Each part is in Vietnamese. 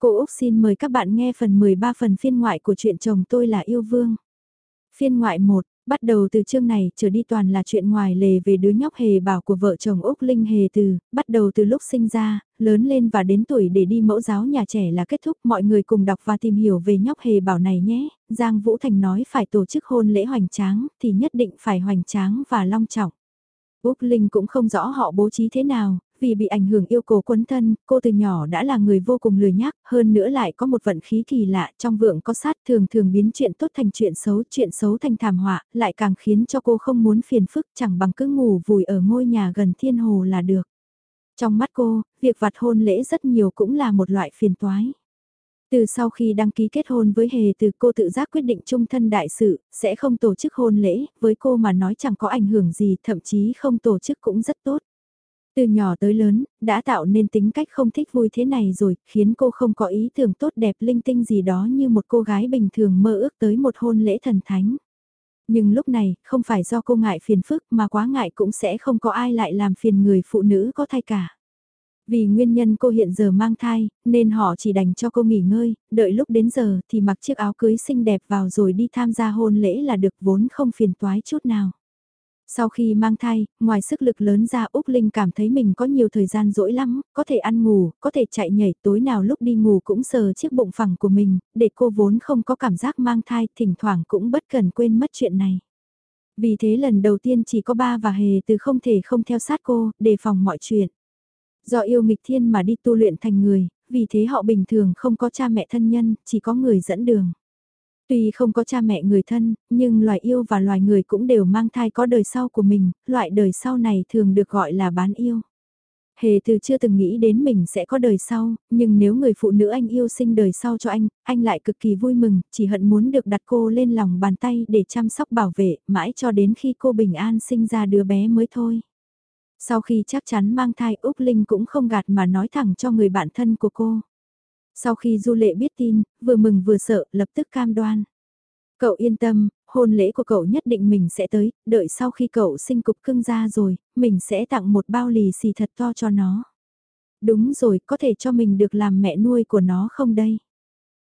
Cô Úc xin mời các bạn nghe phần 13 phần phiên ngoại của truyện chồng tôi là yêu vương. Phiên ngoại 1, bắt đầu từ chương này trở đi toàn là chuyện ngoài lề về đứa nhóc hề bảo của vợ chồng Úc Linh hề từ, bắt đầu từ lúc sinh ra, lớn lên và đến tuổi để đi mẫu giáo nhà trẻ là kết thúc mọi người cùng đọc và tìm hiểu về nhóc hề bảo này nhé. Giang Vũ Thành nói phải tổ chức hôn lễ hoành tráng thì nhất định phải hoành tráng và long trọng. Úc Linh cũng không rõ họ bố trí thế nào, vì bị ảnh hưởng yêu cầu quấn thân, cô từ nhỏ đã là người vô cùng lười nhác, hơn nữa lại có một vận khí kỳ lạ, trong vượng có sát thường thường biến chuyện tốt thành chuyện xấu, chuyện xấu thành thảm họa, lại càng khiến cho cô không muốn phiền phức chẳng bằng cứ ngủ vùi ở ngôi nhà gần thiên hồ là được. Trong mắt cô, việc vặt hôn lễ rất nhiều cũng là một loại phiền toái. Từ sau khi đăng ký kết hôn với Hề từ cô tự giác quyết định trung thân đại sự, sẽ không tổ chức hôn lễ, với cô mà nói chẳng có ảnh hưởng gì, thậm chí không tổ chức cũng rất tốt. Từ nhỏ tới lớn, đã tạo nên tính cách không thích vui thế này rồi, khiến cô không có ý tưởng tốt đẹp linh tinh gì đó như một cô gái bình thường mơ ước tới một hôn lễ thần thánh. Nhưng lúc này, không phải do cô ngại phiền phức mà quá ngại cũng sẽ không có ai lại làm phiền người phụ nữ có thai cả. Vì nguyên nhân cô hiện giờ mang thai, nên họ chỉ đành cho cô nghỉ ngơi, đợi lúc đến giờ thì mặc chiếc áo cưới xinh đẹp vào rồi đi tham gia hôn lễ là được vốn không phiền toái chút nào. Sau khi mang thai, ngoài sức lực lớn ra Úc Linh cảm thấy mình có nhiều thời gian rỗi lắm, có thể ăn ngủ, có thể chạy nhảy tối nào lúc đi ngủ cũng sờ chiếc bụng phẳng của mình, để cô vốn không có cảm giác mang thai, thỉnh thoảng cũng bất cần quên mất chuyện này. Vì thế lần đầu tiên chỉ có ba và hề từ không thể không theo sát cô, đề phòng mọi chuyện. Do yêu nghịch thiên mà đi tu luyện thành người, vì thế họ bình thường không có cha mẹ thân nhân, chỉ có người dẫn đường. Tuy không có cha mẹ người thân, nhưng loài yêu và loài người cũng đều mang thai có đời sau của mình, loại đời sau này thường được gọi là bán yêu. Hề từ chưa từng nghĩ đến mình sẽ có đời sau, nhưng nếu người phụ nữ anh yêu sinh đời sau cho anh, anh lại cực kỳ vui mừng, chỉ hận muốn được đặt cô lên lòng bàn tay để chăm sóc bảo vệ, mãi cho đến khi cô bình an sinh ra đứa bé mới thôi. Sau khi chắc chắn mang thai Úc Linh cũng không gạt mà nói thẳng cho người bạn thân của cô. Sau khi Du Lệ biết tin, vừa mừng vừa sợ, lập tức cam đoan. Cậu yên tâm, hôn lễ của cậu nhất định mình sẽ tới, đợi sau khi cậu sinh cục cưng ra rồi, mình sẽ tặng một bao lì xì thật to cho nó. Đúng rồi, có thể cho mình được làm mẹ nuôi của nó không đây?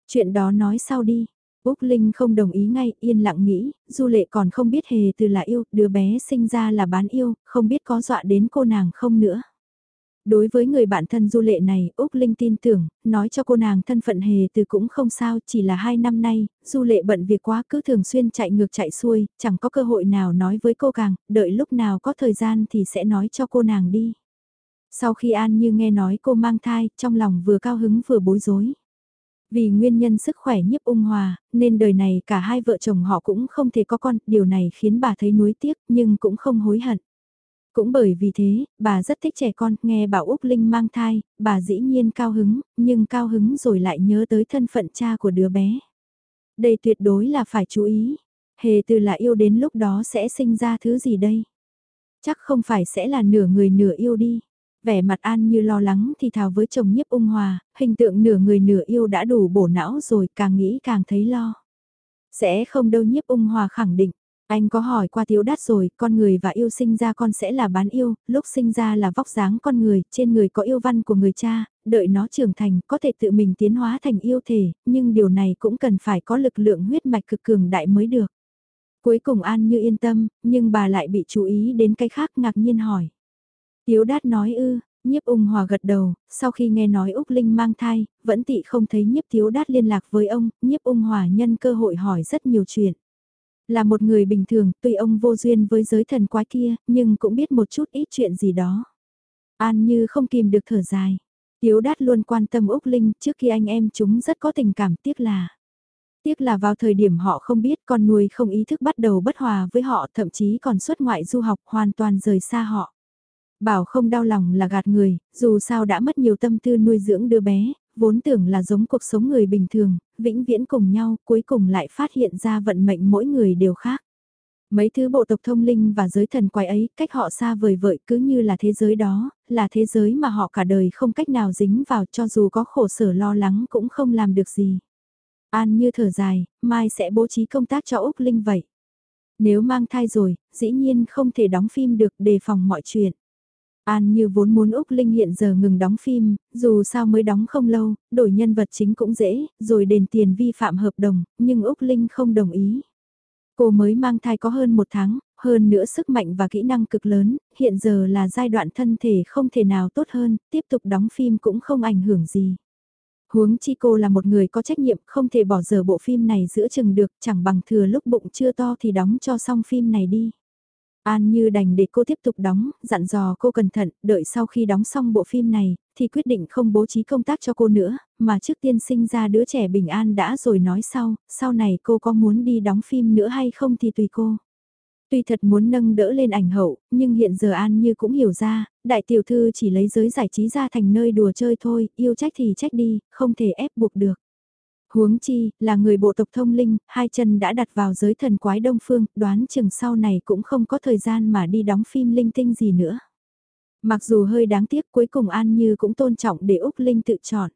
Chuyện đó nói sau đi. Úc Linh không đồng ý ngay, yên lặng nghĩ, Du Lệ còn không biết hề từ là yêu, đứa bé sinh ra là bán yêu, không biết có dọa đến cô nàng không nữa. Đối với người bạn thân du lệ này, Úc Linh tin tưởng, nói cho cô nàng thân phận hề từ cũng không sao, chỉ là hai năm nay, du lệ bận việc quá cứ thường xuyên chạy ngược chạy xuôi, chẳng có cơ hội nào nói với cô càng, đợi lúc nào có thời gian thì sẽ nói cho cô nàng đi. Sau khi An Như nghe nói cô mang thai, trong lòng vừa cao hứng vừa bối rối. Vì nguyên nhân sức khỏe nhiếp ung hòa, nên đời này cả hai vợ chồng họ cũng không thể có con, điều này khiến bà thấy nuối tiếc nhưng cũng không hối hận. Cũng bởi vì thế, bà rất thích trẻ con, nghe bảo Úc Linh mang thai, bà dĩ nhiên cao hứng, nhưng cao hứng rồi lại nhớ tới thân phận cha của đứa bé. Đây tuyệt đối là phải chú ý. Hề từ là yêu đến lúc đó sẽ sinh ra thứ gì đây? Chắc không phải sẽ là nửa người nửa yêu đi. Vẻ mặt An như lo lắng thì thào với chồng nhiếp ung hòa, hình tượng nửa người nửa yêu đã đủ bổ não rồi càng nghĩ càng thấy lo. Sẽ không đâu nhiếp ung hòa khẳng định, anh có hỏi qua thiếu đát rồi, con người và yêu sinh ra con sẽ là bán yêu, lúc sinh ra là vóc dáng con người, trên người có yêu văn của người cha, đợi nó trưởng thành có thể tự mình tiến hóa thành yêu thể, nhưng điều này cũng cần phải có lực lượng huyết mạch cực cường đại mới được. Cuối cùng An như yên tâm, nhưng bà lại bị chú ý đến cái khác ngạc nhiên hỏi. Tiếu đát nói ư, nhiếp ung hòa gật đầu, sau khi nghe nói Úc Linh mang thai, vẫn tị không thấy nhiếp tiếu đát liên lạc với ông, nhiếp ung hòa nhân cơ hội hỏi rất nhiều chuyện. Là một người bình thường, tuy ông vô duyên với giới thần quái kia, nhưng cũng biết một chút ít chuyện gì đó. An như không kìm được thở dài. Tiếu đát luôn quan tâm Úc Linh, trước khi anh em chúng rất có tình cảm tiếc là. Tiếc là vào thời điểm họ không biết con nuôi không ý thức bắt đầu bất hòa với họ thậm chí còn xuất ngoại du học hoàn toàn rời xa họ. Bảo không đau lòng là gạt người, dù sao đã mất nhiều tâm tư nuôi dưỡng đứa bé, vốn tưởng là giống cuộc sống người bình thường, vĩnh viễn cùng nhau, cuối cùng lại phát hiện ra vận mệnh mỗi người đều khác. Mấy thứ bộ tộc thông linh và giới thần quái ấy, cách họ xa vời vợi cứ như là thế giới đó, là thế giới mà họ cả đời không cách nào dính vào cho dù có khổ sở lo lắng cũng không làm được gì. An như thở dài, mai sẽ bố trí công tác cho Úc Linh vậy. Nếu mang thai rồi, dĩ nhiên không thể đóng phim được đề phòng mọi chuyện. An như vốn muốn Úc Linh hiện giờ ngừng đóng phim, dù sao mới đóng không lâu, đổi nhân vật chính cũng dễ, rồi đền tiền vi phạm hợp đồng, nhưng Úc Linh không đồng ý. Cô mới mang thai có hơn một tháng, hơn nữa sức mạnh và kỹ năng cực lớn, hiện giờ là giai đoạn thân thể không thể nào tốt hơn, tiếp tục đóng phim cũng không ảnh hưởng gì. Huống chi cô là một người có trách nhiệm không thể bỏ dở bộ phim này giữa chừng được chẳng bằng thừa lúc bụng chưa to thì đóng cho xong phim này đi. An Như đành để cô tiếp tục đóng, dặn dò cô cẩn thận, đợi sau khi đóng xong bộ phim này, thì quyết định không bố trí công tác cho cô nữa, mà trước tiên sinh ra đứa trẻ bình an đã rồi nói sau, sau này cô có muốn đi đóng phim nữa hay không thì tùy cô. Tuy thật muốn nâng đỡ lên ảnh hậu, nhưng hiện giờ An Như cũng hiểu ra, đại tiểu thư chỉ lấy giới giải trí ra thành nơi đùa chơi thôi, yêu trách thì trách đi, không thể ép buộc được. Huống chi, là người bộ tộc thông linh, hai chân đã đặt vào giới thần quái đông phương, đoán chừng sau này cũng không có thời gian mà đi đóng phim linh tinh gì nữa. Mặc dù hơi đáng tiếc cuối cùng An Như cũng tôn trọng để Úc Linh tự chọn.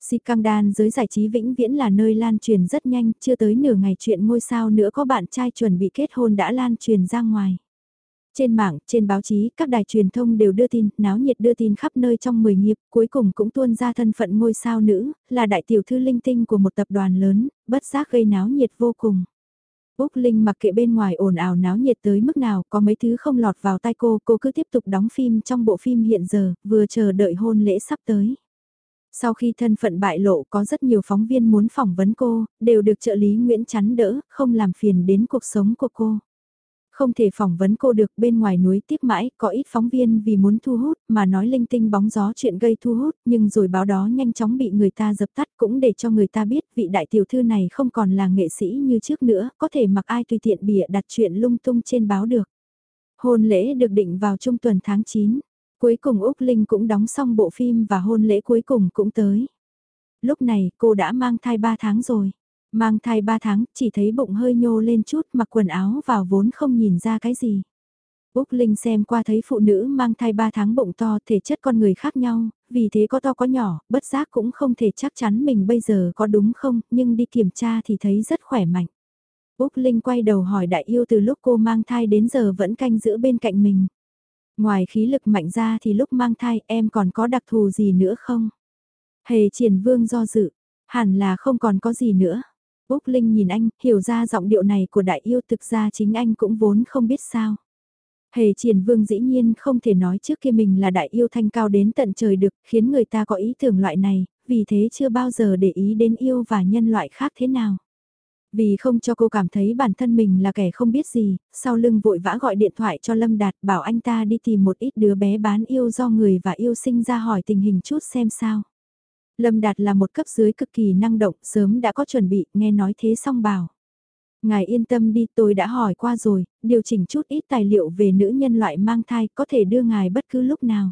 Si căng đan giới giải trí vĩnh viễn là nơi lan truyền rất nhanh, chưa tới nửa ngày chuyện ngôi sao nữa có bạn trai chuẩn bị kết hôn đã lan truyền ra ngoài. Trên mạng, trên báo chí, các đài truyền thông đều đưa tin, náo nhiệt đưa tin khắp nơi trong 10 nghiệp, cuối cùng cũng tuôn ra thân phận ngôi sao nữ, là đại tiểu thư linh tinh của một tập đoàn lớn, bất giác gây náo nhiệt vô cùng. Úc Linh mặc kệ bên ngoài ồn ào náo nhiệt tới mức nào, có mấy thứ không lọt vào tai cô, cô cứ tiếp tục đóng phim trong bộ phim hiện giờ, vừa chờ đợi hôn lễ sắp tới. Sau khi thân phận bại lộ có rất nhiều phóng viên muốn phỏng vấn cô, đều được trợ lý Nguyễn chắn đỡ, không làm phiền đến cuộc sống của cô. Không thể phỏng vấn cô được bên ngoài núi tiếp mãi, có ít phóng viên vì muốn thu hút mà nói linh tinh bóng gió chuyện gây thu hút, nhưng rồi báo đó nhanh chóng bị người ta dập tắt cũng để cho người ta biết vị đại tiểu thư này không còn là nghệ sĩ như trước nữa, có thể mặc ai tùy tiện bịa đặt chuyện lung tung trên báo được. Hôn lễ được định vào trung tuần tháng 9. Cuối cùng Úc Linh cũng đóng xong bộ phim và hôn lễ cuối cùng cũng tới. Lúc này cô đã mang thai 3 tháng rồi. Mang thai 3 tháng chỉ thấy bụng hơi nhô lên chút mặc quần áo vào vốn không nhìn ra cái gì. Úc Linh xem qua thấy phụ nữ mang thai 3 tháng bụng to thể chất con người khác nhau, vì thế có to có nhỏ, bất giác cũng không thể chắc chắn mình bây giờ có đúng không, nhưng đi kiểm tra thì thấy rất khỏe mạnh. Úc Linh quay đầu hỏi đại yêu từ lúc cô mang thai đến giờ vẫn canh giữ bên cạnh mình. Ngoài khí lực mạnh ra thì lúc mang thai em còn có đặc thù gì nữa không? Hề triển vương do dự, hẳn là không còn có gì nữa. Úc Linh nhìn anh, hiểu ra giọng điệu này của đại yêu thực ra chính anh cũng vốn không biết sao. Hề triển vương dĩ nhiên không thể nói trước kia mình là đại yêu thanh cao đến tận trời được, khiến người ta có ý tưởng loại này, vì thế chưa bao giờ để ý đến yêu và nhân loại khác thế nào. Vì không cho cô cảm thấy bản thân mình là kẻ không biết gì, sau lưng vội vã gọi điện thoại cho Lâm Đạt bảo anh ta đi tìm một ít đứa bé bán yêu do người và yêu sinh ra hỏi tình hình chút xem sao. Lâm Đạt là một cấp dưới cực kỳ năng động, sớm đã có chuẩn bị, nghe nói thế xong bảo. Ngài yên tâm đi, tôi đã hỏi qua rồi, điều chỉnh chút ít tài liệu về nữ nhân loại mang thai có thể đưa ngài bất cứ lúc nào.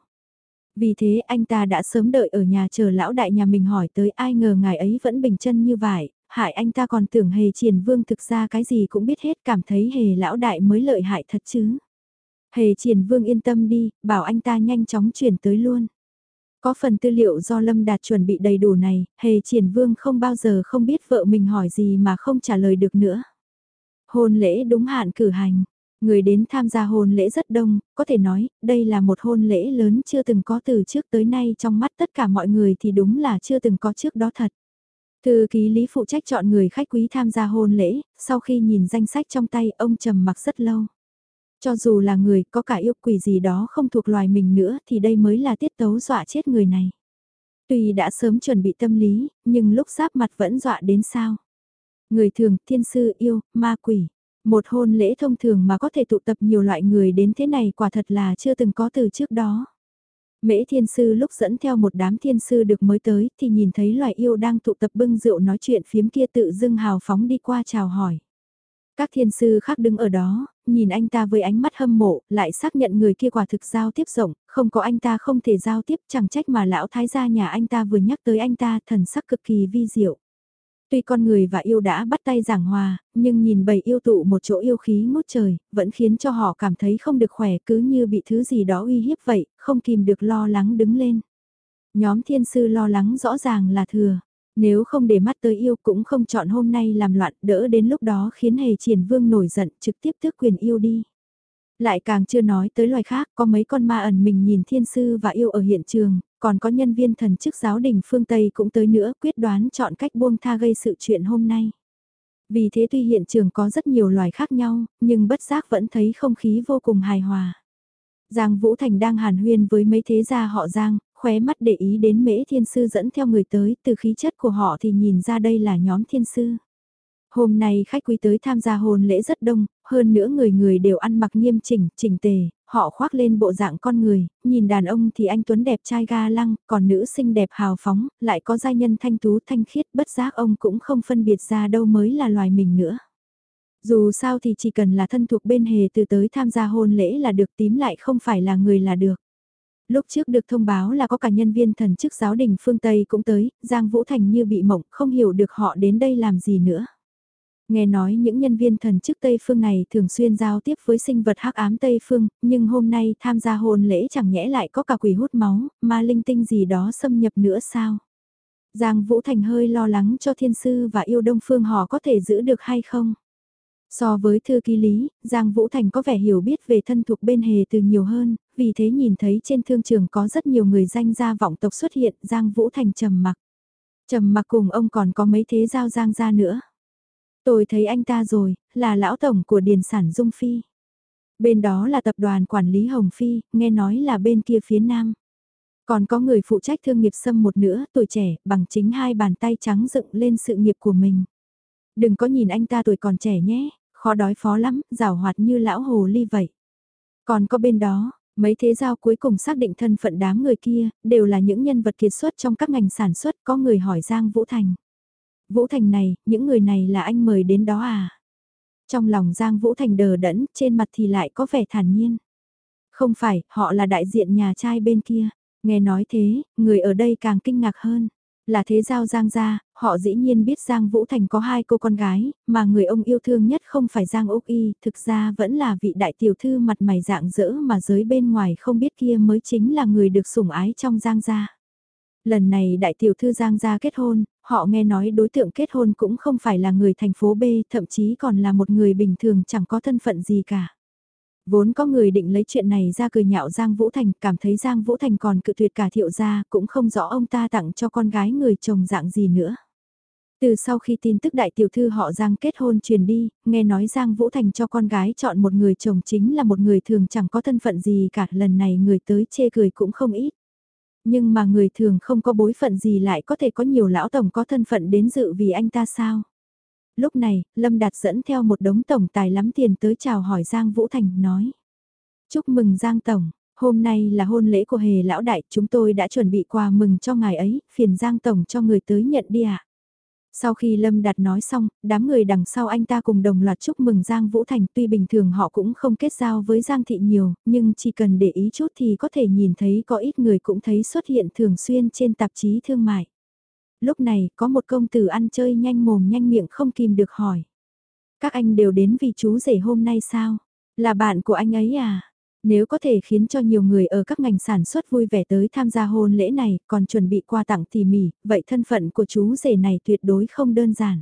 Vì thế anh ta đã sớm đợi ở nhà chờ lão đại nhà mình hỏi tới ai ngờ ngài ấy vẫn bình chân như vậy, hại anh ta còn tưởng hề triển vương thực ra cái gì cũng biết hết cảm thấy hề lão đại mới lợi hại thật chứ. Hề triển vương yên tâm đi, bảo anh ta nhanh chóng chuyển tới luôn. Có phần tư liệu do Lâm Đạt chuẩn bị đầy đủ này, hề triển vương không bao giờ không biết vợ mình hỏi gì mà không trả lời được nữa. Hôn lễ đúng hạn cử hành, người đến tham gia hôn lễ rất đông, có thể nói, đây là một hôn lễ lớn chưa từng có từ trước tới nay trong mắt tất cả mọi người thì đúng là chưa từng có trước đó thật. Thư ký Lý phụ trách chọn người khách quý tham gia hôn lễ, sau khi nhìn danh sách trong tay ông trầm mặc rất lâu. Cho dù là người có cả yêu quỷ gì đó không thuộc loài mình nữa thì đây mới là tiết tấu dọa chết người này. Tuy đã sớm chuẩn bị tâm lý, nhưng lúc giáp mặt vẫn dọa đến sao. Người thường, thiên sư yêu, ma quỷ. Một hôn lễ thông thường mà có thể tụ tập nhiều loại người đến thế này quả thật là chưa từng có từ trước đó. Mễ thiên sư lúc dẫn theo một đám thiên sư được mới tới thì nhìn thấy loài yêu đang tụ tập bưng rượu nói chuyện phiếm kia tự dưng hào phóng đi qua chào hỏi. Các thiên sư khác đứng ở đó, nhìn anh ta với ánh mắt hâm mộ, lại xác nhận người kia quả thực giao tiếp rộng, không có anh ta không thể giao tiếp chẳng trách mà lão thái gia nhà anh ta vừa nhắc tới anh ta thần sắc cực kỳ vi diệu. Tuy con người và yêu đã bắt tay giảng hòa, nhưng nhìn bầy yêu tụ một chỗ yêu khí ngút trời, vẫn khiến cho họ cảm thấy không được khỏe cứ như bị thứ gì đó uy hiếp vậy, không kìm được lo lắng đứng lên. Nhóm thiên sư lo lắng rõ ràng là thừa, nếu không để mắt tới yêu cũng không chọn hôm nay làm loạn đỡ đến lúc đó khiến hề triển vương nổi giận trực tiếp tước quyền yêu đi. Lại càng chưa nói tới loài khác, có mấy con ma ẩn mình nhìn thiên sư và yêu ở hiện trường, còn có nhân viên thần chức giáo đình phương Tây cũng tới nữa quyết đoán chọn cách buông tha gây sự chuyện hôm nay. Vì thế tuy hiện trường có rất nhiều loài khác nhau, nhưng bất giác vẫn thấy không khí vô cùng hài hòa. Giang Vũ Thành đang hàn huyên với mấy thế gia họ Giang, khóe mắt để ý đến mễ thiên sư dẫn theo người tới, từ khí chất của họ thì nhìn ra đây là nhóm thiên sư. Hôm nay khách quý tới tham gia hôn lễ rất đông, hơn nữa người người đều ăn mặc nghiêm chỉnh, chỉnh tề, họ khoác lên bộ dạng con người, nhìn đàn ông thì anh Tuấn đẹp trai ga lăng, còn nữ xinh đẹp hào phóng, lại có giai nhân thanh tú thanh khiết bất giác ông cũng không phân biệt ra đâu mới là loài mình nữa. Dù sao thì chỉ cần là thân thuộc bên hề từ tới tham gia hôn lễ là được tím lại không phải là người là được. Lúc trước được thông báo là có cả nhân viên thần chức giáo đình phương Tây cũng tới, Giang Vũ Thành như bị mộng, không hiểu được họ đến đây làm gì nữa. Nghe nói những nhân viên thần chức Tây Phương này thường xuyên giao tiếp với sinh vật hắc ám Tây Phương, nhưng hôm nay tham gia hôn lễ chẳng nhẽ lại có cả quỷ hút máu, ma linh tinh gì đó xâm nhập nữa sao? Giang Vũ Thành hơi lo lắng cho thiên sư và yêu đông phương họ có thể giữ được hay không? So với thư ký lý, Giang Vũ Thành có vẻ hiểu biết về thân thuộc bên hề từ nhiều hơn, vì thế nhìn thấy trên thương trường có rất nhiều người danh gia vọng tộc xuất hiện, Giang Vũ Thành trầm mặc. Trầm mặc cùng ông còn có mấy thế giao Giang gia nữa. Tôi thấy anh ta rồi, là lão tổng của Điền sản Dung Phi. Bên đó là tập đoàn quản lý Hồng Phi, nghe nói là bên kia phía nam. Còn có người phụ trách thương nghiệp sâm một nữa, tuổi trẻ, bằng chính hai bàn tay trắng dựng lên sự nghiệp của mình. Đừng có nhìn anh ta tuổi còn trẻ nhé, khó đói phó lắm, rào hoạt như lão hồ ly vậy. Còn có bên đó, mấy thế giao cuối cùng xác định thân phận đám người kia, đều là những nhân vật kiệt xuất trong các ngành sản xuất, có người hỏi Giang Vũ Thành. Vũ Thành này, những người này là anh mời đến đó à? Trong lòng Giang Vũ Thành đờ đẫn, trên mặt thì lại có vẻ thản nhiên. Không phải, họ là đại diện nhà trai bên kia. Nghe nói thế, người ở đây càng kinh ngạc hơn. Là thế giao Giang gia, họ dĩ nhiên biết Giang Vũ Thành có hai cô con gái, mà người ông yêu thương nhất không phải Giang Úc Y, thực ra vẫn là vị đại tiểu thư mặt mày dạng dỡ mà giới bên ngoài không biết kia mới chính là người được sủng ái trong Giang gia. Lần này đại tiểu thư Giang gia kết hôn, họ nghe nói đối tượng kết hôn cũng không phải là người thành phố B, thậm chí còn là một người bình thường chẳng có thân phận gì cả. Vốn có người định lấy chuyện này ra cười nhạo Giang Vũ Thành, cảm thấy Giang Vũ Thành còn cự tuyệt cả thiệu gia, cũng không rõ ông ta tặng cho con gái người chồng dạng gì nữa. Từ sau khi tin tức đại tiểu thư họ Giang kết hôn truyền đi, nghe nói Giang Vũ Thành cho con gái chọn một người chồng chính là một người thường chẳng có thân phận gì cả, lần này người tới chê cười cũng không ít. Nhưng mà người thường không có bối phận gì lại có thể có nhiều lão tổng có thân phận đến dự vì anh ta sao? Lúc này, Lâm Đạt dẫn theo một đống tổng tài lắm tiền tới chào hỏi Giang Vũ Thành, nói. Chúc mừng Giang Tổng, hôm nay là hôn lễ của hề lão đại, chúng tôi đã chuẩn bị quà mừng cho ngài ấy, phiền Giang Tổng cho người tới nhận đi ạ. À? Sau khi Lâm Đạt nói xong, đám người đằng sau anh ta cùng đồng loạt chúc mừng Giang Vũ Thành tuy bình thường họ cũng không kết giao với Giang Thị nhiều, nhưng chỉ cần để ý chút thì có thể nhìn thấy có ít người cũng thấy xuất hiện thường xuyên trên tạp chí thương mại. Lúc này có một công tử ăn chơi nhanh mồm nhanh miệng không kìm được hỏi. Các anh đều đến vì chú rể hôm nay sao? Là bạn của anh ấy à? Nếu có thể khiến cho nhiều người ở các ngành sản xuất vui vẻ tới tham gia hôn lễ này, còn chuẩn bị quà tặng tỉ mỉ, vậy thân phận của chú rể này tuyệt đối không đơn giản.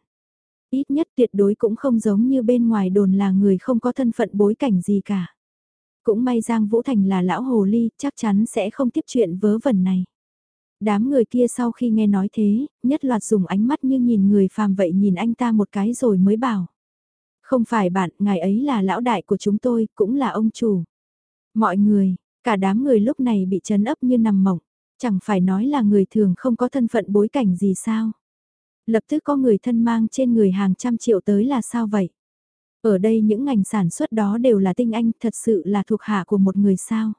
Ít nhất tuyệt đối cũng không giống như bên ngoài đồn là người không có thân phận bối cảnh gì cả. Cũng may Giang Vũ Thành là lão hồ ly, chắc chắn sẽ không tiếp chuyện vớ vẩn này. Đám người kia sau khi nghe nói thế, nhất loạt dùng ánh mắt như nhìn người phàm vậy nhìn anh ta một cái rồi mới bảo. Không phải bạn, ngài ấy là lão đại của chúng tôi, cũng là ông chủ. Mọi người, cả đám người lúc này bị chấn ấp như nằm mộng, chẳng phải nói là người thường không có thân phận bối cảnh gì sao. Lập tức có người thân mang trên người hàng trăm triệu tới là sao vậy? Ở đây những ngành sản xuất đó đều là tinh anh thật sự là thuộc hạ của một người sao.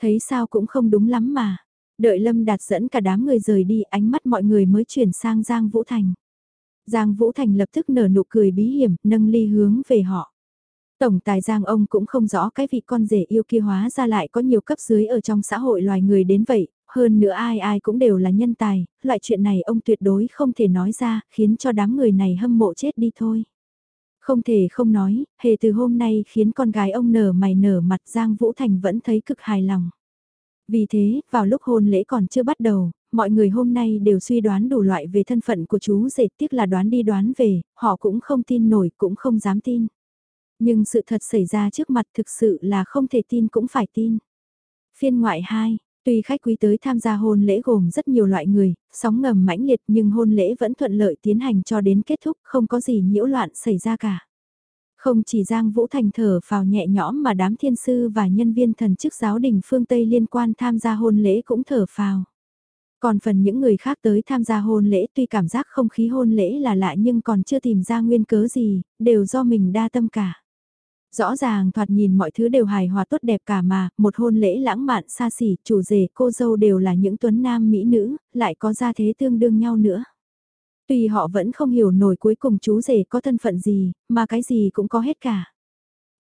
Thấy sao cũng không đúng lắm mà. Đợi Lâm Đạt dẫn cả đám người rời đi ánh mắt mọi người mới chuyển sang Giang Vũ Thành. Giang Vũ Thành lập tức nở nụ cười bí hiểm, nâng ly hướng về họ. Tổng tài Giang ông cũng không rõ cái vị con rể yêu kia hóa ra lại có nhiều cấp dưới ở trong xã hội loài người đến vậy, hơn nữa ai ai cũng đều là nhân tài, loại chuyện này ông tuyệt đối không thể nói ra, khiến cho đám người này hâm mộ chết đi thôi. Không thể không nói, hề từ hôm nay khiến con gái ông nở mày nở mặt Giang Vũ Thành vẫn thấy cực hài lòng. Vì thế, vào lúc hôn lễ còn chưa bắt đầu, mọi người hôm nay đều suy đoán đủ loại về thân phận của chú rể tiếc là đoán đi đoán về, họ cũng không tin nổi cũng không dám tin. Nhưng sự thật xảy ra trước mặt thực sự là không thể tin cũng phải tin. Phiên ngoại 2, Tuy khách quý tới tham gia hôn lễ gồm rất nhiều loại người, sóng ngầm mãnh liệt nhưng hôn lễ vẫn thuận lợi tiến hành cho đến kết thúc, không có gì nhiễu loạn xảy ra cả. Không chỉ Giang Vũ Thành thở vào nhẹ nhõm mà đám thiên sư và nhân viên thần chức giáo đình phương Tây liên quan tham gia hôn lễ cũng thở phào. Còn phần những người khác tới tham gia hôn lễ tuy cảm giác không khí hôn lễ là lạ nhưng còn chưa tìm ra nguyên cớ gì, đều do mình đa tâm cả. Rõ ràng thoạt nhìn mọi thứ đều hài hòa tốt đẹp cả mà, một hôn lễ lãng mạn xa xỉ, chủ rể, cô dâu đều là những tuấn nam mỹ nữ, lại có gia thế tương đương nhau nữa. Tuy họ vẫn không hiểu nổi cuối cùng chú rể có thân phận gì, mà cái gì cũng có hết cả.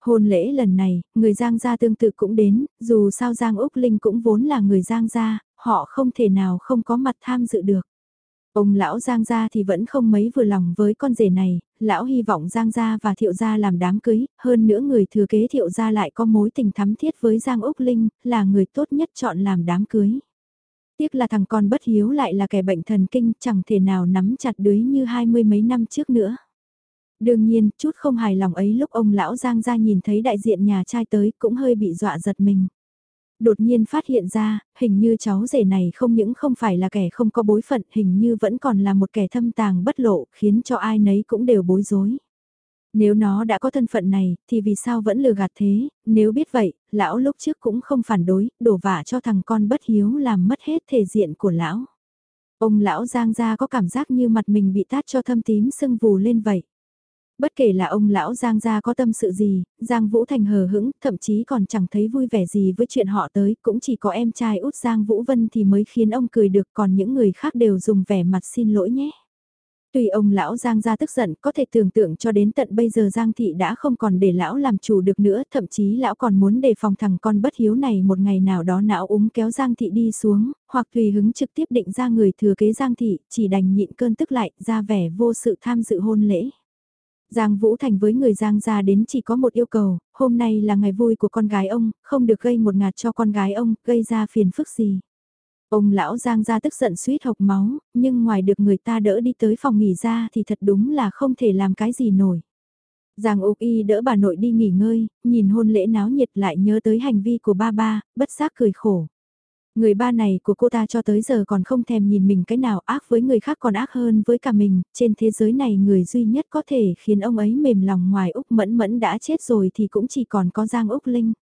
Hôn lễ lần này, người Giang gia tương tự cũng đến, dù sao Giang Úc Linh cũng vốn là người Giang gia, họ không thể nào không có mặt tham dự được. Ông lão Giang gia thì vẫn không mấy vừa lòng với con rể này, lão hy vọng Giang gia và Thiệu gia làm đám cưới, hơn nữa người thừa kế Thiệu gia lại có mối tình thắm thiết với Giang Úc Linh, là người tốt nhất chọn làm đám cưới. Tiếc là thằng con bất hiếu lại là kẻ bệnh thần kinh, chẳng thể nào nắm chặt đưới như hai mươi mấy năm trước nữa. Đương nhiên, chút không hài lòng ấy lúc ông lão Giang gia nhìn thấy đại diện nhà trai tới cũng hơi bị dọa giật mình đột nhiên phát hiện ra, hình như cháu rể này không những không phải là kẻ không có bối phận, hình như vẫn còn là một kẻ thâm tàng bất lộ, khiến cho ai nấy cũng đều bối rối. Nếu nó đã có thân phận này, thì vì sao vẫn lừa gạt thế, nếu biết vậy, lão lúc trước cũng không phản đối, đổ vả cho thằng con bất hiếu làm mất hết thể diện của lão. Ông lão giang ra có cảm giác như mặt mình bị tát cho thâm tím sưng vù lên vậy. Bất kể là ông lão Giang gia có tâm sự gì, Giang Vũ Thành hờ hững, thậm chí còn chẳng thấy vui vẻ gì với chuyện họ tới, cũng chỉ có em trai út Giang Vũ Vân thì mới khiến ông cười được, còn những người khác đều dùng vẻ mặt xin lỗi nhé. Tuy ông lão Giang gia tức giận, có thể tưởng tượng cho đến tận bây giờ Giang thị đã không còn để lão làm chủ được nữa, thậm chí lão còn muốn đề phòng thằng con bất hiếu này một ngày nào đó não úng kéo Giang thị đi xuống, hoặc tùy hứng trực tiếp định ra người thừa kế Giang thị, chỉ đành nhịn cơn tức lại, ra vẻ vô sự tham dự hôn lễ. Giang Vũ Thành với người Giang gia đến chỉ có một yêu cầu, hôm nay là ngày vui của con gái ông, không được gây một ngạt cho con gái ông, gây ra phiền phức gì. Ông lão Giang gia tức giận suýt hộc máu, nhưng ngoài được người ta đỡ đi tới phòng nghỉ ra thì thật đúng là không thể làm cái gì nổi. Giang Úc Y đỡ bà nội đi nghỉ ngơi, nhìn hôn lễ náo nhiệt lại nhớ tới hành vi của ba ba, bất giác cười khổ. Người ba này của cô ta cho tới giờ còn không thèm nhìn mình cái nào ác với người khác còn ác hơn với cả mình, trên thế giới này người duy nhất có thể khiến ông ấy mềm lòng ngoài Úc Mẫn Mẫn đã chết rồi thì cũng chỉ còn có Giang Úc Linh.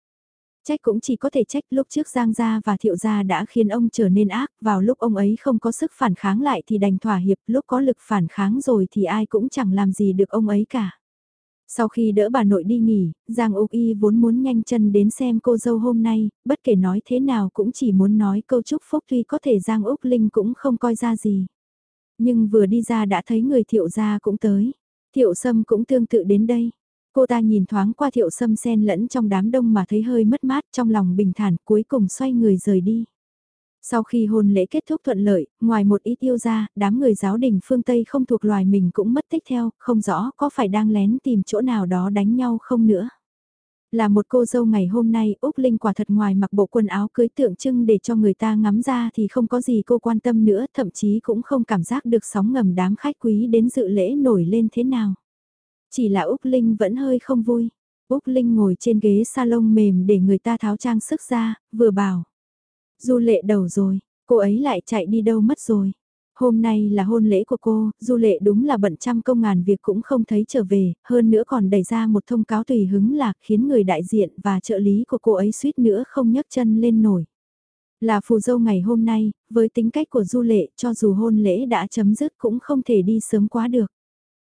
Trách cũng chỉ có thể trách lúc trước Giang Gia và Thiệu Gia đã khiến ông trở nên ác, vào lúc ông ấy không có sức phản kháng lại thì đành thỏa hiệp, lúc có lực phản kháng rồi thì ai cũng chẳng làm gì được ông ấy cả. Sau khi đỡ bà nội đi nghỉ, Giang Úc Y vốn muốn nhanh chân đến xem cô dâu hôm nay, bất kể nói thế nào cũng chỉ muốn nói câu chúc phúc tuy có thể Giang Úc Linh cũng không coi ra gì. Nhưng vừa đi ra đã thấy người thiệu gia cũng tới. Thiệu sâm cũng tương tự đến đây. Cô ta nhìn thoáng qua thiệu sâm sen lẫn trong đám đông mà thấy hơi mất mát trong lòng bình thản cuối cùng xoay người rời đi. Sau khi hôn lễ kết thúc thuận lợi, ngoài một ít yêu ra, đám người giáo đình phương Tây không thuộc loài mình cũng mất tích theo, không rõ có phải đang lén tìm chỗ nào đó đánh nhau không nữa. Là một cô dâu ngày hôm nay, Úc Linh quả thật ngoài mặc bộ quần áo cưới tượng trưng để cho người ta ngắm ra thì không có gì cô quan tâm nữa, thậm chí cũng không cảm giác được sóng ngầm đám khách quý đến dự lễ nổi lên thế nào. Chỉ là Úc Linh vẫn hơi không vui. Úc Linh ngồi trên ghế salon mềm để người ta tháo trang sức ra, vừa bảo. Du lệ đầu rồi, cô ấy lại chạy đi đâu mất rồi. Hôm nay là hôn lễ của cô, du lệ đúng là bận trăm công ngàn việc cũng không thấy trở về, hơn nữa còn đẩy ra một thông cáo tùy hứng lạc khiến người đại diện và trợ lý của cô ấy suýt nữa không nhấc chân lên nổi. Là phù dâu ngày hôm nay, với tính cách của du lệ cho dù hôn lễ đã chấm dứt cũng không thể đi sớm quá được.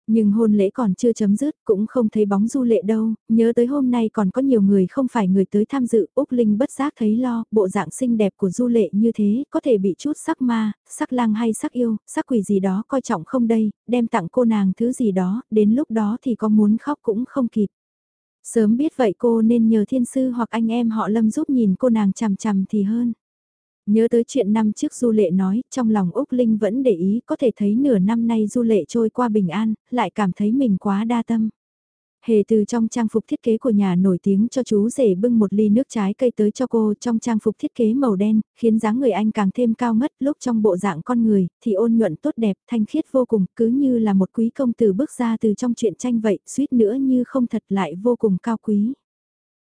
Nhưng hôn lễ còn chưa chấm dứt, cũng không thấy bóng du lệ đâu, nhớ tới hôm nay còn có nhiều người không phải người tới tham dự, Úc Linh bất giác thấy lo, bộ dạng xinh đẹp của du lệ như thế, có thể bị chút sắc ma, sắc lang hay sắc yêu, sắc quỷ gì đó coi trọng không đây, đem tặng cô nàng thứ gì đó, đến lúc đó thì có muốn khóc cũng không kịp. Sớm biết vậy cô nên nhờ thiên sư hoặc anh em họ lâm giúp nhìn cô nàng chằm chằm thì hơn. Nhớ tới chuyện năm trước Du Lệ nói, trong lòng Úc Linh vẫn để ý có thể thấy nửa năm nay Du Lệ trôi qua bình an, lại cảm thấy mình quá đa tâm. Hề từ trong trang phục thiết kế của nhà nổi tiếng cho chú rể bưng một ly nước trái cây tới cho cô trong trang phục thiết kế màu đen, khiến dáng người anh càng thêm cao ngất lúc trong bộ dạng con người, thì ôn nhuận tốt đẹp, thanh khiết vô cùng, cứ như là một quý công tử bước ra từ trong truyện tranh vậy, suýt nữa như không thật lại vô cùng cao quý.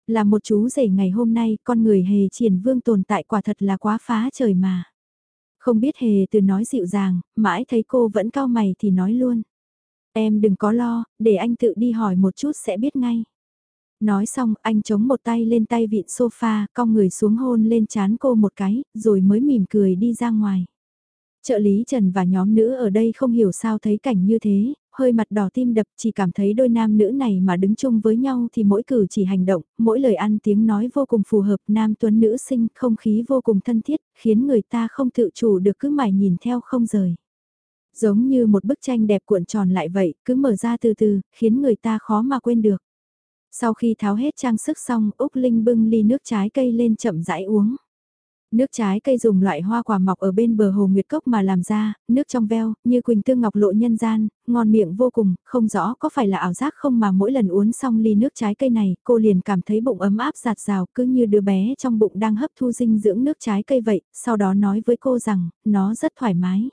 Là một chú rể ngày hôm nay, con người hề triển vương tồn tại quả thật là quá phá trời mà. Không biết hề từ nói dịu dàng, mãi thấy cô vẫn cao mày thì nói luôn. Em đừng có lo, để anh tự đi hỏi một chút sẽ biết ngay. Nói xong, anh chống một tay lên tay vịn sofa, cong người xuống hôn lên chán cô một cái, rồi mới mỉm cười đi ra ngoài. Trợ lý Trần và nhóm nữ ở đây không hiểu sao thấy cảnh như thế, hơi mặt đỏ tim đập chỉ cảm thấy đôi nam nữ này mà đứng chung với nhau thì mỗi cử chỉ hành động, mỗi lời ăn tiếng nói vô cùng phù hợp nam tuấn nữ sinh, không khí vô cùng thân thiết, khiến người ta không tự chủ được cứ mải nhìn theo không rời. Giống như một bức tranh đẹp cuộn tròn lại vậy, cứ mở ra từ từ, khiến người ta khó mà quên được. Sau khi tháo hết trang sức xong, Úc Linh bưng ly nước trái cây lên chậm rãi uống. Nước trái cây dùng loại hoa quả mọc ở bên bờ hồ Nguyệt Cốc mà làm ra, nước trong veo, như quỳnh tương ngọc lộ nhân gian, ngon miệng vô cùng, không rõ có phải là ảo giác không mà mỗi lần uống xong ly nước trái cây này, cô liền cảm thấy bụng ấm áp giạt rào cứ như đứa bé trong bụng đang hấp thu dinh dưỡng nước trái cây vậy, sau đó nói với cô rằng, nó rất thoải mái.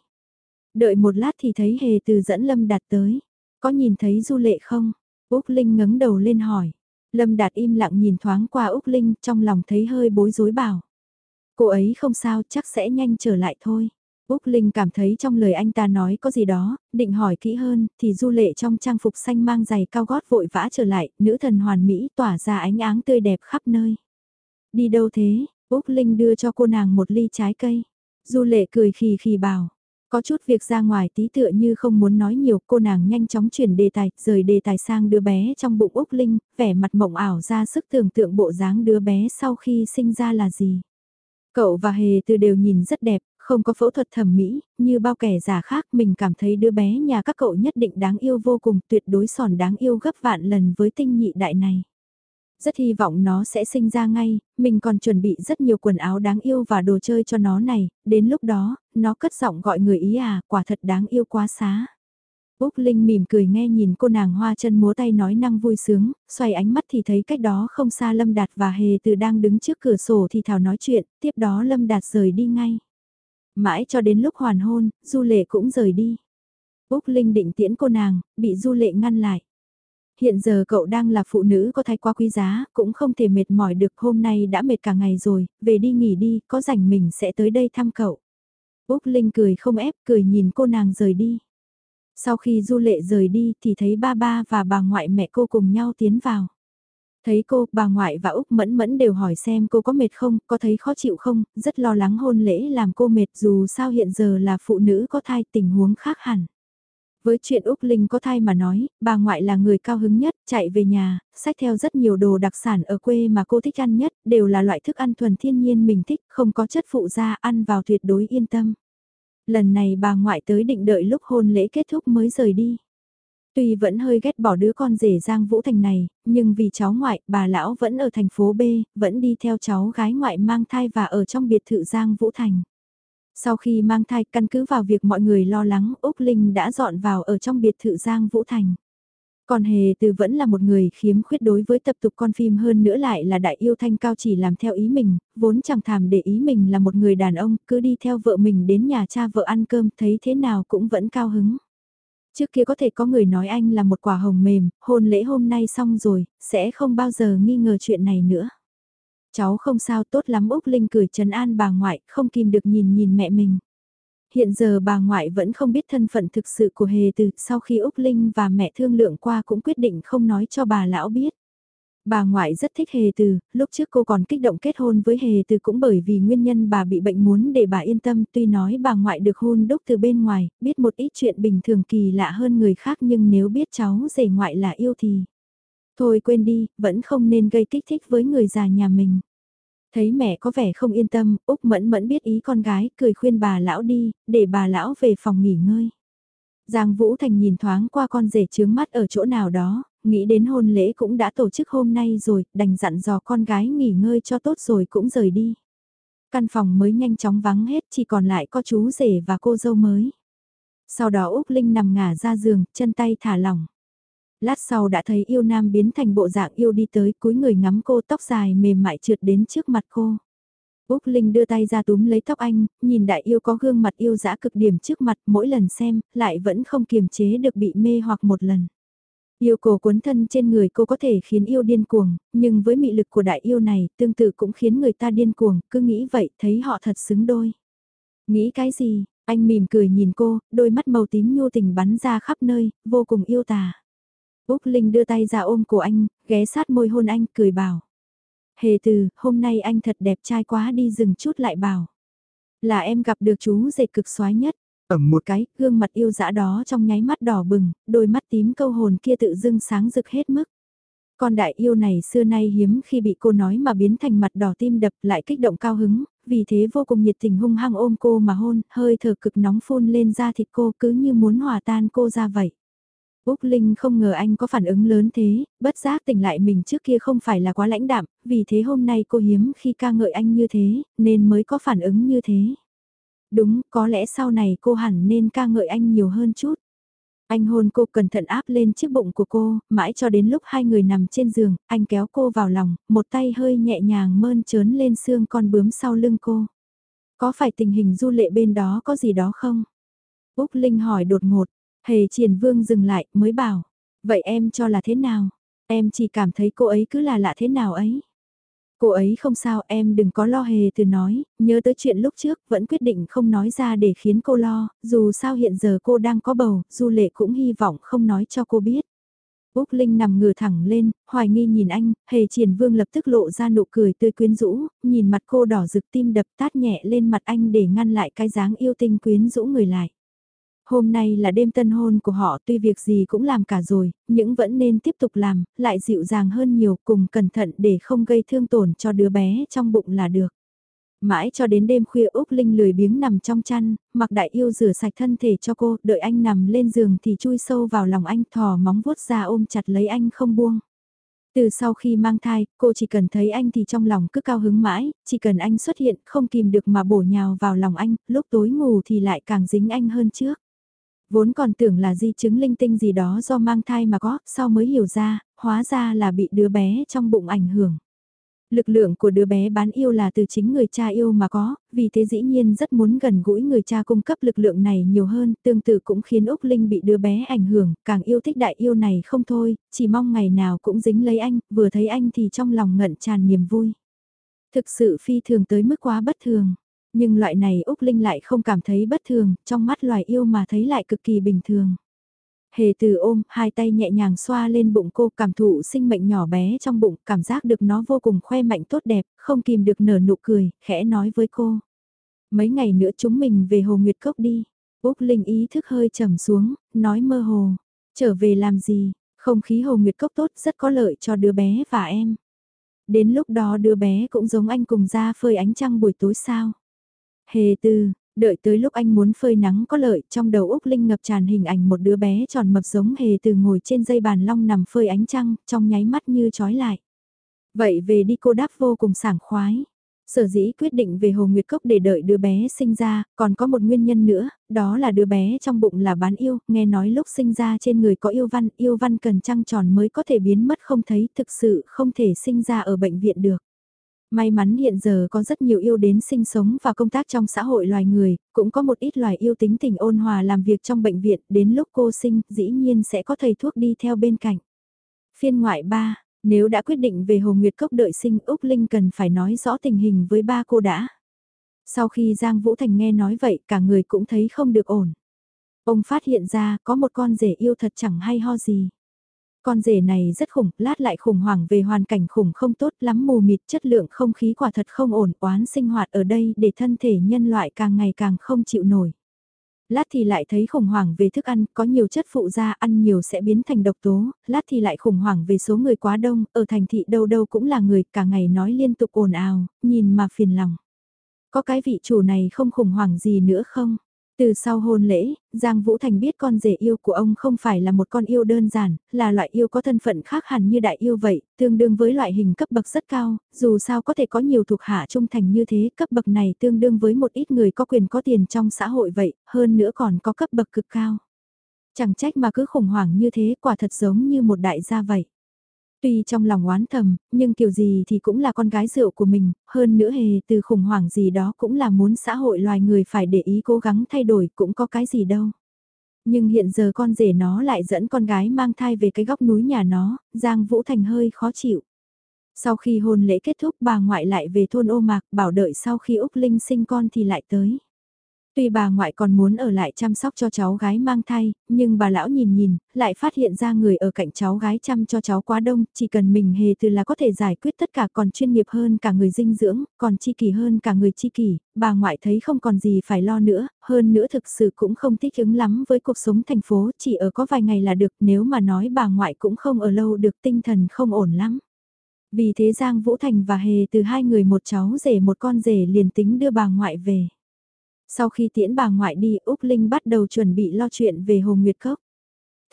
Đợi một lát thì thấy hề từ dẫn Lâm Đạt tới. Có nhìn thấy Du Lệ không? Úc Linh ngẩng đầu lên hỏi. Lâm Đạt im lặng nhìn thoáng qua Úc Linh trong lòng thấy hơi bối rối bảo. Cô ấy không sao chắc sẽ nhanh trở lại thôi. Úc Linh cảm thấy trong lời anh ta nói có gì đó, định hỏi kỹ hơn, thì du lệ trong trang phục xanh mang giày cao gót vội vã trở lại, nữ thần hoàn mỹ tỏa ra ánh áng tươi đẹp khắp nơi. Đi đâu thế? Úc Linh đưa cho cô nàng một ly trái cây. Du lệ cười khì khì bảo, có chút việc ra ngoài tí tựa như không muốn nói nhiều, cô nàng nhanh chóng chuyển đề tài, rời đề tài sang đứa bé trong bụng Úc Linh, vẻ mặt mộng ảo ra sức tưởng tượng bộ dáng đứa bé sau khi sinh ra là gì. Cậu và Hề từ đều nhìn rất đẹp, không có phẫu thuật thẩm mỹ, như bao kẻ giả khác mình cảm thấy đứa bé nhà các cậu nhất định đáng yêu vô cùng tuyệt đối sòn đáng yêu gấp vạn lần với tinh nhị đại này rất hy vọng nó sẽ sinh ra ngay, mình còn chuẩn bị rất nhiều quần áo đáng yêu và đồ chơi cho nó này, đến lúc đó, nó cất giọng gọi người ý à, quả thật đáng yêu quá xá. Úc Linh mỉm cười nghe nhìn cô nàng hoa chân múa tay nói năng vui sướng, xoay ánh mắt thì thấy cách đó không xa Lâm Đạt và Hề Từ đang đứng trước cửa sổ thì thảo nói chuyện, tiếp đó Lâm Đạt rời đi ngay. Mãi cho đến lúc hoàn hôn, Du Lệ cũng rời đi. Úc Linh định tiễn cô nàng, bị Du Lệ ngăn lại. Hiện giờ cậu đang là phụ nữ có thái quá quý giá, cũng không thể mệt mỏi được hôm nay đã mệt cả ngày rồi, về đi nghỉ đi, có rảnh mình sẽ tới đây thăm cậu. Úc Linh cười không ép, cười nhìn cô nàng rời đi. Sau khi Du Lệ rời đi thì thấy ba ba và bà ngoại mẹ cô cùng nhau tiến vào. Thấy cô, bà ngoại và Úc Mẫn Mẫn đều hỏi xem cô có mệt không, có thấy khó chịu không, rất lo lắng hôn lễ làm cô mệt dù sao hiện giờ là phụ nữ có thai tình huống khác hẳn. Với chuyện Úc Linh có thai mà nói, bà ngoại là người cao hứng nhất, chạy về nhà, sách theo rất nhiều đồ đặc sản ở quê mà cô thích ăn nhất, đều là loại thức ăn thuần thiên nhiên mình thích, không có chất phụ da ăn vào tuyệt đối yên tâm. Lần này bà ngoại tới định đợi lúc hôn lễ kết thúc mới rời đi. Tuy vẫn hơi ghét bỏ đứa con rể Giang Vũ Thành này, nhưng vì cháu ngoại, bà lão vẫn ở thành phố B, vẫn đi theo cháu gái ngoại mang thai và ở trong biệt thự Giang Vũ Thành. Sau khi mang thai căn cứ vào việc mọi người lo lắng, Úc Linh đã dọn vào ở trong biệt thự Giang Vũ Thành. Còn Hề Từ vẫn là một người khiếm khuyết đối với tập tục con phim hơn nữa lại là đại yêu thanh cao chỉ làm theo ý mình, vốn chẳng thèm để ý mình là một người đàn ông, cứ đi theo vợ mình đến nhà cha vợ ăn cơm thấy thế nào cũng vẫn cao hứng. Trước kia có thể có người nói anh là một quả hồng mềm, hôn lễ hôm nay xong rồi, sẽ không bao giờ nghi ngờ chuyện này nữa. Cháu không sao tốt lắm Úc Linh cười trấn an bà ngoại, không kìm được nhìn nhìn mẹ mình. Hiện giờ bà ngoại vẫn không biết thân phận thực sự của Hề Từ, sau khi Úc Linh và mẹ thương lượng qua cũng quyết định không nói cho bà lão biết. Bà ngoại rất thích Hề Từ, lúc trước cô còn kích động kết hôn với Hề Từ cũng bởi vì nguyên nhân bà bị bệnh muốn để bà yên tâm tuy nói bà ngoại được hôn đúc từ bên ngoài, biết một ít chuyện bình thường kỳ lạ hơn người khác nhưng nếu biết cháu rể ngoại là yêu thì... Thôi quên đi, vẫn không nên gây kích thích với người già nhà mình. Thấy mẹ có vẻ không yên tâm, Úc Mẫn Mẫn biết ý con gái, cười khuyên bà lão đi, để bà lão về phòng nghỉ ngơi. Giang Vũ Thành nhìn thoáng qua con rể trướng mắt ở chỗ nào đó, nghĩ đến hôn lễ cũng đã tổ chức hôm nay rồi, đành dặn dò con gái nghỉ ngơi cho tốt rồi cũng rời đi. Căn phòng mới nhanh chóng vắng hết, chỉ còn lại có chú rể và cô dâu mới. Sau đó Úc Linh nằm ngả ra giường, chân tay thả lỏng. Lát sau đã thấy yêu nam biến thành bộ dạng yêu đi tới cúi người ngắm cô tóc dài mềm mại trượt đến trước mặt cô. Úc Linh đưa tay ra túm lấy tóc anh, nhìn đại yêu có gương mặt yêu dã cực điểm trước mặt mỗi lần xem, lại vẫn không kiềm chế được bị mê hoặc một lần. Yêu cổ cuốn thân trên người cô có thể khiến yêu điên cuồng, nhưng với mị lực của đại yêu này tương tự cũng khiến người ta điên cuồng, cứ nghĩ vậy thấy họ thật xứng đôi. Nghĩ cái gì, anh mỉm cười nhìn cô, đôi mắt màu tím nhu tình bắn ra khắp nơi, vô cùng yêu tà. Úc Linh đưa tay ra ôm cổ anh, ghé sát môi hôn anh, cười bảo. Hề từ, hôm nay anh thật đẹp trai quá đi dừng chút lại bảo. Là em gặp được chú rể cực xoái nhất. Ẩm một cái, gương mặt yêu dã đó trong nháy mắt đỏ bừng, đôi mắt tím câu hồn kia tự dưng sáng rực hết mức. Con đại yêu này xưa nay hiếm khi bị cô nói mà biến thành mặt đỏ tim đập lại kích động cao hứng, vì thế vô cùng nhiệt tình hung hăng ôm cô mà hôn, hơi thở cực nóng phun lên da thịt cô cứ như muốn hòa tan cô ra vậy. Úc Linh không ngờ anh có phản ứng lớn thế, bất giác tỉnh lại mình trước kia không phải là quá lãnh đạm, vì thế hôm nay cô hiếm khi ca ngợi anh như thế, nên mới có phản ứng như thế. Đúng, có lẽ sau này cô hẳn nên ca ngợi anh nhiều hơn chút. Anh hôn cô cẩn thận áp lên chiếc bụng của cô, mãi cho đến lúc hai người nằm trên giường, anh kéo cô vào lòng, một tay hơi nhẹ nhàng mơn trớn lên xương con bướm sau lưng cô. Có phải tình hình du lệ bên đó có gì đó không? Úc Linh hỏi đột ngột, hề triển vương dừng lại mới bảo, vậy em cho là thế nào? Em chỉ cảm thấy cô ấy cứ là lạ thế nào ấy. Cô ấy không sao em đừng có lo hề từ nói, nhớ tới chuyện lúc trước vẫn quyết định không nói ra để khiến cô lo, dù sao hiện giờ cô đang có bầu, du lệ cũng hy vọng không nói cho cô biết. Úc Linh nằm ngửa thẳng lên, hoài nghi nhìn anh, hề triển vương lập tức lộ ra nụ cười tươi quyến rũ, nhìn mặt cô đỏ rực tim đập tát nhẹ lên mặt anh để ngăn lại cái dáng yêu tinh quyến rũ người lại. Hôm nay là đêm tân hôn của họ tuy việc gì cũng làm cả rồi, nhưng vẫn nên tiếp tục làm, lại dịu dàng hơn nhiều cùng cẩn thận để không gây thương tổn cho đứa bé trong bụng là được. Mãi cho đến đêm khuya Úc Linh lười biếng nằm trong chăn, mặc đại yêu rửa sạch thân thể cho cô, đợi anh nằm lên giường thì chui sâu vào lòng anh thò móng vuốt ra ôm chặt lấy anh không buông. Từ sau khi mang thai, cô chỉ cần thấy anh thì trong lòng cứ cao hứng mãi, chỉ cần anh xuất hiện không kìm được mà bổ nhào vào lòng anh, lúc tối ngủ thì lại càng dính anh hơn trước. Vốn còn tưởng là di chứng linh tinh gì đó do mang thai mà có, sau mới hiểu ra, hóa ra là bị đứa bé trong bụng ảnh hưởng. Lực lượng của đứa bé bán yêu là từ chính người cha yêu mà có, vì thế dĩ nhiên rất muốn gần gũi người cha cung cấp lực lượng này nhiều hơn, tương tự cũng khiến Úc Linh bị đứa bé ảnh hưởng, càng yêu thích đại yêu này không thôi, chỉ mong ngày nào cũng dính lấy anh, vừa thấy anh thì trong lòng ngận tràn niềm vui. Thực sự phi thường tới mức quá bất thường. Nhưng loại này Úc Linh lại không cảm thấy bất thường, trong mắt loài yêu mà thấy lại cực kỳ bình thường. Hề từ ôm, hai tay nhẹ nhàng xoa lên bụng cô cảm thụ sinh mệnh nhỏ bé trong bụng, cảm giác được nó vô cùng khoe mạnh tốt đẹp, không kìm được nở nụ cười, khẽ nói với cô. Mấy ngày nữa chúng mình về Hồ Nguyệt Cốc đi. Úc Linh ý thức hơi trầm xuống, nói mơ hồ. Trở về làm gì, không khí Hồ Nguyệt Cốc tốt rất có lợi cho đứa bé và em. Đến lúc đó đứa bé cũng giống anh cùng ra phơi ánh trăng buổi tối sao. Hề tư, đợi tới lúc anh muốn phơi nắng có lợi, trong đầu Úc Linh ngập tràn hình ảnh một đứa bé tròn mập giống hề từ ngồi trên dây bàn long nằm phơi ánh trăng, trong nháy mắt như trói lại. Vậy về đi cô đáp vô cùng sảng khoái. Sở dĩ quyết định về Hồ Nguyệt Cốc để đợi đứa bé sinh ra, còn có một nguyên nhân nữa, đó là đứa bé trong bụng là bán yêu, nghe nói lúc sinh ra trên người có yêu văn, yêu văn cần trăng tròn mới có thể biến mất không thấy, thực sự không thể sinh ra ở bệnh viện được. May mắn hiện giờ có rất nhiều yêu đến sinh sống và công tác trong xã hội loài người, cũng có một ít loài yêu tính tình ôn hòa làm việc trong bệnh viện, đến lúc cô sinh, dĩ nhiên sẽ có thầy thuốc đi theo bên cạnh. Phiên ngoại 3, nếu đã quyết định về Hồ Nguyệt Cốc đợi sinh Úc Linh cần phải nói rõ tình hình với ba cô đã. Sau khi Giang Vũ Thành nghe nói vậy cả người cũng thấy không được ổn. Ông phát hiện ra có một con rể yêu thật chẳng hay ho gì. Con rể này rất khủng, lát lại khủng hoảng về hoàn cảnh khủng không tốt lắm mù mịt chất lượng không khí quả thật không ổn oán sinh hoạt ở đây để thân thể nhân loại càng ngày càng không chịu nổi. Lát thì lại thấy khủng hoảng về thức ăn, có nhiều chất phụ da ăn nhiều sẽ biến thành độc tố, lát thì lại khủng hoảng về số người quá đông, ở thành thị đâu đâu cũng là người cả ngày nói liên tục ồn ào, nhìn mà phiền lòng. Có cái vị chủ này không khủng hoảng gì nữa không? Từ sau hôn lễ, Giang Vũ Thành biết con rể yêu của ông không phải là một con yêu đơn giản, là loại yêu có thân phận khác hẳn như đại yêu vậy, tương đương với loại hình cấp bậc rất cao, dù sao có thể có nhiều thuộc hạ trung thành như thế, cấp bậc này tương đương với một ít người có quyền có tiền trong xã hội vậy, hơn nữa còn có cấp bậc cực cao. Chẳng trách mà cứ khủng hoảng như thế quả thật giống như một đại gia vậy. Tuy trong lòng oán thầm, nhưng kiểu gì thì cũng là con gái rượu của mình, hơn nữa hề từ khủng hoảng gì đó cũng là muốn xã hội loài người phải để ý cố gắng thay đổi cũng có cái gì đâu. Nhưng hiện giờ con rể nó lại dẫn con gái mang thai về cái góc núi nhà nó, Giang Vũ Thành hơi khó chịu. Sau khi hôn lễ kết thúc bà ngoại lại về thôn ô mạc bảo đợi sau khi Úc Linh sinh con thì lại tới. Tuy bà ngoại còn muốn ở lại chăm sóc cho cháu gái mang thai, nhưng bà lão nhìn nhìn, lại phát hiện ra người ở cạnh cháu gái chăm cho cháu quá đông, chỉ cần mình hề từ là có thể giải quyết tất cả còn chuyên nghiệp hơn cả người dinh dưỡng, còn chi kỳ hơn cả người chi kỳ, bà ngoại thấy không còn gì phải lo nữa, hơn nữa thực sự cũng không thích ứng lắm với cuộc sống thành phố, chỉ ở có vài ngày là được, nếu mà nói bà ngoại cũng không ở lâu được tinh thần không ổn lắm. Vì thế Giang Vũ Thành và Hề từ hai người một cháu rể một con rể liền tính đưa bà ngoại về. Sau khi tiễn bà ngoại đi Úc Linh bắt đầu chuẩn bị lo chuyện về Hồ Nguyệt Cốc.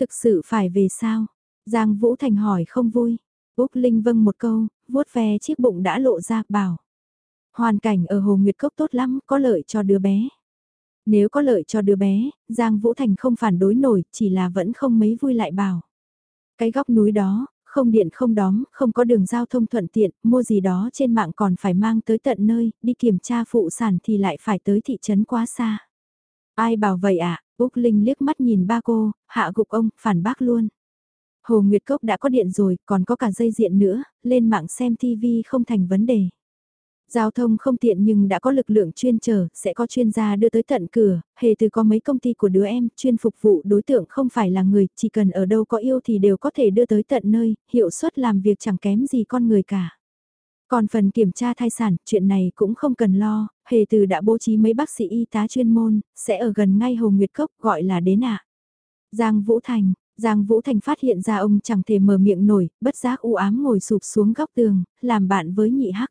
Thực sự phải về sao? Giang Vũ Thành hỏi không vui. Úc Linh vâng một câu, vuốt ve chiếc bụng đã lộ ra, bảo. Hoàn cảnh ở Hồ Nguyệt Cốc tốt lắm, có lợi cho đứa bé. Nếu có lợi cho đứa bé, Giang Vũ Thành không phản đối nổi, chỉ là vẫn không mấy vui lại bảo. Cái góc núi đó, không điện không đóm, không có đường giao thông thuận tiện, mua gì đó trên mạng còn phải mang tới tận nơi, đi kiểm tra phụ sản thì lại phải tới thị trấn quá xa. Ai bảo vậy ạ, à? Úc Linh liếc mắt nhìn ba cô, hạ gục ông, phản bác luôn. Hồ Nguyệt Cốc đã có điện rồi, còn có cả dây diện nữa, lên mạng xem TV không thành vấn đề. Giao thông không tiện nhưng đã có lực lượng chuyên chờ, sẽ có chuyên gia đưa tới tận cửa, hề từ có mấy công ty của đứa em, chuyên phục vụ đối tượng không phải là người, chỉ cần ở đâu có yêu thì đều có thể đưa tới tận nơi, hiệu suất làm việc chẳng kém gì con người cả. Còn phần kiểm tra thai sản, chuyện này cũng không cần lo, hề từ đã bố trí mấy bác sĩ y tá chuyên môn, sẽ ở gần ngay Hồ Nguyệt Cốc gọi là đến ạ. Giang Vũ Thành, Giang Vũ Thành phát hiện ra ông chẳng thể mở miệng nổi, bất giác u ám ngồi sụp xuống góc tường, làm bạn với nhị hắc.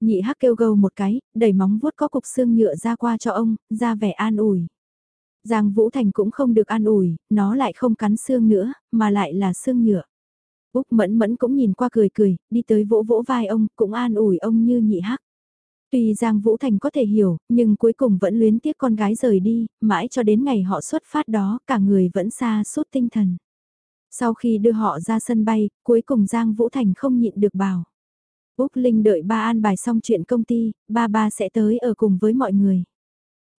Nhị hắc kêu gâu một cái, đẩy móng vuốt có cục xương nhựa ra qua cho ông, ra vẻ an ủi. Giang Vũ Thành cũng không được an ủi, nó lại không cắn xương nữa, mà lại là xương nhựa. Úc Mẫn Mẫn cũng nhìn qua cười cười, đi tới vỗ vỗ vai ông, cũng an ủi ông như nhị hắc. Tuy Giang Vũ Thành có thể hiểu, nhưng cuối cùng vẫn luyến tiếc con gái rời đi, mãi cho đến ngày họ xuất phát đó, cả người vẫn xa suốt tinh thần. Sau khi đưa họ ra sân bay, cuối cùng Giang Vũ Thành không nhịn được bảo. Úc Linh đợi ba an bài xong chuyện công ty, ba ba sẽ tới ở cùng với mọi người.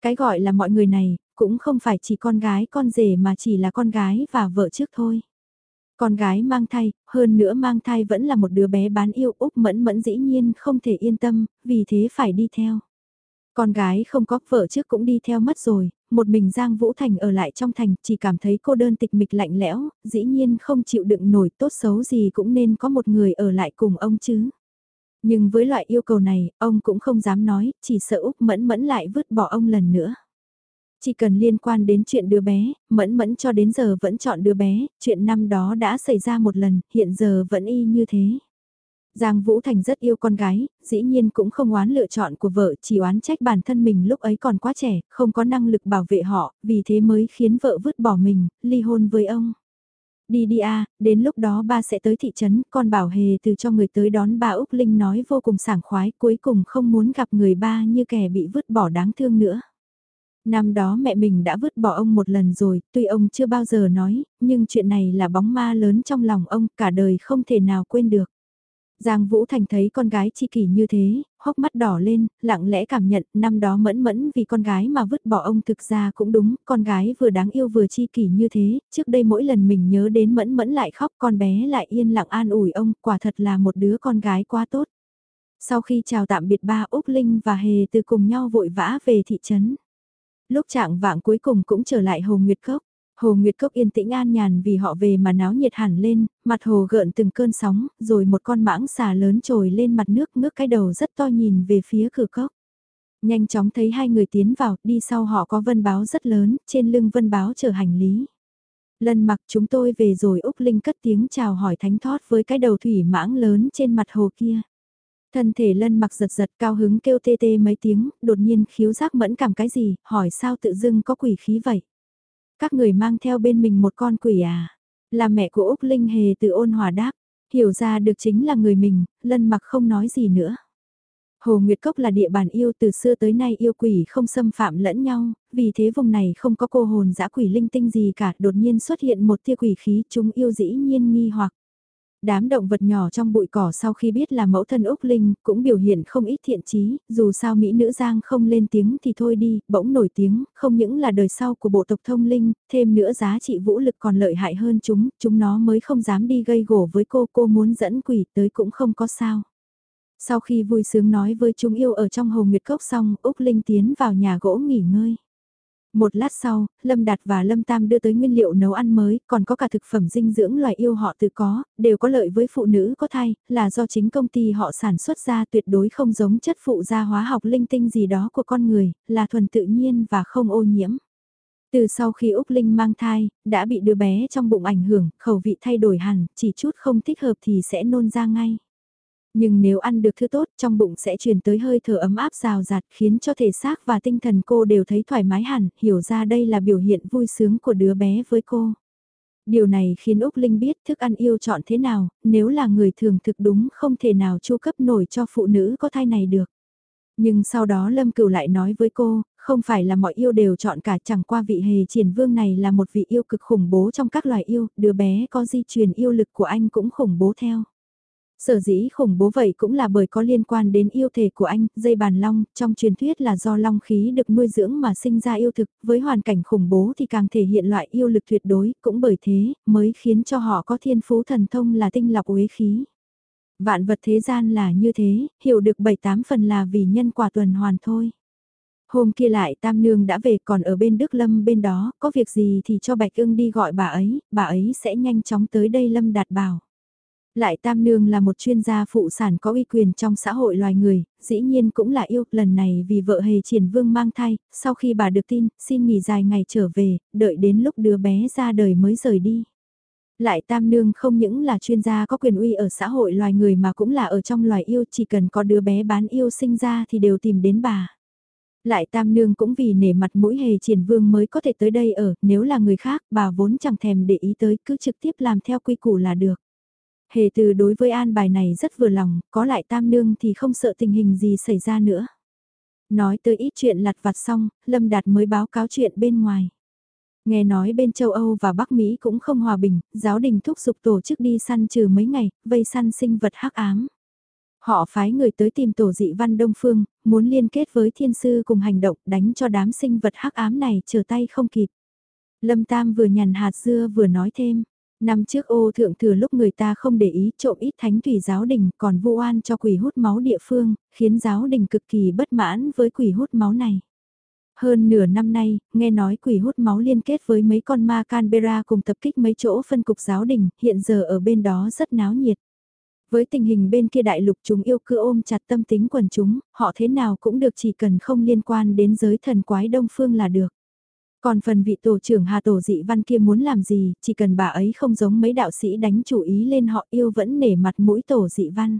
Cái gọi là mọi người này, cũng không phải chỉ con gái con rể mà chỉ là con gái và vợ trước thôi. Con gái mang thai, hơn nữa mang thai vẫn là một đứa bé bán yêu Úc mẫn mẫn dĩ nhiên không thể yên tâm, vì thế phải đi theo. Con gái không có vợ trước cũng đi theo mất rồi, một mình Giang Vũ Thành ở lại trong thành chỉ cảm thấy cô đơn tịch mịch lạnh lẽo, dĩ nhiên không chịu đựng nổi tốt xấu gì cũng nên có một người ở lại cùng ông chứ. Nhưng với loại yêu cầu này, ông cũng không dám nói, chỉ sợ Úc Mẫn Mẫn lại vứt bỏ ông lần nữa. Chỉ cần liên quan đến chuyện đứa bé, Mẫn Mẫn cho đến giờ vẫn chọn đứa bé, chuyện năm đó đã xảy ra một lần, hiện giờ vẫn y như thế. Giang Vũ Thành rất yêu con gái, dĩ nhiên cũng không oán lựa chọn của vợ, chỉ oán trách bản thân mình lúc ấy còn quá trẻ, không có năng lực bảo vệ họ, vì thế mới khiến vợ vứt bỏ mình, ly hôn với ông. Đi đi a, đến lúc đó ba sẽ tới thị trấn, con bảo hề từ cho người tới đón ba Úc Linh nói vô cùng sảng khoái, cuối cùng không muốn gặp người ba như kẻ bị vứt bỏ đáng thương nữa. Năm đó mẹ mình đã vứt bỏ ông một lần rồi, tuy ông chưa bao giờ nói, nhưng chuyện này là bóng ma lớn trong lòng ông, cả đời không thể nào quên được. Giang Vũ Thành thấy con gái chi kỷ như thế, hốc mắt đỏ lên, lặng lẽ cảm nhận, năm đó mẫn mẫn vì con gái mà vứt bỏ ông thực ra cũng đúng, con gái vừa đáng yêu vừa chi kỷ như thế, trước đây mỗi lần mình nhớ đến mẫn mẫn lại khóc con bé lại yên lặng an ủi ông, quả thật là một đứa con gái quá tốt. Sau khi chào tạm biệt ba Úc Linh và Hề từ cùng nhau vội vã về thị trấn. Lúc trạng vạng cuối cùng cũng trở lại Hồ Nguyệt Cốc. Hồ Nguyệt Cốc yên tĩnh an nhàn vì họ về mà náo nhiệt hẳn lên, mặt hồ gợn từng cơn sóng, rồi một con mãng xà lớn trồi lên mặt nước ngước cái đầu rất to nhìn về phía cửa cốc. Nhanh chóng thấy hai người tiến vào, đi sau họ có vân báo rất lớn, trên lưng vân báo chở hành lý. Lần mặc chúng tôi về rồi Úc Linh cất tiếng chào hỏi thánh thót với cái đầu thủy mãng lớn trên mặt hồ kia. Thân thể lân mặc giật giật cao hứng kêu tê tê mấy tiếng, đột nhiên khiếu giác mẫn cảm cái gì, hỏi sao tự dưng có quỷ khí vậy. Các người mang theo bên mình một con quỷ à? Là mẹ của Úc Linh hề từ ôn hòa đáp, hiểu ra được chính là người mình, lân mặc không nói gì nữa. Hồ Nguyệt Cốc là địa bàn yêu từ xưa tới nay yêu quỷ không xâm phạm lẫn nhau, vì thế vùng này không có cô hồn dã quỷ linh tinh gì cả, đột nhiên xuất hiện một tia quỷ khí chúng yêu dĩ nhiên nghi hoặc. Đám động vật nhỏ trong bụi cỏ sau khi biết là mẫu thân Úc Linh cũng biểu hiện không ít thiện chí, dù sao Mỹ nữ Giang không lên tiếng thì thôi đi, bỗng nổi tiếng, không những là đời sau của bộ tộc thông linh, thêm nữa giá trị vũ lực còn lợi hại hơn chúng, chúng nó mới không dám đi gây gổ với cô, cô muốn dẫn quỷ tới cũng không có sao. Sau khi vui sướng nói với chúng yêu ở trong hồ nguyệt cốc xong, Úc Linh tiến vào nhà gỗ nghỉ ngơi. Một lát sau, Lâm Đạt và Lâm Tam đưa tới nguyên liệu nấu ăn mới, còn có cả thực phẩm dinh dưỡng loài yêu họ tự có, đều có lợi với phụ nữ có thai, là do chính công ty họ sản xuất ra tuyệt đối không giống chất phụ gia hóa học linh tinh gì đó của con người, là thuần tự nhiên và không ô nhiễm. Từ sau khi Úc Linh mang thai, đã bị đứa bé trong bụng ảnh hưởng, khẩu vị thay đổi hẳn, chỉ chút không thích hợp thì sẽ nôn ra ngay. Nhưng nếu ăn được thứ tốt trong bụng sẽ truyền tới hơi thở ấm áp rào rạt khiến cho thể xác và tinh thần cô đều thấy thoải mái hẳn, hiểu ra đây là biểu hiện vui sướng của đứa bé với cô. Điều này khiến Úc Linh biết thức ăn yêu chọn thế nào, nếu là người thường thực đúng không thể nào chu cấp nổi cho phụ nữ có thai này được. Nhưng sau đó Lâm Cửu lại nói với cô, không phải là mọi yêu đều chọn cả chẳng qua vị hề triển vương này là một vị yêu cực khủng bố trong các loài yêu, đứa bé có di truyền yêu lực của anh cũng khủng bố theo. Sở dĩ khủng bố vậy cũng là bởi có liên quan đến yêu thể của anh, dây bàn long, trong truyền thuyết là do long khí được nuôi dưỡng mà sinh ra yêu thực, với hoàn cảnh khủng bố thì càng thể hiện loại yêu lực tuyệt đối, cũng bởi thế, mới khiến cho họ có thiên phú thần thông là tinh lọc uế khí. Vạn vật thế gian là như thế, hiểu được bảy tám phần là vì nhân quả tuần hoàn thôi. Hôm kia lại Tam Nương đã về còn ở bên Đức Lâm bên đó, có việc gì thì cho Bạch ưng đi gọi bà ấy, bà ấy sẽ nhanh chóng tới đây Lâm đạt bảo. Lại Tam Nương là một chuyên gia phụ sản có uy quyền trong xã hội loài người, dĩ nhiên cũng là yêu, lần này vì vợ hề triển vương mang thai, sau khi bà được tin, xin nghỉ dài ngày trở về, đợi đến lúc đứa bé ra đời mới rời đi. Lại Tam Nương không những là chuyên gia có quyền uy ở xã hội loài người mà cũng là ở trong loài yêu, chỉ cần có đứa bé bán yêu sinh ra thì đều tìm đến bà. Lại Tam Nương cũng vì nể mặt mũi hề triển vương mới có thể tới đây ở, nếu là người khác, bà vốn chẳng thèm để ý tới, cứ trực tiếp làm theo quy củ là được. Hề từ đối với an bài này rất vừa lòng, có lại tam nương thì không sợ tình hình gì xảy ra nữa. Nói tới ít chuyện lặt vặt xong, Lâm Đạt mới báo cáo chuyện bên ngoài. Nghe nói bên châu Âu và Bắc Mỹ cũng không hòa bình, giáo đình thúc giục tổ chức đi săn trừ mấy ngày, vây săn sinh vật hắc ám. Họ phái người tới tìm tổ dị văn Đông Phương, muốn liên kết với thiên sư cùng hành động đánh cho đám sinh vật hắc ám này trở tay không kịp. Lâm Tam vừa nhằn hạt dưa vừa nói thêm, Năm trước ô thượng thừa lúc người ta không để ý trộm ít thánh thủy giáo đình còn vu oan cho quỷ hút máu địa phương, khiến giáo đình cực kỳ bất mãn với quỷ hút máu này. Hơn nửa năm nay, nghe nói quỷ hút máu liên kết với mấy con ma Canberra cùng tập kích mấy chỗ phân cục giáo đình, hiện giờ ở bên đó rất náo nhiệt. Với tình hình bên kia đại lục chúng yêu cứ ôm chặt tâm tính quần chúng, họ thế nào cũng được chỉ cần không liên quan đến giới thần quái đông phương là được. Còn phần vị tổ trưởng Hà Tổ Dị Văn kia muốn làm gì, chỉ cần bà ấy không giống mấy đạo sĩ đánh chủ ý lên họ yêu vẫn nể mặt mũi Tổ Dị Văn.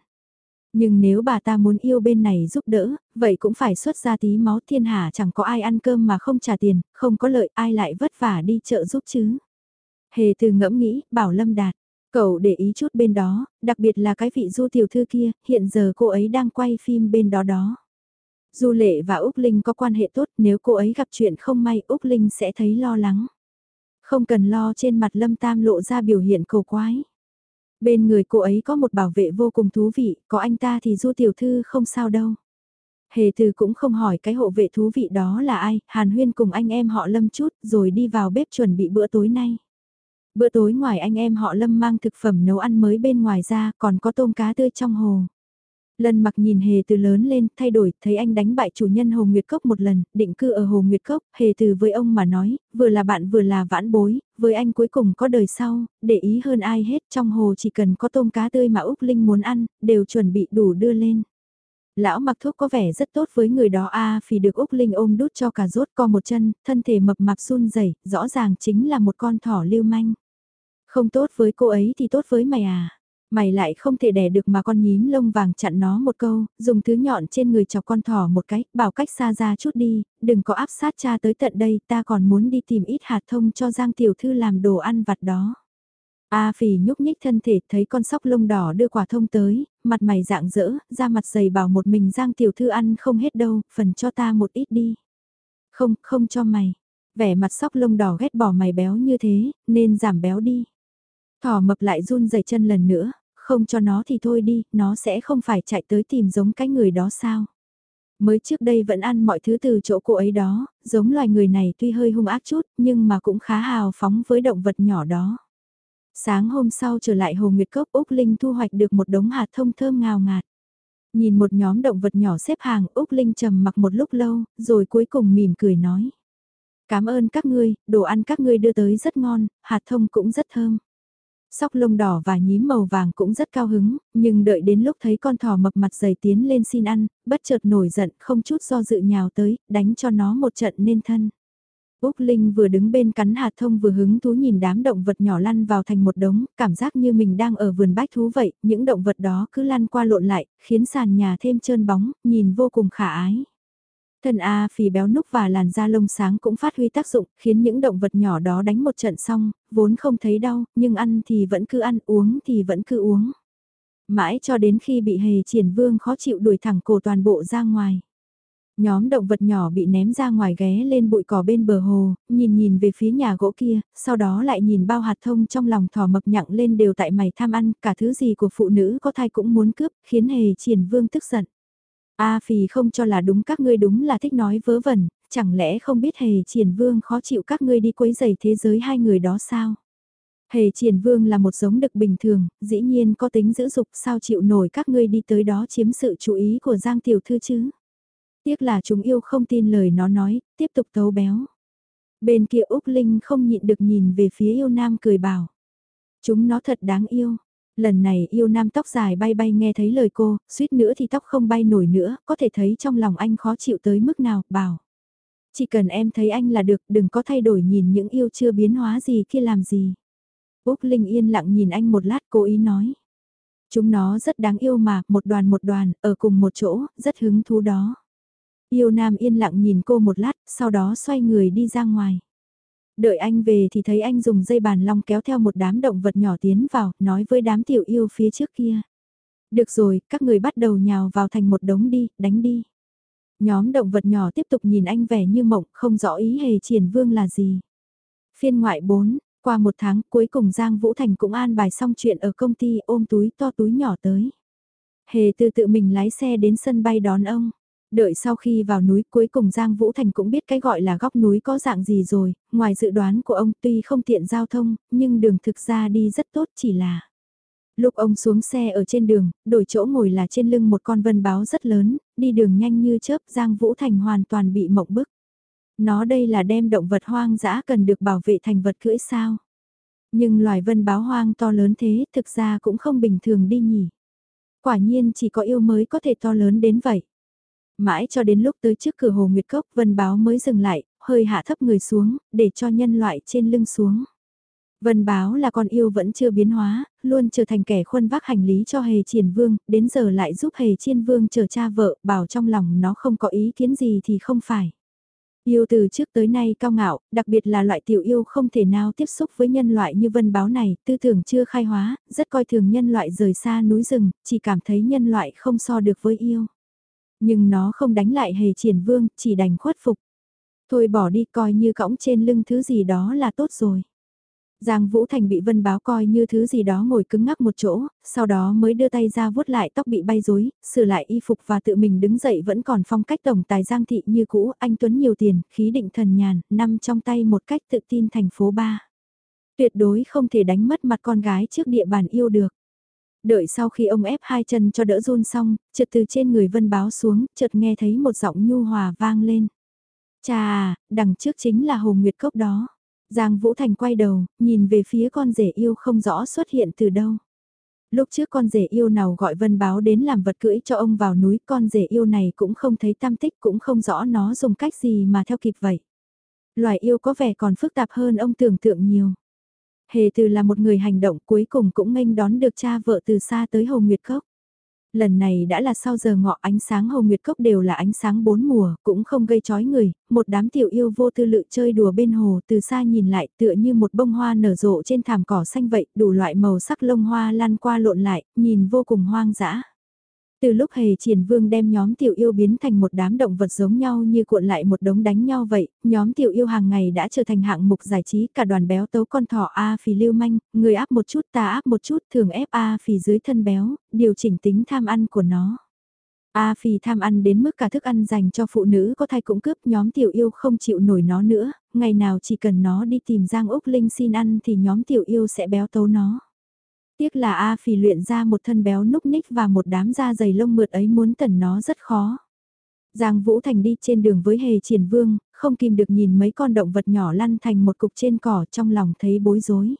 Nhưng nếu bà ta muốn yêu bên này giúp đỡ, vậy cũng phải xuất ra tí máu thiên hà chẳng có ai ăn cơm mà không trả tiền, không có lợi ai lại vất vả đi chợ giúp chứ. Hề từ ngẫm nghĩ, bảo Lâm Đạt, cậu để ý chút bên đó, đặc biệt là cái vị du tiểu thư kia, hiện giờ cô ấy đang quay phim bên đó đó. Du Lệ và Úc Linh có quan hệ tốt nếu cô ấy gặp chuyện không may Úc Linh sẽ thấy lo lắng. Không cần lo trên mặt Lâm Tam lộ ra biểu hiện cầu quái. Bên người cô ấy có một bảo vệ vô cùng thú vị, có anh ta thì Du Tiểu Thư không sao đâu. Hề từ cũng không hỏi cái hộ vệ thú vị đó là ai, Hàn Huyên cùng anh em họ Lâm chút rồi đi vào bếp chuẩn bị bữa tối nay. Bữa tối ngoài anh em họ Lâm mang thực phẩm nấu ăn mới bên ngoài ra còn có tôm cá tươi trong hồ. Lân mặc nhìn hề từ lớn lên, thay đổi, thấy anh đánh bại chủ nhân Hồ Nguyệt Cốc một lần, định cư ở Hồ Nguyệt Cốc, hề từ với ông mà nói, vừa là bạn vừa là vãn bối, với anh cuối cùng có đời sau, để ý hơn ai hết, trong hồ chỉ cần có tôm cá tươi mà Úc Linh muốn ăn, đều chuẩn bị đủ đưa lên. Lão mặc thuốc có vẻ rất tốt với người đó a à, vì được Úc Linh ôm đút cho cả rốt co một chân, thân thể mập mạp run rẩy rõ ràng chính là một con thỏ lưu manh. Không tốt với cô ấy thì tốt với mày à. Mày lại không thể đẻ được mà con nhím lông vàng chặn nó một câu, dùng thứ nhọn trên người chọc con thỏ một cái, bảo cách xa ra chút đi, đừng có áp sát cha tới tận đây, ta còn muốn đi tìm ít hạt thông cho Giang Tiểu Thư làm đồ ăn vặt đó. A phì nhúc nhích thân thể thấy con sóc lông đỏ đưa quả thông tới, mặt mày dạng dỡ, da mặt dày bảo một mình Giang tiểu thư ăn không hết đâu, phần cho ta một ít đi. Không, không cho mày. Vẻ mặt sóc lông đỏ ghét bỏ mày béo như thế, nên giảm béo đi. Thỏ mập lại run dày chân lần nữa, không cho nó thì thôi đi, nó sẽ không phải chạy tới tìm giống cái người đó sao. Mới trước đây vẫn ăn mọi thứ từ chỗ cô ấy đó, giống loài người này tuy hơi hung ác chút, nhưng mà cũng khá hào phóng với động vật nhỏ đó. Sáng hôm sau trở lại Hồ Nguyệt Cốc Úc Linh thu hoạch được một đống hạt thông thơm ngào ngạt. Nhìn một nhóm động vật nhỏ xếp hàng Úc Linh trầm mặc một lúc lâu, rồi cuối cùng mỉm cười nói. Cảm ơn các ngươi, đồ ăn các ngươi đưa tới rất ngon, hạt thông cũng rất thơm. Sóc lông đỏ và nhím màu vàng cũng rất cao hứng, nhưng đợi đến lúc thấy con thỏ mập mặt dày tiến lên xin ăn, bất chợt nổi giận không chút do dự nhào tới, đánh cho nó một trận nên thân. Úc Linh vừa đứng bên cắn hạt thông vừa hứng thú nhìn đám động vật nhỏ lăn vào thành một đống, cảm giác như mình đang ở vườn bách thú vậy, những động vật đó cứ lăn qua lộn lại, khiến sàn nhà thêm trơn bóng, nhìn vô cùng khả ái. Thân A phì béo núc và làn da lông sáng cũng phát huy tác dụng, khiến những động vật nhỏ đó đánh một trận xong, vốn không thấy đau, nhưng ăn thì vẫn cứ ăn, uống thì vẫn cứ uống. Mãi cho đến khi bị hề triển vương khó chịu đuổi thẳng cổ toàn bộ ra ngoài. Nhóm động vật nhỏ bị ném ra ngoài ghé lên bụi cỏ bên bờ hồ, nhìn nhìn về phía nhà gỗ kia, sau đó lại nhìn bao hạt thông trong lòng thỏ mập nhặng lên đều tại mày tham ăn, cả thứ gì của phụ nữ có thai cũng muốn cướp, khiến hề triển vương tức giận. A phì không cho là đúng các ngươi đúng là thích nói vớ vẩn, chẳng lẽ không biết hề triển vương khó chịu các ngươi đi quấy giày thế giới hai người đó sao? Hề triển vương là một giống đực bình thường, dĩ nhiên có tính giữ dục sao chịu nổi các ngươi đi tới đó chiếm sự chú ý của Giang Tiểu Thư chứ? Tiếc là chúng yêu không tin lời nó nói, tiếp tục tấu béo. Bên kia Úc Linh không nhịn được nhìn về phía yêu nam cười bảo. Chúng nó thật đáng yêu, Lần này yêu nam tóc dài bay bay nghe thấy lời cô, suýt nữa thì tóc không bay nổi nữa, có thể thấy trong lòng anh khó chịu tới mức nào, bảo. Chỉ cần em thấy anh là được, đừng có thay đổi nhìn những yêu chưa biến hóa gì kia làm gì. Úc Linh yên lặng nhìn anh một lát cố ý nói. Chúng nó rất đáng yêu mà, một đoàn một đoàn, ở cùng một chỗ, rất hứng thú đó. Yêu nam yên lặng nhìn cô một lát, sau đó xoay người đi ra ngoài. Đợi anh về thì thấy anh dùng dây bàn long kéo theo một đám động vật nhỏ tiến vào, nói với đám tiểu yêu phía trước kia. Được rồi, các người bắt đầu nhào vào thành một đống đi, đánh đi. Nhóm động vật nhỏ tiếp tục nhìn anh vẻ như mộng, không rõ ý hề triển vương là gì. Phiên ngoại 4, qua một tháng cuối cùng Giang Vũ Thành cũng an bài xong chuyện ở công ty ôm túi to túi nhỏ tới. Hề từ tự mình lái xe đến sân bay đón ông. Đợi sau khi vào núi cuối cùng Giang Vũ Thành cũng biết cái gọi là góc núi có dạng gì rồi, ngoài dự đoán của ông tuy không tiện giao thông, nhưng đường thực ra đi rất tốt chỉ là... Lúc ông xuống xe ở trên đường, đổi chỗ ngồi là trên lưng một con vân báo rất lớn, đi đường nhanh như chớp Giang Vũ Thành hoàn toàn bị mộng bức. Nó đây là đem động vật hoang dã cần được bảo vệ thành vật cưỡi sao. Nhưng loài vân báo hoang to lớn thế thực ra cũng không bình thường đi nhỉ. Quả nhiên chỉ có yêu mới có thể to lớn đến vậy. Mãi cho đến lúc tới trước cửa hồ Nguyệt Cốc Vân Báo mới dừng lại, hơi hạ thấp người xuống, để cho nhân loại trên lưng xuống. Vân Báo là con yêu vẫn chưa biến hóa, luôn trở thành kẻ khuân vác hành lý cho Hề Triển Vương, đến giờ lại giúp Hề Triển Vương chờ cha vợ, bảo trong lòng nó không có ý kiến gì thì không phải. Yêu từ trước tới nay cao ngạo, đặc biệt là loại tiểu yêu không thể nào tiếp xúc với nhân loại như vân báo này, tư tưởng chưa khai hóa, rất coi thường nhân loại rời xa núi rừng, chỉ cảm thấy nhân loại không so được với yêu. Nhưng nó không đánh lại hề triển vương, chỉ đành khuất phục. Thôi bỏ đi coi như cõng trên lưng thứ gì đó là tốt rồi. Giang Vũ Thành bị Vân Báo coi như thứ gì đó ngồi cứng ngắc một chỗ, sau đó mới đưa tay ra vuốt lại tóc bị bay rối, sửa lại y phục và tự mình đứng dậy vẫn còn phong cách tổng tài Giang Thị như cũ, anh Tuấn nhiều tiền, khí định thần nhàn, nằm trong tay một cách tự tin thành phố ba. Tuyệt đối không thể đánh mất mặt con gái trước địa bàn yêu được. Đợi sau khi ông ép hai chân cho đỡ run xong, chợt từ trên người vân báo xuống, chợt nghe thấy một giọng nhu hòa vang lên. Chà, đằng trước chính là Hồ Nguyệt Cốc đó. Giang Vũ Thành quay đầu, nhìn về phía con rể yêu không rõ xuất hiện từ đâu. Lúc trước con rể yêu nào gọi vân báo đến làm vật cưỡi cho ông vào núi, con rể yêu này cũng không thấy tam tích cũng không rõ nó dùng cách gì mà theo kịp vậy. Loài yêu có vẻ còn phức tạp hơn ông tưởng tượng nhiều. Hề từ là một người hành động cuối cùng cũng nghênh đón được cha vợ từ xa tới Hồ Nguyệt Cốc. Lần này đã là sau giờ ngọ ánh sáng hồ nguyệt cốc đều là ánh sáng bốn mùa, cũng không gây chói người, một đám tiểu yêu vô tư lự chơi đùa bên hồ từ xa nhìn lại tựa như một bông hoa nở rộ trên thảm cỏ xanh vậy, đủ loại màu sắc lông hoa lan qua lộn lại, nhìn vô cùng hoang dã. Từ lúc hề triển vương đem nhóm tiểu yêu biến thành một đám động vật giống nhau như cuộn lại một đống đánh nhau vậy, nhóm tiểu yêu hàng ngày đã trở thành hạng mục giải trí cả đoàn béo tấu con thỏ A phì lưu manh, người áp một chút ta áp một chút thường ép A phì dưới thân béo, điều chỉnh tính tham ăn của nó. A phì tham ăn đến mức cả thức ăn dành cho phụ nữ có thai cũng cướp nhóm tiểu yêu không chịu nổi nó nữa, ngày nào chỉ cần nó đi tìm Giang Úc Linh xin ăn thì nhóm tiểu yêu sẽ béo tấu nó. Tiếc là A phì luyện ra một thân béo núc ních và một đám da dày lông mượt ấy muốn tẩn nó rất khó. Giang Vũ Thành đi trên đường với hề triển vương, không kìm được nhìn mấy con động vật nhỏ lăn thành một cục trên cỏ trong lòng thấy bối rối.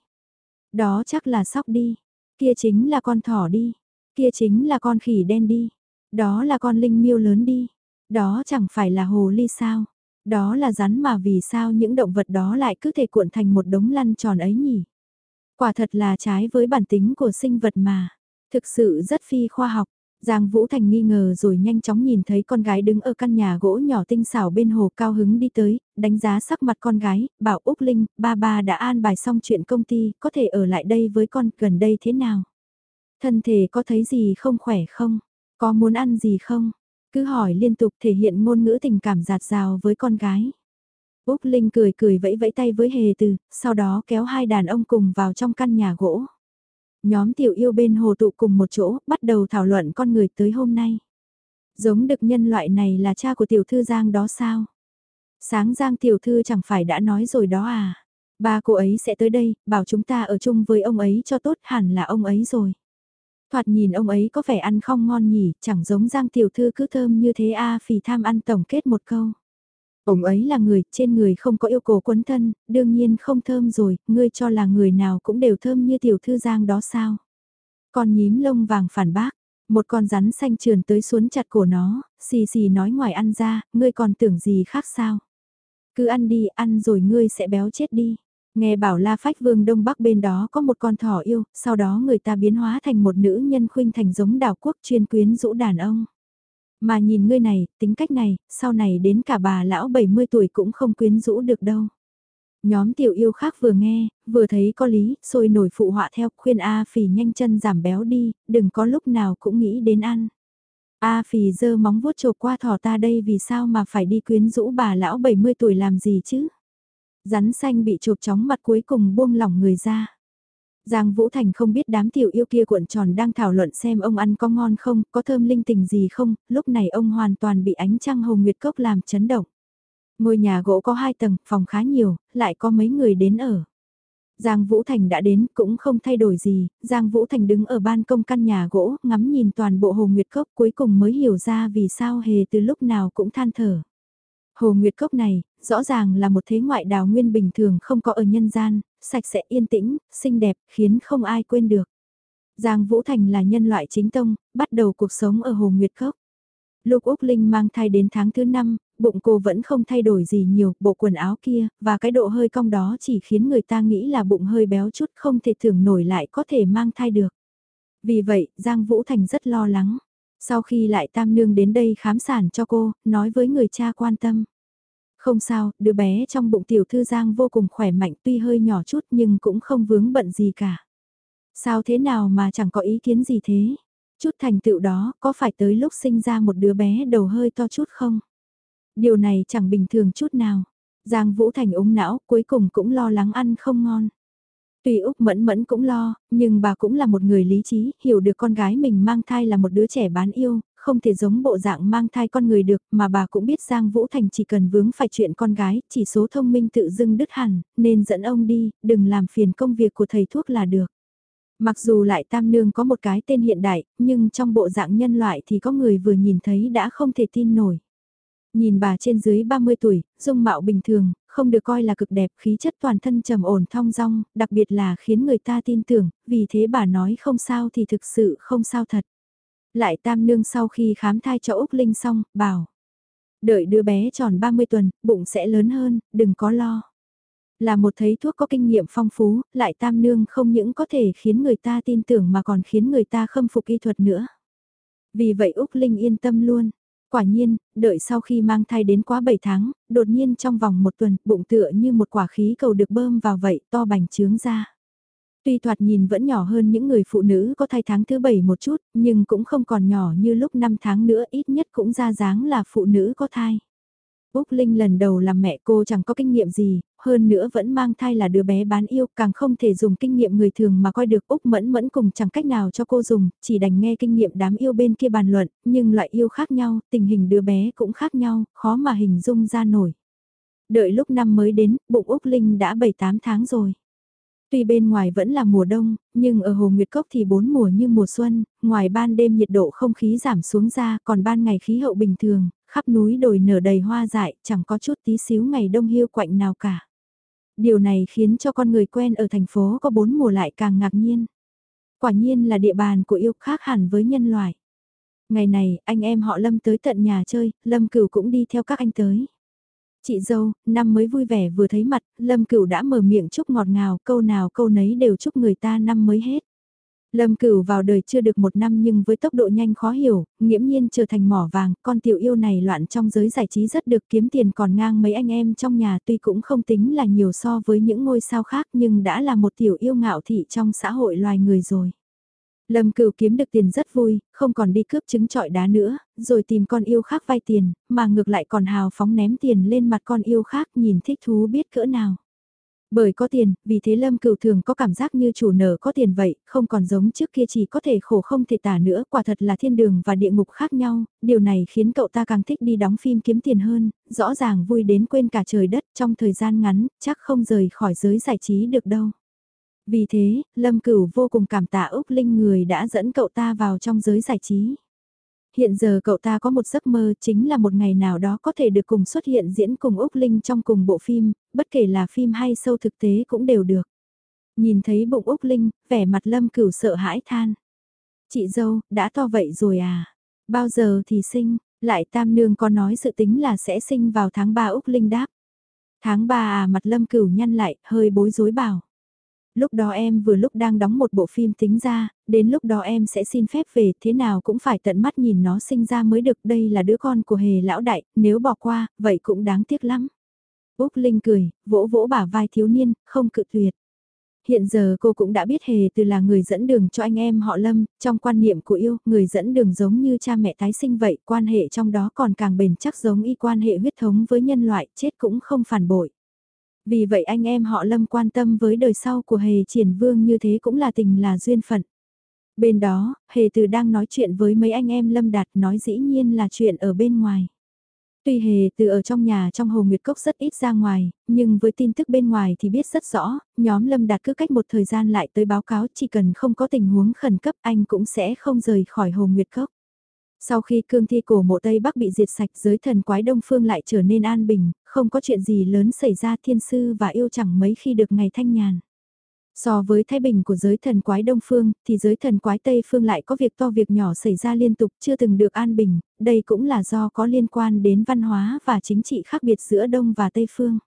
Đó chắc là sóc đi, kia chính là con thỏ đi, kia chính là con khỉ đen đi, đó là con linh miêu lớn đi, đó chẳng phải là hồ ly sao, đó là rắn mà vì sao những động vật đó lại cứ thể cuộn thành một đống lăn tròn ấy nhỉ. Quả thật là trái với bản tính của sinh vật mà. Thực sự rất phi khoa học. Giang Vũ Thành nghi ngờ rồi nhanh chóng nhìn thấy con gái đứng ở căn nhà gỗ nhỏ tinh xảo bên hồ cao hứng đi tới, đánh giá sắc mặt con gái, bảo Úc Linh, ba ba đã an bài xong chuyện công ty, có thể ở lại đây với con gần đây thế nào? Thân thể có thấy gì không khỏe không? Có muốn ăn gì không? Cứ hỏi liên tục thể hiện ngôn ngữ tình cảm giạt rào với con gái. Úc Linh cười cười vẫy vẫy tay với hề từ, sau đó kéo hai đàn ông cùng vào trong căn nhà gỗ. Nhóm tiểu yêu bên hồ tụ cùng một chỗ, bắt đầu thảo luận con người tới hôm nay. Giống được nhân loại này là cha của tiểu thư Giang đó sao? Sáng Giang tiểu thư chẳng phải đã nói rồi đó à? Ba cô ấy sẽ tới đây, bảo chúng ta ở chung với ông ấy cho tốt hẳn là ông ấy rồi. Thoạt nhìn ông ấy có vẻ ăn không ngon nhỉ, chẳng giống Giang tiểu thư cứ thơm như thế a à, phì tham ăn tổng kết một câu. Ông ấy là người, trên người không có yêu cầu quấn thân, đương nhiên không thơm rồi, ngươi cho là người nào cũng đều thơm như tiểu thư giang đó sao. Con nhím lông vàng phản bác, một con rắn xanh trườn tới xuống chặt cổ nó, xì xì nói ngoài ăn ra, ngươi còn tưởng gì khác sao. Cứ ăn đi, ăn rồi ngươi sẽ béo chết đi. Nghe bảo La Phách Vương Đông Bắc bên đó có một con thỏ yêu, sau đó người ta biến hóa thành một nữ nhân khuynh thành giống đảo quốc chuyên quyến rũ đàn ông. Mà nhìn ngươi này, tính cách này, sau này đến cả bà lão 70 tuổi cũng không quyến rũ được đâu. Nhóm tiểu yêu khác vừa nghe, vừa thấy có lý, sôi nổi phụ họa theo khuyên A phì nhanh chân giảm béo đi, đừng có lúc nào cũng nghĩ đến ăn. A phì giơ móng vuốt trộp qua thỏ ta đây vì sao mà phải đi quyến rũ bà lão 70 tuổi làm gì chứ? Rắn xanh bị chộp chóng mặt cuối cùng buông lỏng người ra. Giang Vũ Thành không biết đám tiểu yêu kia cuộn tròn đang thảo luận xem ông ăn có ngon không, có thơm linh tình gì không, lúc này ông hoàn toàn bị ánh trăng hồng nguyệt cốc làm chấn động. Ngôi nhà gỗ có hai tầng, phòng khá nhiều, lại có mấy người đến ở. Giang Vũ Thành đã đến, cũng không thay đổi gì, Giang Vũ Thành đứng ở ban công căn nhà gỗ, ngắm nhìn toàn bộ Hồ Nguyệt Cốc cuối cùng mới hiểu ra vì sao hề từ lúc nào cũng than thở. Hồ Nguyệt Cốc này, rõ ràng là một thế ngoại đào nguyên bình thường không có ở nhân gian, sạch sẽ yên tĩnh, xinh đẹp, khiến không ai quên được. Giang Vũ Thành là nhân loại chính tông, bắt đầu cuộc sống ở Hồ Nguyệt Cốc. Lúc Úc Linh mang thai đến tháng thứ 5, bụng cô vẫn không thay đổi gì nhiều, bộ quần áo kia, và cái độ hơi cong đó chỉ khiến người ta nghĩ là bụng hơi béo chút không thể tưởng nổi lại có thể mang thai được. Vì vậy, Giang Vũ Thành rất lo lắng. Sau khi lại tam nương đến đây khám sản cho cô, nói với người cha quan tâm. Không sao, đứa bé trong bụng tiểu thư Giang vô cùng khỏe mạnh tuy hơi nhỏ chút nhưng cũng không vướng bận gì cả. Sao thế nào mà chẳng có ý kiến gì thế? Chút thành tựu đó có phải tới lúc sinh ra một đứa bé đầu hơi to chút không? Điều này chẳng bình thường chút nào. Giang Vũ Thành ống não cuối cùng cũng lo lắng ăn không ngon. Tuy Úc Mẫn Mẫn cũng lo, nhưng bà cũng là một người lý trí, hiểu được con gái mình mang thai là một đứa trẻ bán yêu, không thể giống bộ dạng mang thai con người được, mà bà cũng biết Giang Vũ Thành chỉ cần vướng phải chuyện con gái, chỉ số thông minh tự dưng đứt hẳn, nên dẫn ông đi, đừng làm phiền công việc của thầy thuốc là được. Mặc dù lại Tam Nương có một cái tên hiện đại, nhưng trong bộ dạng nhân loại thì có người vừa nhìn thấy đã không thể tin nổi. Nhìn bà trên dưới 30 tuổi, dung mạo bình thường, không được coi là cực đẹp, khí chất toàn thân trầm ổn thong dong, đặc biệt là khiến người ta tin tưởng, vì thế bà nói không sao thì thực sự không sao thật. Lại tam nương sau khi khám thai cho Úc Linh xong, bảo. Đợi đứa bé tròn 30 tuần, bụng sẽ lớn hơn, đừng có lo. Là một thấy thuốc có kinh nghiệm phong phú, lại tam nương không những có thể khiến người ta tin tưởng mà còn khiến người ta khâm phục y thuật nữa. Vì vậy Úc Linh yên tâm luôn. Quả nhiên, đợi sau khi mang thai đến quá 7 tháng, đột nhiên trong vòng một tuần, bụng tựa như một quả khí cầu được bơm vào vậy, to bành trướng ra. Tuy thoạt nhìn vẫn nhỏ hơn những người phụ nữ có thai tháng thứ bảy một chút, nhưng cũng không còn nhỏ như lúc năm tháng nữa ít nhất cũng ra dáng là phụ nữ có thai. Úc Linh lần đầu làm mẹ cô chẳng có kinh nghiệm gì, hơn nữa vẫn mang thai là đứa bé bán yêu, càng không thể dùng kinh nghiệm người thường mà coi được Úc Mẫn Mẫn cùng chẳng cách nào cho cô dùng, chỉ đành nghe kinh nghiệm đám yêu bên kia bàn luận, nhưng loại yêu khác nhau, tình hình đứa bé cũng khác nhau, khó mà hình dung ra nổi. Đợi lúc năm mới đến, bụng Úc Linh đã 7-8 tháng rồi. Tuy bên ngoài vẫn là mùa đông, nhưng ở Hồ Nguyệt Cốc thì bốn mùa như mùa xuân, ngoài ban đêm nhiệt độ không khí giảm xuống ra còn ban ngày khí hậu bình thường, khắp núi đồi nở đầy hoa dại, chẳng có chút tí xíu ngày đông hiu quạnh nào cả. Điều này khiến cho con người quen ở thành phố có bốn mùa lại càng ngạc nhiên. Quả nhiên là địa bàn của yêu khác hẳn với nhân loại. Ngày này, anh em họ Lâm tới tận nhà chơi, Lâm Cửu cũng đi theo các anh tới. Chị dâu, năm mới vui vẻ vừa thấy mặt, Lâm Cửu đã mở miệng chúc ngọt ngào, câu nào câu nấy đều chúc người ta năm mới hết. Lâm Cửu vào đời chưa được một năm nhưng với tốc độ nhanh khó hiểu, nghiễm nhiên trở thành mỏ vàng, con tiểu yêu này loạn trong giới giải trí rất được kiếm tiền còn ngang mấy anh em trong nhà tuy cũng không tính là nhiều so với những ngôi sao khác nhưng đã là một tiểu yêu ngạo thị trong xã hội loài người rồi. Lâm Cửu kiếm được tiền rất vui, không còn đi cướp trứng trọi đá nữa, rồi tìm con yêu khác vay tiền, mà ngược lại còn hào phóng ném tiền lên mặt con yêu khác nhìn thích thú biết cỡ nào. Bởi có tiền, vì thế Lâm Cửu thường có cảm giác như chủ nợ có tiền vậy, không còn giống trước kia chỉ có thể khổ không thể tả nữa, quả thật là thiên đường và địa ngục khác nhau, điều này khiến cậu ta càng thích đi đóng phim kiếm tiền hơn, rõ ràng vui đến quên cả trời đất trong thời gian ngắn, chắc không rời khỏi giới giải trí được đâu. Vì thế, Lâm Cửu vô cùng cảm tạ Úc Linh người đã dẫn cậu ta vào trong giới giải trí. Hiện giờ cậu ta có một giấc mơ chính là một ngày nào đó có thể được cùng xuất hiện diễn cùng Úc Linh trong cùng bộ phim, bất kể là phim hay sâu thực tế cũng đều được. Nhìn thấy bụng Úc Linh, vẻ mặt Lâm Cửu sợ hãi than. Chị dâu, đã to vậy rồi à? Bao giờ thì sinh? Lại Tam Nương có nói sự tính là sẽ sinh vào tháng 3 Úc Linh đáp. Tháng 3 à mặt Lâm Cửu nhăn lại, hơi bối rối bảo. Lúc đó em vừa lúc đang đóng một bộ phim tính ra, đến lúc đó em sẽ xin phép về, thế nào cũng phải tận mắt nhìn nó sinh ra mới được, đây là đứa con của hề lão đại, nếu bỏ qua, vậy cũng đáng tiếc lắm. Úc Linh cười, vỗ vỗ bả vai thiếu niên, không cự tuyệt. Hiện giờ cô cũng đã biết hề từ là người dẫn đường cho anh em họ Lâm, trong quan niệm của yêu, người dẫn đường giống như cha mẹ tái sinh vậy, quan hệ trong đó còn càng bền chắc giống y quan hệ huyết thống với nhân loại, chết cũng không phản bội. Vì vậy anh em họ Lâm quan tâm với đời sau của Hề Triển Vương như thế cũng là tình là duyên phận. Bên đó, Hề Từ đang nói chuyện với mấy anh em Lâm Đạt nói dĩ nhiên là chuyện ở bên ngoài. Tuy Hề Từ ở trong nhà trong Hồ Nguyệt Cốc rất ít ra ngoài, nhưng với tin tức bên ngoài thì biết rất rõ, nhóm Lâm Đạt cứ cách một thời gian lại tới báo cáo chỉ cần không có tình huống khẩn cấp anh cũng sẽ không rời khỏi Hồ Nguyệt Cốc. Sau khi cương thi cổ mộ Tây Bắc bị diệt sạch giới thần quái Đông Phương lại trở nên an bình, không có chuyện gì lớn xảy ra thiên sư và yêu chẳng mấy khi được ngày thanh nhàn. So với thái bình của giới thần quái Đông Phương, thì giới thần quái Tây Phương lại có việc to việc nhỏ xảy ra liên tục chưa từng được an bình, đây cũng là do có liên quan đến văn hóa và chính trị khác biệt giữa Đông và Tây Phương.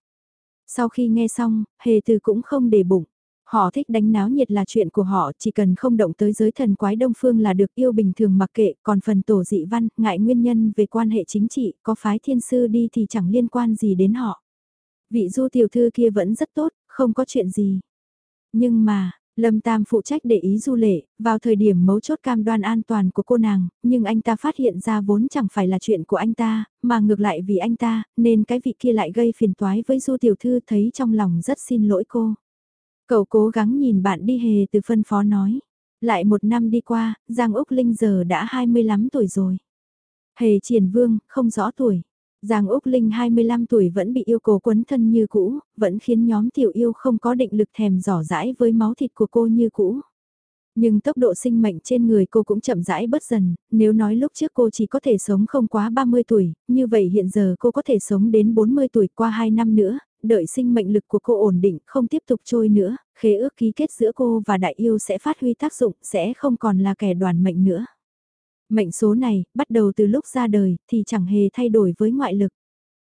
Sau khi nghe xong, hề từ cũng không để bụng. Họ thích đánh náo nhiệt là chuyện của họ, chỉ cần không động tới giới thần quái đông phương là được yêu bình thường mặc kệ, còn phần tổ dị văn, ngại nguyên nhân về quan hệ chính trị, có phái thiên sư đi thì chẳng liên quan gì đến họ. Vị du tiểu thư kia vẫn rất tốt, không có chuyện gì. Nhưng mà, Lâm Tam phụ trách để ý du lệ, vào thời điểm mấu chốt cam đoan an toàn của cô nàng, nhưng anh ta phát hiện ra vốn chẳng phải là chuyện của anh ta, mà ngược lại vì anh ta, nên cái vị kia lại gây phiền toái với du tiểu thư thấy trong lòng rất xin lỗi cô. Cậu cố gắng nhìn bạn đi hề từ phân phó nói. Lại một năm đi qua, Giang Úc Linh giờ đã 25 tuổi rồi. Hề triển vương, không rõ tuổi. Giang Úc Linh 25 tuổi vẫn bị yêu cầu quấn thân như cũ, vẫn khiến nhóm tiểu yêu không có định lực thèm giỏ rãi với máu thịt của cô như cũ. Nhưng tốc độ sinh mệnh trên người cô cũng chậm rãi bớt dần, nếu nói lúc trước cô chỉ có thể sống không quá 30 tuổi, như vậy hiện giờ cô có thể sống đến 40 tuổi qua 2 năm nữa, đợi sinh mệnh lực của cô ổn định, không tiếp tục trôi nữa, khế ước ký kết giữa cô và đại yêu sẽ phát huy tác dụng, sẽ không còn là kẻ đoàn mệnh nữa. Mệnh số này, bắt đầu từ lúc ra đời, thì chẳng hề thay đổi với ngoại lực.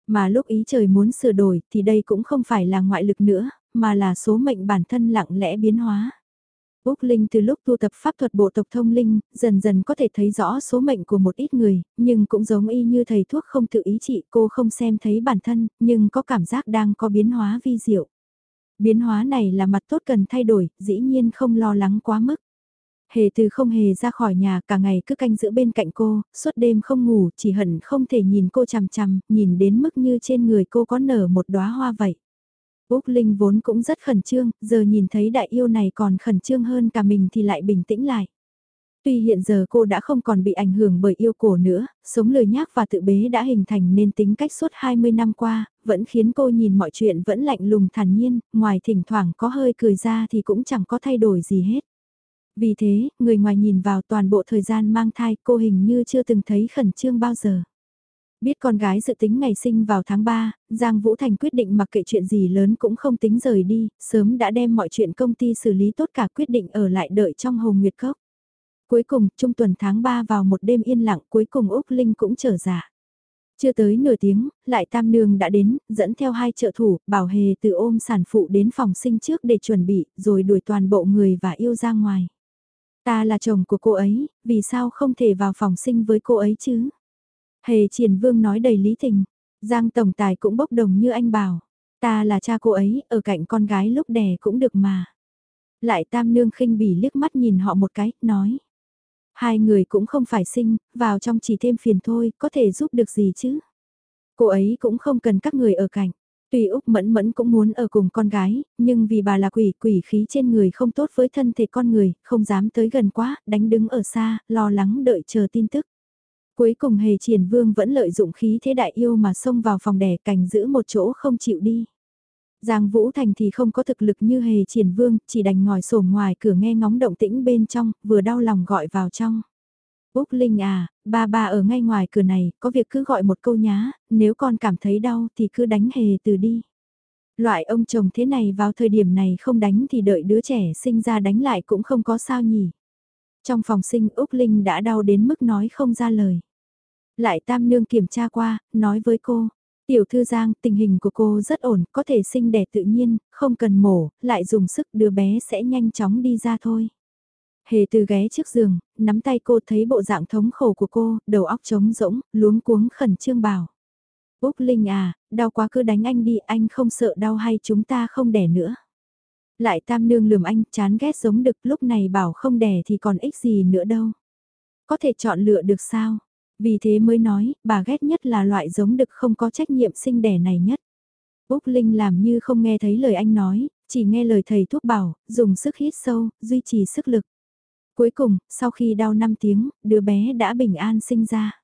Mà lúc ý trời muốn sửa đổi, thì đây cũng không phải là ngoại lực nữa, mà là số mệnh bản thân lặng lẽ biến hóa. Úc Linh từ lúc tu tập pháp thuật bộ tộc thông linh, dần dần có thể thấy rõ số mệnh của một ít người, nhưng cũng giống y như thầy thuốc không tự ý trị cô không xem thấy bản thân, nhưng có cảm giác đang có biến hóa vi diệu. Biến hóa này là mặt tốt cần thay đổi, dĩ nhiên không lo lắng quá mức. Hề từ không hề ra khỏi nhà cả ngày cứ canh giữ bên cạnh cô, suốt đêm không ngủ, chỉ hận không thể nhìn cô chằm chằm, nhìn đến mức như trên người cô có nở một đóa hoa vậy. Úc Linh vốn cũng rất khẩn trương, giờ nhìn thấy đại yêu này còn khẩn trương hơn cả mình thì lại bình tĩnh lại. Tuy hiện giờ cô đã không còn bị ảnh hưởng bởi yêu cổ nữa, sống lười nhác và tự bế đã hình thành nên tính cách suốt 20 năm qua, vẫn khiến cô nhìn mọi chuyện vẫn lạnh lùng thản nhiên, ngoài thỉnh thoảng có hơi cười ra thì cũng chẳng có thay đổi gì hết. Vì thế, người ngoài nhìn vào toàn bộ thời gian mang thai cô hình như chưa từng thấy khẩn trương bao giờ. Biết con gái dự tính ngày sinh vào tháng 3, Giang Vũ Thành quyết định mặc kệ chuyện gì lớn cũng không tính rời đi, sớm đã đem mọi chuyện công ty xử lý tốt cả quyết định ở lại đợi trong Hồng Nguyệt Cốc. Cuối cùng, trung tuần tháng 3 vào một đêm yên lặng cuối cùng Úc Linh cũng trở giả. Chưa tới nửa tiếng, lại Tam Nương đã đến, dẫn theo hai trợ thủ, bảo hề từ ôm sản phụ đến phòng sinh trước để chuẩn bị, rồi đuổi toàn bộ người và yêu ra ngoài. Ta là chồng của cô ấy, vì sao không thể vào phòng sinh với cô ấy chứ? Hề triển vương nói đầy lý tình. Giang Tổng Tài cũng bốc đồng như anh bảo. Ta là cha cô ấy, ở cạnh con gái lúc đẻ cũng được mà. Lại tam nương khinh bỉ liếc mắt nhìn họ một cái, nói. Hai người cũng không phải sinh, vào trong chỉ thêm phiền thôi, có thể giúp được gì chứ. Cô ấy cũng không cần các người ở cạnh. Tuy Úc Mẫn Mẫn cũng muốn ở cùng con gái, nhưng vì bà là quỷ quỷ khí trên người không tốt với thân thể con người, không dám tới gần quá, đánh đứng ở xa, lo lắng đợi chờ tin tức. Cuối cùng hề triển vương vẫn lợi dụng khí thế đại yêu mà xông vào phòng đẻ cành giữ một chỗ không chịu đi. Giang Vũ Thành thì không có thực lực như hề triển vương, chỉ đành ngồi sổ ngoài cửa nghe ngóng động tĩnh bên trong, vừa đau lòng gọi vào trong. Úc Linh à, ba ba ở ngay ngoài cửa này, có việc cứ gọi một câu nhá, nếu con cảm thấy đau thì cứ đánh hề từ đi. Loại ông chồng thế này vào thời điểm này không đánh thì đợi đứa trẻ sinh ra đánh lại cũng không có sao nhỉ. Trong phòng sinh Úc Linh đã đau đến mức nói không ra lời. Lại tam nương kiểm tra qua, nói với cô, tiểu thư giang tình hình của cô rất ổn, có thể sinh đẻ tự nhiên, không cần mổ, lại dùng sức đứa bé sẽ nhanh chóng đi ra thôi. Hề từ ghé trước giường, nắm tay cô thấy bộ dạng thống khổ của cô, đầu óc trống rỗng, luống cuống khẩn trương bảo. Úc Linh à, đau quá cứ đánh anh đi, anh không sợ đau hay chúng ta không đẻ nữa. Lại tam nương lườm anh, chán ghét giống đực lúc này bảo không đẻ thì còn ích gì nữa đâu. Có thể chọn lựa được sao? Vì thế mới nói, bà ghét nhất là loại giống đực không có trách nhiệm sinh đẻ này nhất. Úc Linh làm như không nghe thấy lời anh nói, chỉ nghe lời thầy thuốc bảo, dùng sức hít sâu, duy trì sức lực. Cuối cùng, sau khi đau 5 tiếng, đứa bé đã bình an sinh ra.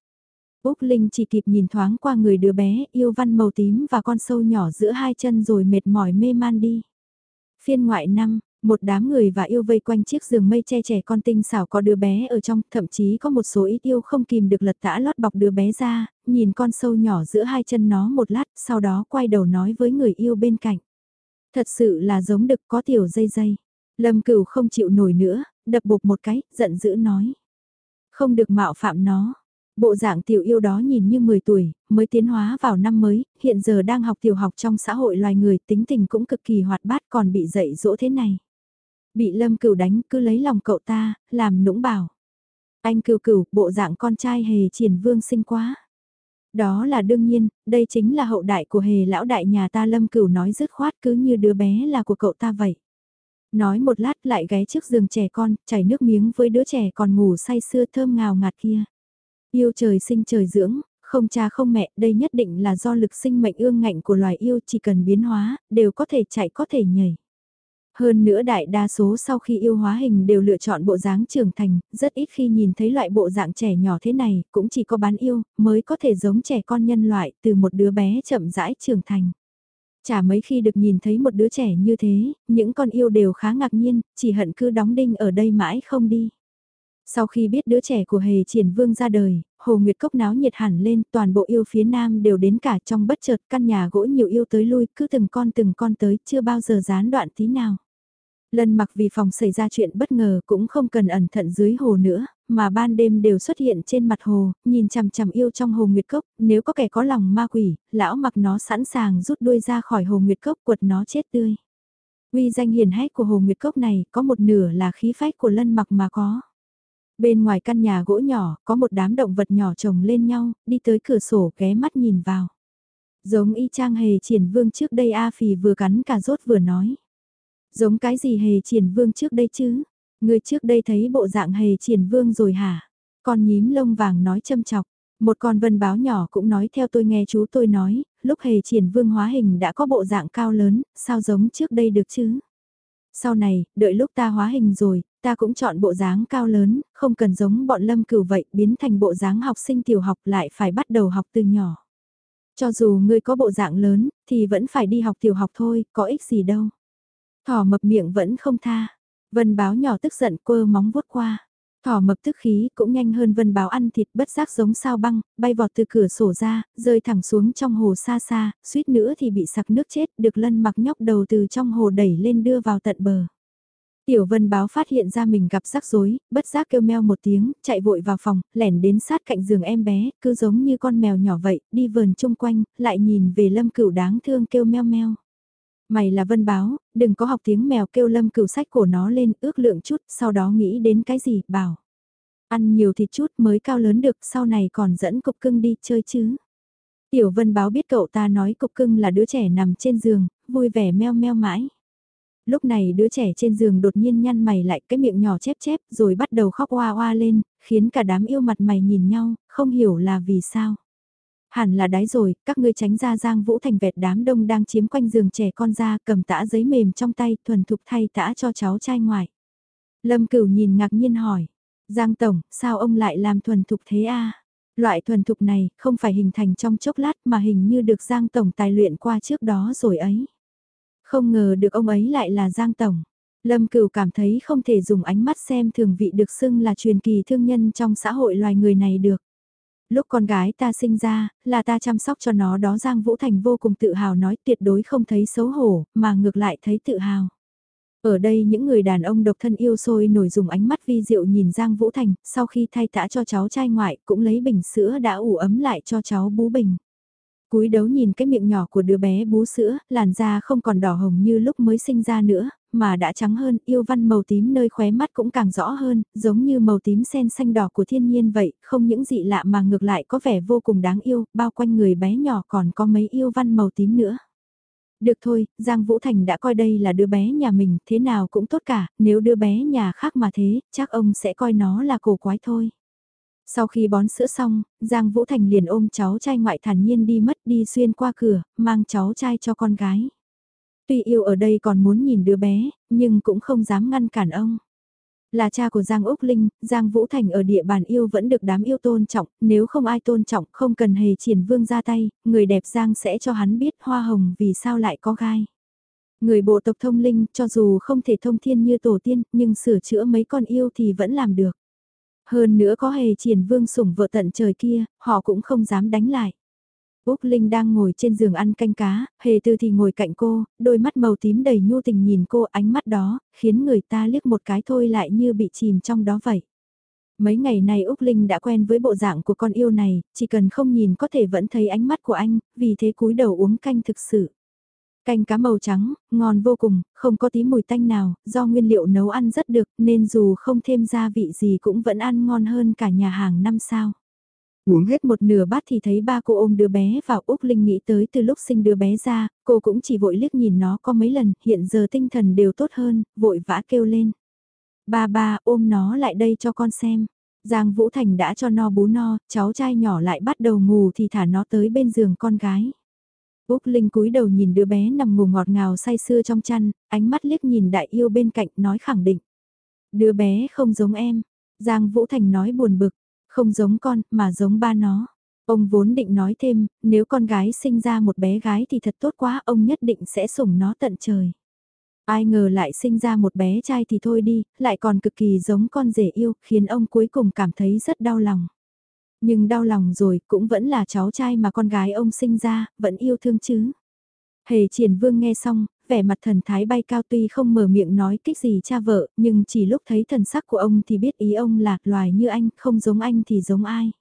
Úc Linh chỉ kịp nhìn thoáng qua người đứa bé, yêu văn màu tím và con sâu nhỏ giữa hai chân rồi mệt mỏi mê man đi. Phiên ngoại năm, một đám người và yêu vây quanh chiếc giường mây che trẻ con tinh xảo có đứa bé ở trong, thậm chí có một số ít yêu không kìm được lật tã lót bọc đứa bé ra, nhìn con sâu nhỏ giữa hai chân nó một lát, sau đó quay đầu nói với người yêu bên cạnh. Thật sự là giống đực có tiểu dây dây. Lâm cửu không chịu nổi nữa, đập bục một cái, giận dữ nói. Không được mạo phạm nó. Bộ dạng tiểu yêu đó nhìn như 10 tuổi, mới tiến hóa vào năm mới, hiện giờ đang học tiểu học trong xã hội loài người, tính tình cũng cực kỳ hoạt bát còn bị dạy dỗ thế này. Bị lâm cửu đánh cứ lấy lòng cậu ta, làm nũng bảo. Anh cửu cửu, bộ dạng con trai hề triển vương sinh quá. Đó là đương nhiên, đây chính là hậu đại của hề lão đại nhà ta lâm cửu nói dứt khoát cứ như đứa bé là của cậu ta vậy. Nói một lát lại ghé trước giường trẻ con, chảy nước miếng với đứa trẻ còn ngủ say sưa thơm ngào ngạt kia. Yêu trời sinh trời dưỡng, không cha không mẹ, đây nhất định là do lực sinh mệnh ương ngạnh của loài yêu chỉ cần biến hóa, đều có thể chạy có thể nhảy. Hơn nữa đại đa số sau khi yêu hóa hình đều lựa chọn bộ dáng trưởng thành, rất ít khi nhìn thấy loại bộ dạng trẻ nhỏ thế này, cũng chỉ có bán yêu, mới có thể giống trẻ con nhân loại từ một đứa bé chậm rãi trưởng thành. Chả mấy khi được nhìn thấy một đứa trẻ như thế, những con yêu đều khá ngạc nhiên, chỉ hận cứ đóng đinh ở đây mãi không đi. Sau khi biết đứa trẻ của hề triển vương ra đời, hồ nguyệt cốc náo nhiệt hẳn lên, toàn bộ yêu phía nam đều đến cả trong bất chợt căn nhà gỗ nhiều yêu tới lui, cứ từng con từng con tới, chưa bao giờ gián đoạn tí nào. Lần mặc vì phòng xảy ra chuyện bất ngờ cũng không cần ẩn thận dưới hồ nữa, mà ban đêm đều xuất hiện trên mặt hồ, nhìn chằm chằm yêu trong hồ nguyệt cốc, nếu có kẻ có lòng ma quỷ, lão mặc nó sẵn sàng rút đuôi ra khỏi hồ nguyệt cốc quật nó chết tươi. Uy danh hiền hách của Hồ Nguyệt Cốc này có một nửa là khí phách của lân mặc mà có. Bên ngoài căn nhà gỗ nhỏ, có một đám động vật nhỏ chồng lên nhau, đi tới cửa sổ ghé mắt nhìn vào. Giống y chang hề triển vương trước đây A Phì vừa cắn cà rốt vừa nói. Giống cái gì hề triển vương trước đây chứ? Người trước đây thấy bộ dạng hề triển vương rồi hả? Con nhím lông vàng nói châm chọc. Một con vân báo nhỏ cũng nói theo tôi nghe chú tôi nói, lúc hề triển vương hóa hình đã có bộ dạng cao lớn, sao giống trước đây được chứ? Sau này, đợi lúc ta hóa hình rồi, ta cũng chọn bộ dáng cao lớn, không cần giống bọn lâm cửu vậy, biến thành bộ dáng học sinh tiểu học lại phải bắt đầu học từ nhỏ. Cho dù ngươi có bộ dạng lớn, thì vẫn phải đi học tiểu học thôi, có ích gì đâu. Thỏ mập miệng vẫn không tha. Vân báo nhỏ tức giận quơ móng vuốt qua. Thỏ mập tức khí cũng nhanh hơn vân báo ăn thịt bất giác giống sao băng, bay vọt từ cửa sổ ra, rơi thẳng xuống trong hồ xa xa, suýt nữa thì bị sặc nước chết, được lân mặc nhóc đầu từ trong hồ đẩy lên đưa vào tận bờ. Tiểu vân báo phát hiện ra mình gặp rắc rối, bất giác kêu meo một tiếng, chạy vội vào phòng, lẻn đến sát cạnh giường em bé, cứ giống như con mèo nhỏ vậy, đi vườn chung quanh, lại nhìn về lâm cửu đáng thương kêu meo meo. Mày là vân báo, đừng có học tiếng mèo kêu lâm cửu sách của nó lên ước lượng chút, sau đó nghĩ đến cái gì, bảo. Ăn nhiều thịt chút mới cao lớn được, sau này còn dẫn cục cưng đi chơi chứ. Tiểu vân báo biết cậu ta nói cục cưng là đứa trẻ nằm trên giường, vui vẻ meo meo mãi. Lúc này đứa trẻ trên giường đột nhiên nhăn mày lại cái miệng nhỏ chép chép rồi bắt đầu khóc oa oa lên, khiến cả đám yêu mặt mày nhìn nhau, không hiểu là vì sao. Hẳn là đái rồi, các ngươi tránh ra Giang Vũ Thành vẹt đám đông đang chiếm quanh giường trẻ con ra cầm tã giấy mềm trong tay thuần thục thay tã cho cháu trai ngoại. Lâm Cửu nhìn ngạc nhiên hỏi, Giang Tổng, sao ông lại làm thuần thục thế a? Loại thuần thục này không phải hình thành trong chốc lát mà hình như được Giang Tổng tài luyện qua trước đó rồi ấy. Không ngờ được ông ấy lại là Giang Tổng. Lâm Cửu cảm thấy không thể dùng ánh mắt xem thường vị được xưng là truyền kỳ thương nhân trong xã hội loài người này được. Lúc con gái ta sinh ra, là ta chăm sóc cho nó đó Giang Vũ Thành vô cùng tự hào nói tuyệt đối không thấy xấu hổ, mà ngược lại thấy tự hào. Ở đây những người đàn ông độc thân yêu sôi nổi dùng ánh mắt vi diệu nhìn Giang Vũ Thành, sau khi thay tã cho cháu trai ngoại cũng lấy bình sữa đã ủ ấm lại cho cháu bú bình. cúi đấu nhìn cái miệng nhỏ của đứa bé bú sữa, làn da không còn đỏ hồng như lúc mới sinh ra nữa, mà đã trắng hơn, yêu văn màu tím nơi khóe mắt cũng càng rõ hơn, giống như màu tím sen xanh đỏ của thiên nhiên vậy, không những dị lạ mà ngược lại có vẻ vô cùng đáng yêu, bao quanh người bé nhỏ còn có mấy yêu văn màu tím nữa. Được thôi, Giang Vũ Thành đã coi đây là đứa bé nhà mình, thế nào cũng tốt cả, nếu đứa bé nhà khác mà thế, chắc ông sẽ coi nó là cổ quái thôi. Sau khi bón sữa xong, Giang Vũ Thành liền ôm cháu trai ngoại thản nhiên đi mất đi xuyên qua cửa, mang cháu trai cho con gái. Tuy yêu ở đây còn muốn nhìn đứa bé, nhưng cũng không dám ngăn cản ông. Là cha của Giang Úc Linh, Giang Vũ Thành ở địa bàn yêu vẫn được đám yêu tôn trọng, nếu không ai tôn trọng không cần hề triển vương ra tay, người đẹp Giang sẽ cho hắn biết hoa hồng vì sao lại có gai. Người bộ tộc thông linh cho dù không thể thông thiên như tổ tiên nhưng sửa chữa mấy con yêu thì vẫn làm được. Hơn nữa có hề triển vương sủng vợ tận trời kia, họ cũng không dám đánh lại. Úc Linh đang ngồi trên giường ăn canh cá, hề tư thì ngồi cạnh cô, đôi mắt màu tím đầy nhu tình nhìn cô ánh mắt đó, khiến người ta liếc một cái thôi lại như bị chìm trong đó vậy. Mấy ngày này Úc Linh đã quen với bộ dạng của con yêu này, chỉ cần không nhìn có thể vẫn thấy ánh mắt của anh, vì thế cúi đầu uống canh thực sự. Canh cá màu trắng, ngon vô cùng, không có tí mùi tanh nào, do nguyên liệu nấu ăn rất được nên dù không thêm gia vị gì cũng vẫn ăn ngon hơn cả nhà hàng năm sao. Uống hết một nửa bát thì thấy ba cô ôm đứa bé vào Úc Linh nghĩ tới từ lúc sinh đứa bé ra, cô cũng chỉ vội liếc nhìn nó có mấy lần, hiện giờ tinh thần đều tốt hơn, vội vã kêu lên. Ba ba ôm nó lại đây cho con xem. Giang Vũ Thành đã cho no bú no, cháu trai nhỏ lại bắt đầu ngủ thì thả nó tới bên giường con gái. Úc Linh cúi đầu nhìn đứa bé nằm ngủ ngọt ngào say sưa trong chăn, ánh mắt liếc nhìn đại yêu bên cạnh nói khẳng định. Đứa bé không giống em. Giang Vũ Thành nói buồn bực, không giống con, mà giống ba nó. Ông vốn định nói thêm, nếu con gái sinh ra một bé gái thì thật tốt quá, ông nhất định sẽ sủng nó tận trời. Ai ngờ lại sinh ra một bé trai thì thôi đi, lại còn cực kỳ giống con rể yêu, khiến ông cuối cùng cảm thấy rất đau lòng. Nhưng đau lòng rồi cũng vẫn là cháu trai mà con gái ông sinh ra, vẫn yêu thương chứ. Hề triển vương nghe xong, vẻ mặt thần thái bay cao tuy không mở miệng nói kích gì cha vợ, nhưng chỉ lúc thấy thần sắc của ông thì biết ý ông là loài như anh, không giống anh thì giống ai.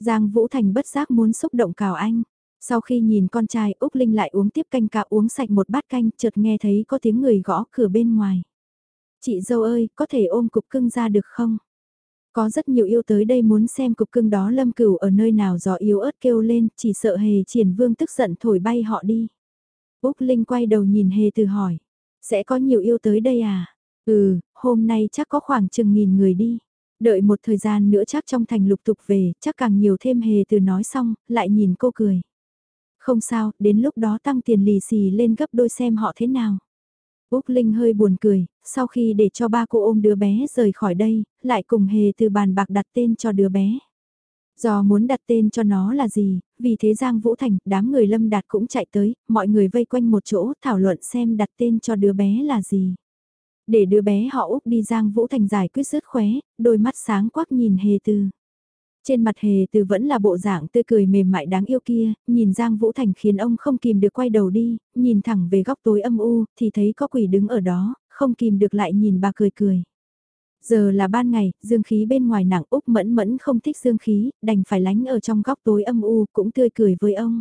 Giang Vũ Thành bất giác muốn xúc động cào anh. Sau khi nhìn con trai Úc Linh lại uống tiếp canh cá uống sạch một bát canh chợt nghe thấy có tiếng người gõ cửa bên ngoài. Chị dâu ơi, có thể ôm cục cưng ra được không? Có rất nhiều yêu tới đây muốn xem cục cưng đó lâm cửu ở nơi nào gió yếu ớt kêu lên, chỉ sợ hề triển vương tức giận thổi bay họ đi. Úc Linh quay đầu nhìn hề từ hỏi, sẽ có nhiều yêu tới đây à? Ừ, hôm nay chắc có khoảng chừng nghìn người đi. Đợi một thời gian nữa chắc trong thành lục tục về, chắc càng nhiều thêm hề từ nói xong, lại nhìn cô cười. Không sao, đến lúc đó tăng tiền lì xì lên gấp đôi xem họ thế nào. Úc Linh hơi buồn cười, sau khi để cho ba cô ôm đứa bé rời khỏi đây, lại cùng hề từ bàn bạc đặt tên cho đứa bé. Do muốn đặt tên cho nó là gì, vì thế Giang Vũ Thành, đám người lâm đạt cũng chạy tới, mọi người vây quanh một chỗ thảo luận xem đặt tên cho đứa bé là gì. Để đứa bé họ Úc đi Giang Vũ Thành giải quyết rớt khóe, đôi mắt sáng quắc nhìn hề từ. Trên mặt hề từ vẫn là bộ dạng tươi cười mềm mại đáng yêu kia, nhìn Giang Vũ Thành khiến ông không kìm được quay đầu đi, nhìn thẳng về góc tối âm u, thì thấy có quỷ đứng ở đó, không kìm được lại nhìn bà cười cười. Giờ là ban ngày, dương khí bên ngoài nặng Úc mẫn mẫn không thích dương khí, đành phải lánh ở trong góc tối âm u cũng tươi cười với ông.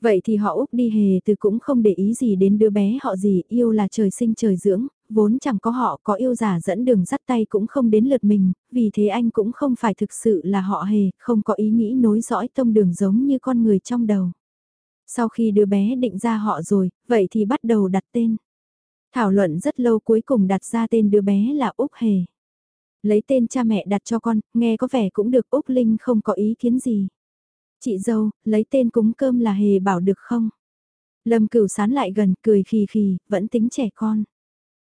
Vậy thì họ Úc đi hề từ cũng không để ý gì đến đứa bé họ gì, yêu là trời sinh trời dưỡng, vốn chẳng có họ có yêu giả dẫn đường dắt tay cũng không đến lượt mình, vì thế anh cũng không phải thực sự là họ hề, không có ý nghĩ nối dõi tông đường giống như con người trong đầu. Sau khi đứa bé định ra họ rồi, vậy thì bắt đầu đặt tên. Thảo luận rất lâu cuối cùng đặt ra tên đứa bé là Úc Hề. Lấy tên cha mẹ đặt cho con, nghe có vẻ cũng được Úc Linh không có ý kiến gì. Chị dâu, lấy tên cúng cơm là Hề bảo được không? Lâm cửu sán lại gần cười khì khì, vẫn tính trẻ con.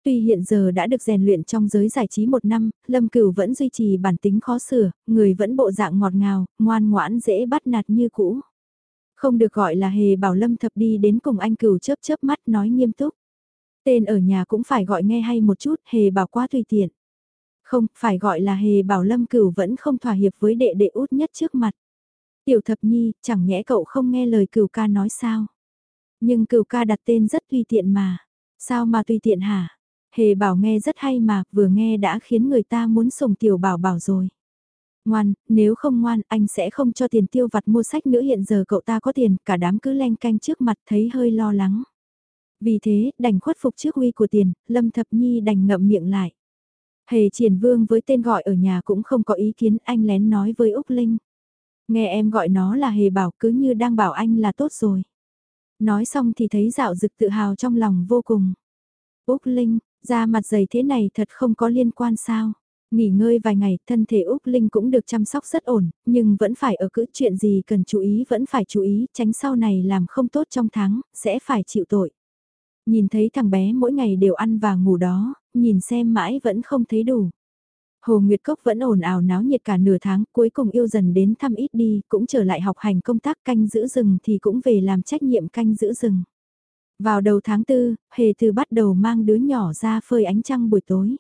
Tuy hiện giờ đã được rèn luyện trong giới giải trí một năm, Lâm Cửu vẫn duy trì bản tính khó sửa, người vẫn bộ dạng ngọt ngào, ngoan ngoãn dễ bắt nạt như cũ. Không được gọi là hề bảo Lâm thập đi đến cùng anh Cửu chớp chớp mắt nói nghiêm túc. Tên ở nhà cũng phải gọi nghe hay một chút, hề bảo quá tùy tiện. Không, phải gọi là hề bảo Lâm Cửu vẫn không thỏa hiệp với đệ đệ út nhất trước mặt. Tiểu thập nhi, chẳng nhẽ cậu không nghe lời Cửu ca nói sao? Nhưng Cửu ca đặt tên rất tùy tiện mà. Sao mà tùy tiện hả? Hề bảo nghe rất hay mà, vừa nghe đã khiến người ta muốn sùng tiểu bảo bảo rồi. Ngoan, nếu không ngoan, anh sẽ không cho tiền tiêu vặt mua sách nữa hiện giờ cậu ta có tiền, cả đám cứ len canh trước mặt thấy hơi lo lắng. Vì thế, đành khuất phục trước uy của tiền, Lâm Thập Nhi đành ngậm miệng lại. Hề triển vương với tên gọi ở nhà cũng không có ý kiến anh lén nói với Úc Linh. Nghe em gọi nó là hề bảo cứ như đang bảo anh là tốt rồi. Nói xong thì thấy dạo dực tự hào trong lòng vô cùng. Úc Linh, da mặt dày thế này thật không có liên quan sao. Nghỉ ngơi vài ngày, thân thể Úc Linh cũng được chăm sóc rất ổn, nhưng vẫn phải ở cữ chuyện gì cần chú ý vẫn phải chú ý, tránh sau này làm không tốt trong tháng, sẽ phải chịu tội. Nhìn thấy thằng bé mỗi ngày đều ăn và ngủ đó, nhìn xem mãi vẫn không thấy đủ. Hồ Nguyệt Cốc vẫn ồn ào náo nhiệt cả nửa tháng, cuối cùng yêu dần đến thăm ít đi, cũng trở lại học hành công tác canh giữ rừng thì cũng về làm trách nhiệm canh giữ rừng. Vào đầu tháng 4, Hề Từ bắt đầu mang đứa nhỏ ra phơi ánh trăng buổi tối.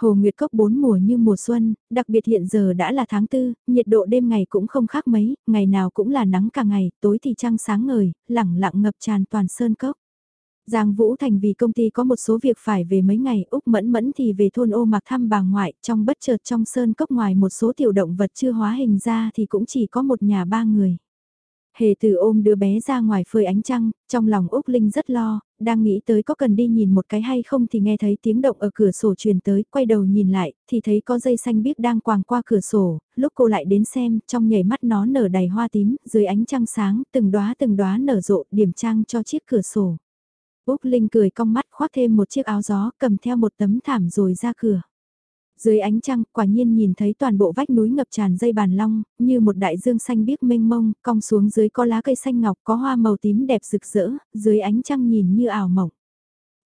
Hồ Nguyệt Cốc bốn mùa như mùa xuân, đặc biệt hiện giờ đã là tháng 4, nhiệt độ đêm ngày cũng không khác mấy, ngày nào cũng là nắng cả ngày, tối thì trăng sáng ngời, lẳng lặng ngập tràn toàn sơn cốc. Giang Vũ Thành vì công ty có một số việc phải về mấy ngày, Úc Mẫn Mẫn thì về thôn ô mặc thăm bà ngoại, trong bất chợt trong sơn cốc ngoài một số tiểu động vật chưa hóa hình ra thì cũng chỉ có một nhà ba người. Hề từ ôm đứa bé ra ngoài phơi ánh trăng, trong lòng Úc Linh rất lo, đang nghĩ tới có cần đi nhìn một cái hay không thì nghe thấy tiếng động ở cửa sổ truyền tới, quay đầu nhìn lại, thì thấy có dây xanh biếc đang quàng qua cửa sổ, lúc cô lại đến xem, trong nhảy mắt nó nở đầy hoa tím, dưới ánh trăng sáng, từng đóa từng đóa nở rộ, điểm trang cho chiếc cửa sổ. Úc Linh cười cong mắt khoác thêm một chiếc áo gió cầm theo một tấm thảm rồi ra cửa. Dưới ánh trăng, quả nhiên nhìn thấy toàn bộ vách núi ngập tràn dây bàn long, như một đại dương xanh biếc mênh mông, cong xuống dưới có lá cây xanh ngọc có hoa màu tím đẹp rực rỡ, dưới ánh trăng nhìn như ảo mộng.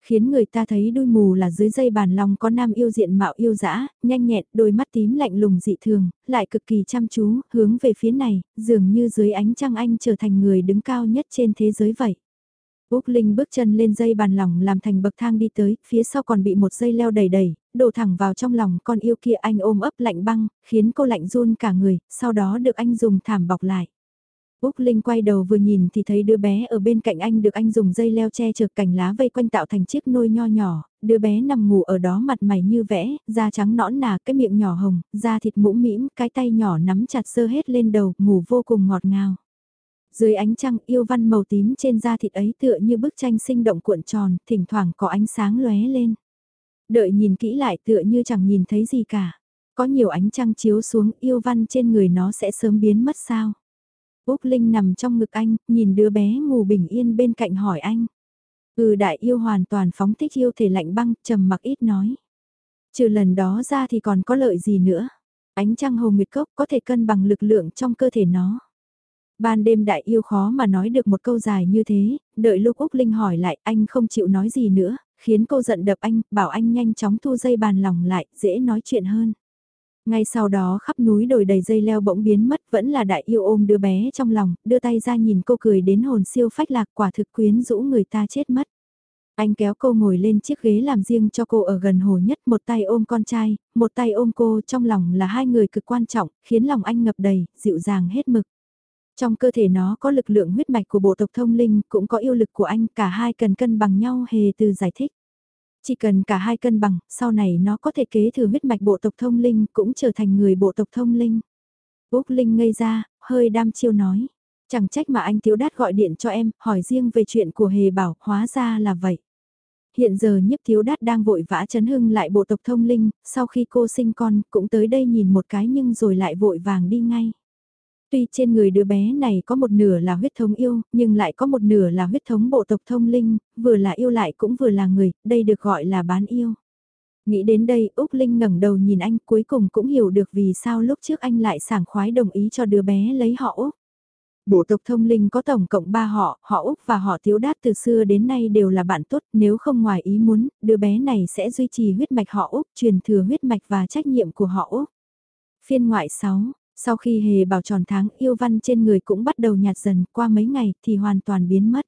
Khiến người ta thấy đôi mù là dưới dây bàn long có nam yêu diện mạo yêu dã, nhanh nhẹn, đôi mắt tím lạnh lùng dị thường, lại cực kỳ chăm chú, hướng về phía này, dường như dưới ánh trăng anh trở thành người đứng cao nhất trên thế giới vậy. Úc Linh bước chân lên dây bàn lỏng làm thành bậc thang đi tới, phía sau còn bị một dây leo đầy đầy, đổ thẳng vào trong lòng con yêu kia anh ôm ấp lạnh băng, khiến cô lạnh run cả người, sau đó được anh dùng thảm bọc lại. Úc Linh quay đầu vừa nhìn thì thấy đứa bé ở bên cạnh anh được anh dùng dây leo che chở cành lá vây quanh tạo thành chiếc nôi nho nhỏ, đứa bé nằm ngủ ở đó mặt mày như vẽ, da trắng nõn nà, cái miệng nhỏ hồng, da thịt mũm mĩm, cái tay nhỏ nắm chặt sơ hết lên đầu, ngủ vô cùng ngọt ngào. Dưới ánh trăng yêu văn màu tím trên da thịt ấy tựa như bức tranh sinh động cuộn tròn, thỉnh thoảng có ánh sáng lóe lên. Đợi nhìn kỹ lại tựa như chẳng nhìn thấy gì cả. Có nhiều ánh trăng chiếu xuống yêu văn trên người nó sẽ sớm biến mất sao. Úc Linh nằm trong ngực anh, nhìn đứa bé ngủ bình yên bên cạnh hỏi anh. Ừ đại yêu hoàn toàn phóng thích yêu thể lạnh băng, trầm mặc ít nói. Trừ lần đó ra thì còn có lợi gì nữa. Ánh trăng hồ nguyệt cốc có thể cân bằng lực lượng trong cơ thể nó. Ban đêm đại yêu khó mà nói được một câu dài như thế, đợi lúc Úc Linh hỏi lại anh không chịu nói gì nữa, khiến cô giận đập anh, bảo anh nhanh chóng thu dây bàn lòng lại, dễ nói chuyện hơn. Ngay sau đó khắp núi đồi đầy dây leo bỗng biến mất vẫn là đại yêu ôm đứa bé trong lòng, đưa tay ra nhìn cô cười đến hồn siêu phách lạc quả thực quyến rũ người ta chết mất. Anh kéo cô ngồi lên chiếc ghế làm riêng cho cô ở gần hồ nhất, một tay ôm con trai, một tay ôm cô trong lòng là hai người cực quan trọng, khiến lòng anh ngập đầy, dịu dàng hết mực. Trong cơ thể nó có lực lượng huyết mạch của bộ tộc thông linh, cũng có yêu lực của anh, cả hai cần cân bằng nhau hề từ giải thích. Chỉ cần cả hai cân bằng, sau này nó có thể kế thừa huyết mạch bộ tộc thông linh, cũng trở thành người bộ tộc thông linh. Úc Linh ngây ra, hơi đam chiêu nói. Chẳng trách mà anh thiếu đát gọi điện cho em, hỏi riêng về chuyện của hề bảo, hóa ra là vậy. Hiện giờ nhiếp thiếu đát đang vội vã chấn hưng lại bộ tộc thông linh, sau khi cô sinh con cũng tới đây nhìn một cái nhưng rồi lại vội vàng đi ngay. Tuy trên người đứa bé này có một nửa là huyết thống yêu, nhưng lại có một nửa là huyết thống bộ tộc thông linh, vừa là yêu lại cũng vừa là người, đây được gọi là bán yêu. Nghĩ đến đây, Úc Linh ngẩng đầu nhìn anh cuối cùng cũng hiểu được vì sao lúc trước anh lại sảng khoái đồng ý cho đứa bé lấy họ Úc. Bộ tộc thông linh có tổng cộng 3 họ, họ Úc và họ Tiếu Đát từ xưa đến nay đều là bạn tốt, nếu không ngoài ý muốn, đứa bé này sẽ duy trì huyết mạch họ Úc, truyền thừa huyết mạch và trách nhiệm của họ Úc. Phiên ngoại 6, sau khi hề bảo tròn tháng yêu văn trên người cũng bắt đầu nhạt dần qua mấy ngày thì hoàn toàn biến mất.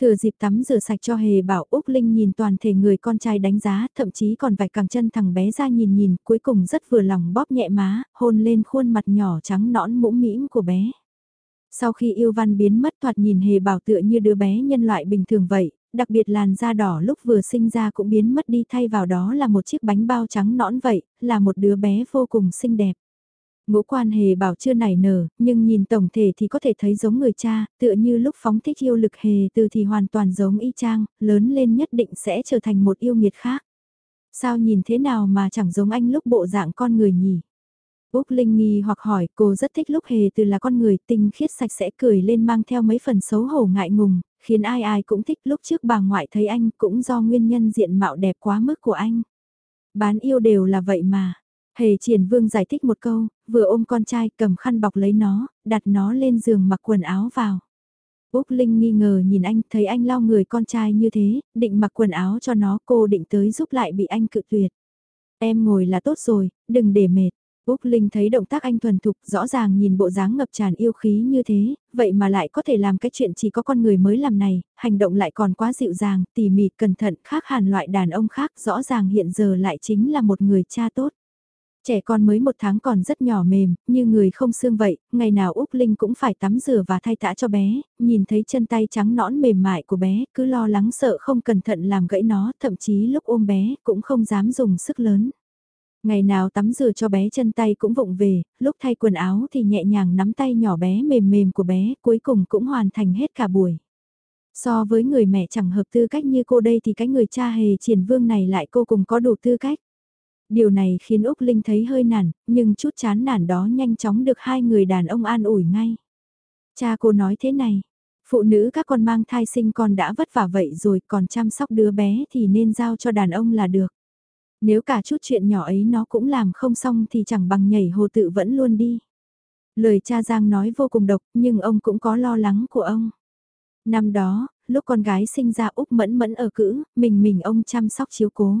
Thừa dịp tắm rửa sạch cho hề bảo Úc Linh nhìn toàn thể người con trai đánh giá, thậm chí còn vạch càng chân thằng bé ra nhìn nhìn, cuối cùng rất vừa lòng bóp nhẹ má, hôn lên khuôn mặt nhỏ trắng nõn mũm mĩm của bé. Sau khi yêu văn biến mất thoạt nhìn hề bảo tựa như đứa bé nhân loại bình thường vậy, đặc biệt làn da đỏ lúc vừa sinh ra cũng biến mất đi thay vào đó là một chiếc bánh bao trắng nõn vậy, là một đứa bé vô cùng xinh đẹp. Ngũ quan hề bảo chưa nảy nở, nhưng nhìn tổng thể thì có thể thấy giống người cha, tựa như lúc phóng thích yêu lực hề từ thì hoàn toàn giống y chang, lớn lên nhất định sẽ trở thành một yêu nghiệt khác. Sao nhìn thế nào mà chẳng giống anh lúc bộ dạng con người nhỉ? Úc Linh nghi hoặc hỏi cô rất thích lúc hề từ là con người tinh khiết sạch sẽ cười lên mang theo mấy phần xấu hổ ngại ngùng, khiến ai ai cũng thích lúc trước bà ngoại thấy anh cũng do nguyên nhân diện mạo đẹp quá mức của anh. Bán yêu đều là vậy mà. Hề triển vương giải thích một câu, vừa ôm con trai cầm khăn bọc lấy nó, đặt nó lên giường mặc quần áo vào. Úc Linh nghi ngờ nhìn anh, thấy anh lau người con trai như thế, định mặc quần áo cho nó, cô định tới giúp lại bị anh cự tuyệt. Em ngồi là tốt rồi, đừng để mệt. Úc Linh thấy động tác anh thuần thục, rõ ràng nhìn bộ dáng ngập tràn yêu khí như thế, vậy mà lại có thể làm cái chuyện chỉ có con người mới làm này, hành động lại còn quá dịu dàng, tỉ mỉ, cẩn thận, khác hẳn loại đàn ông khác, rõ ràng hiện giờ lại chính là một người cha tốt. Trẻ con mới một tháng còn rất nhỏ mềm, như người không xương vậy, ngày nào Úc Linh cũng phải tắm rửa và thay tã cho bé, nhìn thấy chân tay trắng nõn mềm mại của bé, cứ lo lắng sợ không cẩn thận làm gãy nó, thậm chí lúc ôm bé cũng không dám dùng sức lớn. Ngày nào tắm rửa cho bé chân tay cũng vụng về, lúc thay quần áo thì nhẹ nhàng nắm tay nhỏ bé mềm mềm của bé, cuối cùng cũng hoàn thành hết cả buổi. So với người mẹ chẳng hợp tư cách như cô đây thì cái người cha hề triển vương này lại cô cùng có đủ tư cách. Điều này khiến Úc Linh thấy hơi nản, nhưng chút chán nản đó nhanh chóng được hai người đàn ông an ủi ngay. Cha cô nói thế này, phụ nữ các con mang thai sinh con đã vất vả vậy rồi còn chăm sóc đứa bé thì nên giao cho đàn ông là được. Nếu cả chút chuyện nhỏ ấy nó cũng làm không xong thì chẳng bằng nhảy hồ tự vẫn luôn đi. Lời cha Giang nói vô cùng độc nhưng ông cũng có lo lắng của ông. Năm đó, lúc con gái sinh ra Úc mẫn mẫn ở cữ, mình mình ông chăm sóc chiếu cố.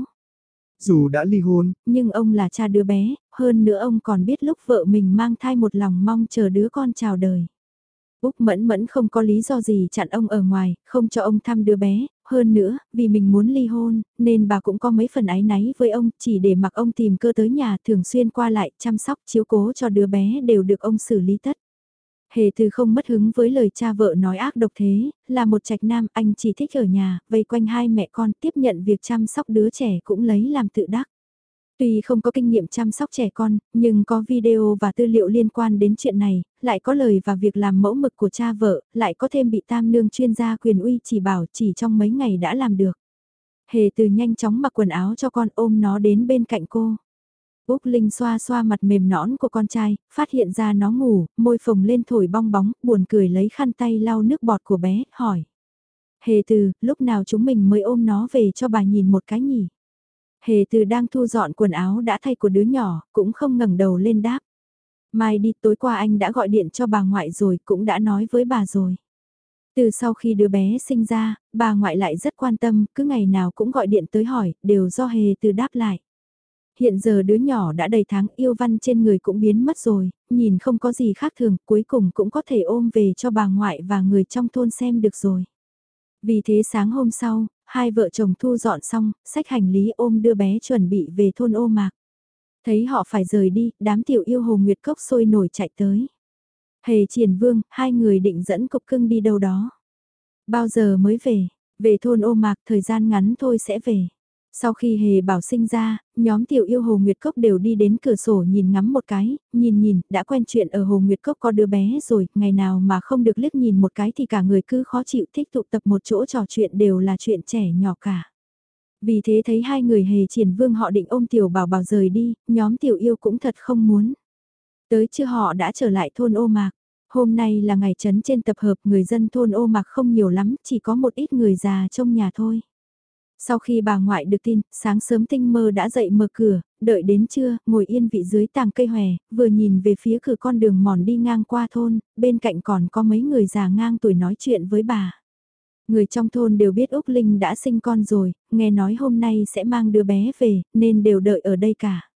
Dù đã ly hôn, nhưng ông là cha đứa bé, hơn nữa ông còn biết lúc vợ mình mang thai một lòng mong chờ đứa con chào đời. Úc Mẫn Mẫn không có lý do gì chặn ông ở ngoài, không cho ông thăm đứa bé, hơn nữa, vì mình muốn ly hôn, nên bà cũng có mấy phần ái náy với ông, chỉ để mặc ông tìm cơ tới nhà thường xuyên qua lại, chăm sóc, chiếu cố cho đứa bé đều được ông xử lý tất. Hề từ không mất hứng với lời cha vợ nói ác độc thế, là một trạch nam anh chỉ thích ở nhà, vây quanh hai mẹ con tiếp nhận việc chăm sóc đứa trẻ cũng lấy làm tự đắc. Tuy không có kinh nghiệm chăm sóc trẻ con, nhưng có video và tư liệu liên quan đến chuyện này, lại có lời và việc làm mẫu mực của cha vợ, lại có thêm bị tam nương chuyên gia quyền uy chỉ bảo chỉ trong mấy ngày đã làm được. Hề từ nhanh chóng mặc quần áo cho con ôm nó đến bên cạnh cô. Úc Linh xoa xoa mặt mềm nõn của con trai, phát hiện ra nó ngủ, môi phồng lên thổi bong bóng, buồn cười lấy khăn tay lau nước bọt của bé, hỏi. Hề từ, lúc nào chúng mình mới ôm nó về cho bà nhìn một cái nhỉ? Hề từ đang thu dọn quần áo đã thay của đứa nhỏ, cũng không ngẩng đầu lên đáp. Mai đi tối qua anh đã gọi điện cho bà ngoại rồi, cũng đã nói với bà rồi. Từ sau khi đứa bé sinh ra, bà ngoại lại rất quan tâm, cứ ngày nào cũng gọi điện tới hỏi, đều do hề từ đáp lại. Hiện giờ đứa nhỏ đã đầy tháng yêu văn trên người cũng biến mất rồi, nhìn không có gì khác thường, cuối cùng cũng có thể ôm về cho bà ngoại và người trong thôn xem được rồi. Vì thế sáng hôm sau, hai vợ chồng thu dọn xong, sách hành lý ôm đưa bé chuẩn bị về thôn ô mạc. Thấy họ phải rời đi, đám tiểu yêu hồ nguyệt cốc sôi nổi chạy tới. Hề triển vương, hai người định dẫn cục cưng đi đâu đó. Bao giờ mới về, về thôn ô mạc thời gian ngắn thôi sẽ về. Sau khi hề bảo sinh ra, nhóm tiểu yêu Hồ Nguyệt Cốc đều đi đến cửa sổ nhìn ngắm một cái, nhìn nhìn, đã quen chuyện ở Hồ Nguyệt Cốc có đứa bé rồi, ngày nào mà không được liếc nhìn một cái thì cả người cứ khó chịu thích tụ tập một chỗ trò chuyện đều là chuyện trẻ nhỏ cả. Vì thế thấy hai người hề triển vương họ định ôm tiểu bảo bảo rời đi, nhóm tiểu yêu cũng thật không muốn. Tới chưa họ đã trở lại thôn ô mạc. Hôm nay là ngày trấn trên tập hợp người dân thôn ô mạc không nhiều lắm, chỉ có một ít người già trong nhà thôi. Sau khi bà ngoại được tin, sáng sớm tinh mơ đã dậy mở cửa, đợi đến trưa, ngồi yên vị dưới tàng cây hòe, vừa nhìn về phía cửa con đường mòn đi ngang qua thôn, bên cạnh còn có mấy người già ngang tuổi nói chuyện với bà. Người trong thôn đều biết Úc Linh đã sinh con rồi, nghe nói hôm nay sẽ mang đứa bé về, nên đều đợi ở đây cả.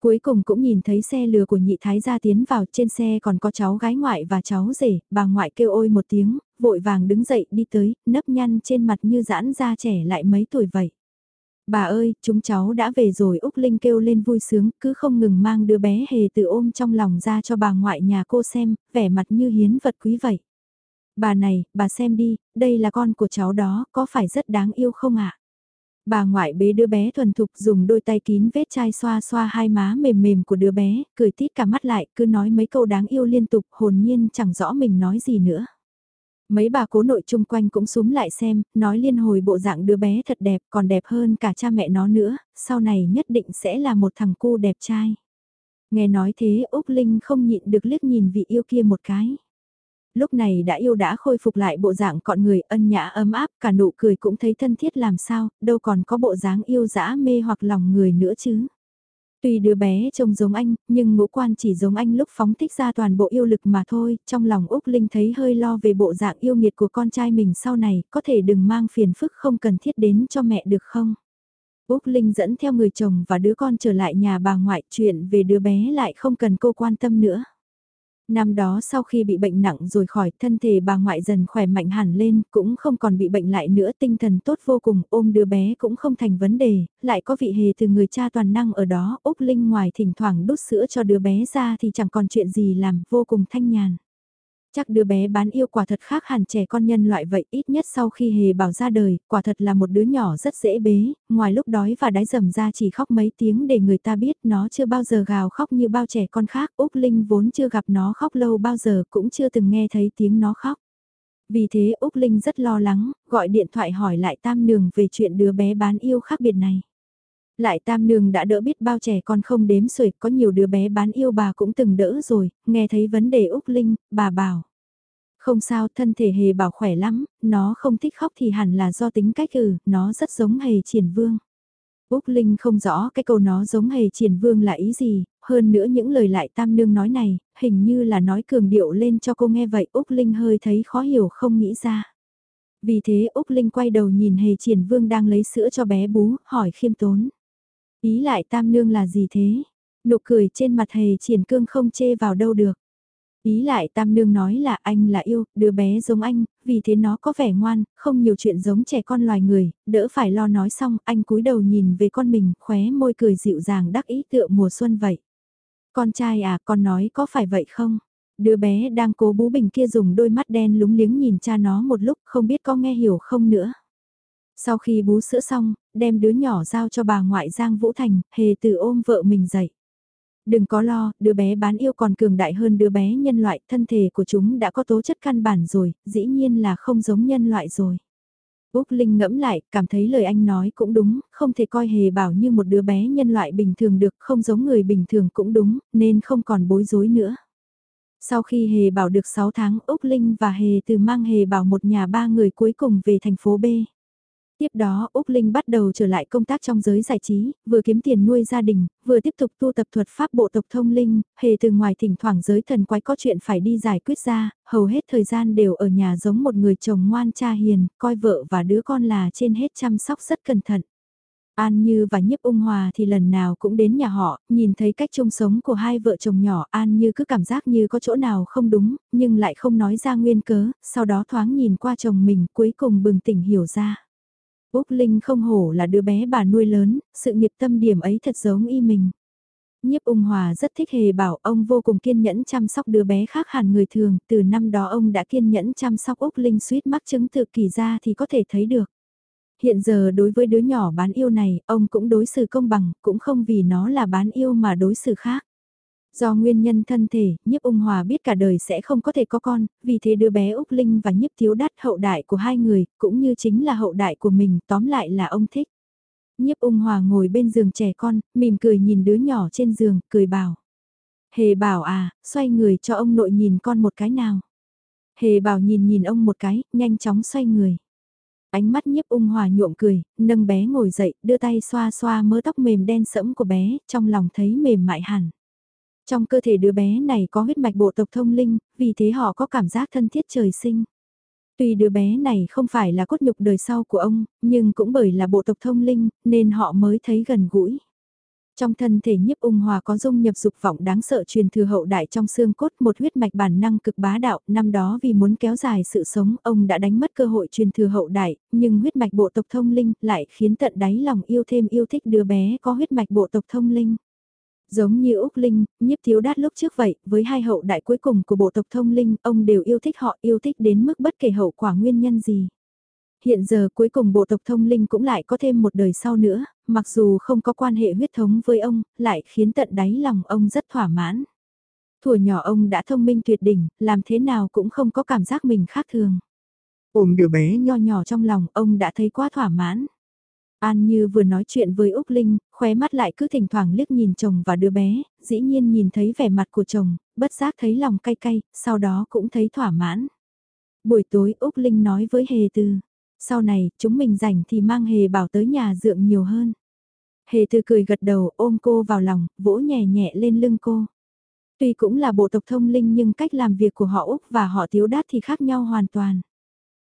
Cuối cùng cũng nhìn thấy xe lừa của nhị thái gia tiến vào, trên xe còn có cháu gái ngoại và cháu rể, bà ngoại kêu ôi một tiếng, vội vàng đứng dậy đi tới, nấp nhăn trên mặt như giãn ra trẻ lại mấy tuổi vậy. Bà ơi, chúng cháu đã về rồi Úc Linh kêu lên vui sướng, cứ không ngừng mang đứa bé hề từ ôm trong lòng ra cho bà ngoại nhà cô xem, vẻ mặt như hiến vật quý vậy. Bà này, bà xem đi, đây là con của cháu đó, có phải rất đáng yêu không ạ? Bà ngoại bế đứa bé thuần thục dùng đôi tay kín vết chai xoa xoa hai má mềm mềm của đứa bé, cười tít cả mắt lại, cứ nói mấy câu đáng yêu liên tục, hồn nhiên chẳng rõ mình nói gì nữa. Mấy bà cố nội chung quanh cũng súng lại xem, nói liên hồi bộ dạng đứa bé thật đẹp, còn đẹp hơn cả cha mẹ nó nữa, sau này nhất định sẽ là một thằng cu đẹp trai. Nghe nói thế Úc Linh không nhịn được liếc nhìn vị yêu kia một cái. Lúc này đã yêu đã khôi phục lại bộ dạng cọn người ân nhã ấm áp, cả nụ cười cũng thấy thân thiết làm sao, đâu còn có bộ dáng yêu dã mê hoặc lòng người nữa chứ. Tuy đứa bé trông giống anh, nhưng ngũ quan chỉ giống anh lúc phóng thích ra toàn bộ yêu lực mà thôi, trong lòng Úc Linh thấy hơi lo về bộ dạng yêu nghiệt của con trai mình sau này, có thể đừng mang phiền phức không cần thiết đến cho mẹ được không? Úc Linh dẫn theo người chồng và đứa con trở lại nhà bà ngoại chuyện về đứa bé lại không cần cô quan tâm nữa. Năm đó sau khi bị bệnh nặng rồi khỏi thân thể bà ngoại dần khỏe mạnh hẳn lên, cũng không còn bị bệnh lại nữa tinh thần tốt vô cùng, ôm đứa bé cũng không thành vấn đề, lại có vị hề từ người cha toàn năng ở đó, Úc Linh ngoài thỉnh thoảng đút sữa cho đứa bé ra thì chẳng còn chuyện gì làm, vô cùng thanh nhàn. Chắc đứa bé bán yêu quả thật khác hẳn trẻ con nhân loại vậy ít nhất sau khi hề bảo ra đời, quả thật là một đứa nhỏ rất dễ bế, ngoài lúc đói và đái dầm ra chỉ khóc mấy tiếng để người ta biết nó chưa bao giờ gào khóc như bao trẻ con khác, Úc Linh vốn chưa gặp nó khóc lâu bao giờ cũng chưa từng nghe thấy tiếng nó khóc. Vì thế Úc Linh rất lo lắng, gọi điện thoại hỏi lại Tam Nường về chuyện đứa bé bán yêu khác biệt này. Lại tam nương đã đỡ biết bao trẻ con không đếm xuể, có nhiều đứa bé bán yêu bà cũng từng đỡ rồi, nghe thấy vấn đề Úc Linh, bà bảo. Không sao, thân thể hề bảo khỏe lắm, nó không thích khóc thì hẳn là do tính cách ừ, nó rất giống hề triển vương. Úc Linh không rõ cái câu nó giống hề triển vương là ý gì, hơn nữa những lời lại tam nương nói này, hình như là nói cường điệu lên cho cô nghe vậy Úc Linh hơi thấy khó hiểu không nghĩ ra. Vì thế Úc Linh quay đầu nhìn hề triển vương đang lấy sữa cho bé bú, hỏi khiêm tốn. Ý lại tam nương là gì thế? Nụ cười trên mặt hề triển cương không chê vào đâu được. Ý lại tam nương nói là anh là yêu, đứa bé giống anh, vì thế nó có vẻ ngoan, không nhiều chuyện giống trẻ con loài người, đỡ phải lo nói xong, anh cúi đầu nhìn về con mình, khóe môi cười dịu dàng đắc ý tựa mùa xuân vậy. Con trai à, con nói có phải vậy không? Đứa bé đang cố bú bình kia dùng đôi mắt đen lúng liếng nhìn cha nó một lúc không biết có nghe hiểu không nữa. Sau khi bú sữa xong, đem đứa nhỏ giao cho bà ngoại Giang Vũ Thành, hề từ ôm vợ mình dậy. Đừng có lo, đứa bé bán yêu còn cường đại hơn đứa bé nhân loại, thân thể của chúng đã có tố chất căn bản rồi, dĩ nhiên là không giống nhân loại rồi. Úc Linh ngẫm lại, cảm thấy lời anh nói cũng đúng, không thể coi hề bảo như một đứa bé nhân loại bình thường được, không giống người bình thường cũng đúng, nên không còn bối rối nữa. Sau khi hề bảo được 6 tháng, Úc Linh và hề từ mang hề bảo một nhà ba người cuối cùng về thành phố B. Tiếp đó Úc Linh bắt đầu trở lại công tác trong giới giải trí, vừa kiếm tiền nuôi gia đình, vừa tiếp tục tu tập thuật pháp bộ tộc thông linh, hề từ ngoài thỉnh thoảng giới thần quái có chuyện phải đi giải quyết ra, hầu hết thời gian đều ở nhà giống một người chồng ngoan cha hiền, coi vợ và đứa con là trên hết chăm sóc rất cẩn thận. An Như và Nhiếp Ung Hòa thì lần nào cũng đến nhà họ, nhìn thấy cách chung sống của hai vợ chồng nhỏ An Như cứ cảm giác như có chỗ nào không đúng, nhưng lại không nói ra nguyên cớ, sau đó thoáng nhìn qua chồng mình cuối cùng bừng tỉnh hiểu ra. Úc Linh không hổ là đứa bé bà nuôi lớn, sự nghiệp tâm điểm ấy thật giống y mình. Nhiếp ung hòa rất thích hề bảo ông vô cùng kiên nhẫn chăm sóc đứa bé khác hẳn người thường, từ năm đó ông đã kiên nhẫn chăm sóc Úc Linh suýt mắc chứng tự kỳ ra thì có thể thấy được. Hiện giờ đối với đứa nhỏ bán yêu này, ông cũng đối xử công bằng, cũng không vì nó là bán yêu mà đối xử khác. Do nguyên nhân thân thể, nhiếp ung hòa biết cả đời sẽ không có thể có con, vì thế đứa bé Úc Linh và nhiếp thiếu đắt hậu đại của hai người, cũng như chính là hậu đại của mình, tóm lại là ông thích. Nhiếp ung hòa ngồi bên giường trẻ con, mỉm cười nhìn đứa nhỏ trên giường, cười bảo. Hề bảo à, xoay người cho ông nội nhìn con một cái nào. Hề bảo nhìn nhìn ông một cái, nhanh chóng xoay người. Ánh mắt nhiếp ung hòa nhuộm cười, nâng bé ngồi dậy, đưa tay xoa xoa mớ tóc mềm đen sẫm của bé, trong lòng thấy mềm mại hẳn. Trong cơ thể đứa bé này có huyết mạch bộ tộc thông linh, vì thế họ có cảm giác thân thiết trời sinh. Tuy đứa bé này không phải là cốt nhục đời sau của ông, nhưng cũng bởi là bộ tộc thông linh, nên họ mới thấy gần gũi. Trong thân thể nhiếp ung hòa có dung nhập dục vọng đáng sợ truyền thừa hậu đại trong xương cốt một huyết mạch bản năng cực bá đạo, năm đó vì muốn kéo dài sự sống ông đã đánh mất cơ hội truyền thừa hậu đại, nhưng huyết mạch bộ tộc thông linh lại khiến tận đáy lòng yêu thêm yêu thích đứa bé có huyết mạch bộ tộc thông linh. Giống như Úc Linh, nhiếp thiếu đát lúc trước vậy, với hai hậu đại cuối cùng của bộ tộc thông linh, ông đều yêu thích họ yêu thích đến mức bất kể hậu quả nguyên nhân gì. Hiện giờ cuối cùng bộ tộc thông linh cũng lại có thêm một đời sau nữa, mặc dù không có quan hệ huyết thống với ông, lại khiến tận đáy lòng ông rất thỏa mãn. Thủa nhỏ ông đã thông minh tuyệt đỉnh, làm thế nào cũng không có cảm giác mình khác thường. Ôm đứa bé nho nhỏ trong lòng ông đã thấy quá thỏa mãn. An Như vừa nói chuyện với Úc Linh, khóe mắt lại cứ thỉnh thoảng liếc nhìn chồng và đứa bé, dĩ nhiên nhìn thấy vẻ mặt của chồng, bất giác thấy lòng cay cay, sau đó cũng thấy thỏa mãn. Buổi tối Úc Linh nói với Hề Từ, sau này chúng mình rảnh thì mang Hề bảo tới nhà dượng nhiều hơn. Hề Từ cười gật đầu ôm cô vào lòng, vỗ nhẹ nhẹ lên lưng cô. Tuy cũng là bộ tộc thông linh nhưng cách làm việc của họ Úc và họ Tiếu Đát thì khác nhau hoàn toàn.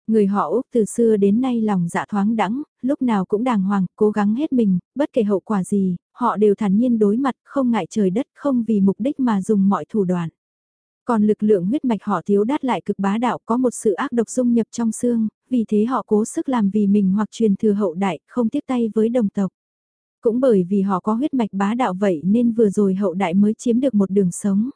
Người họ Úc từ xưa đến nay lòng dạ thoáng đẳng, lúc nào cũng đàng hoàng, cố gắng hết mình, bất kể hậu quả gì, họ đều thản nhiên đối mặt, không ngại trời đất, không vì mục đích mà dùng mọi thủ đoạn. Còn lực lượng huyết mạch họ thiếu đát lại cực bá đạo có một sự ác độc dung nhập trong xương, vì thế họ cố sức làm vì mình hoặc truyền thừa hậu đại, không tiếp tay với đồng tộc. Cũng bởi vì họ có huyết mạch bá đạo vậy nên vừa rồi hậu đại mới chiếm được một đường sống.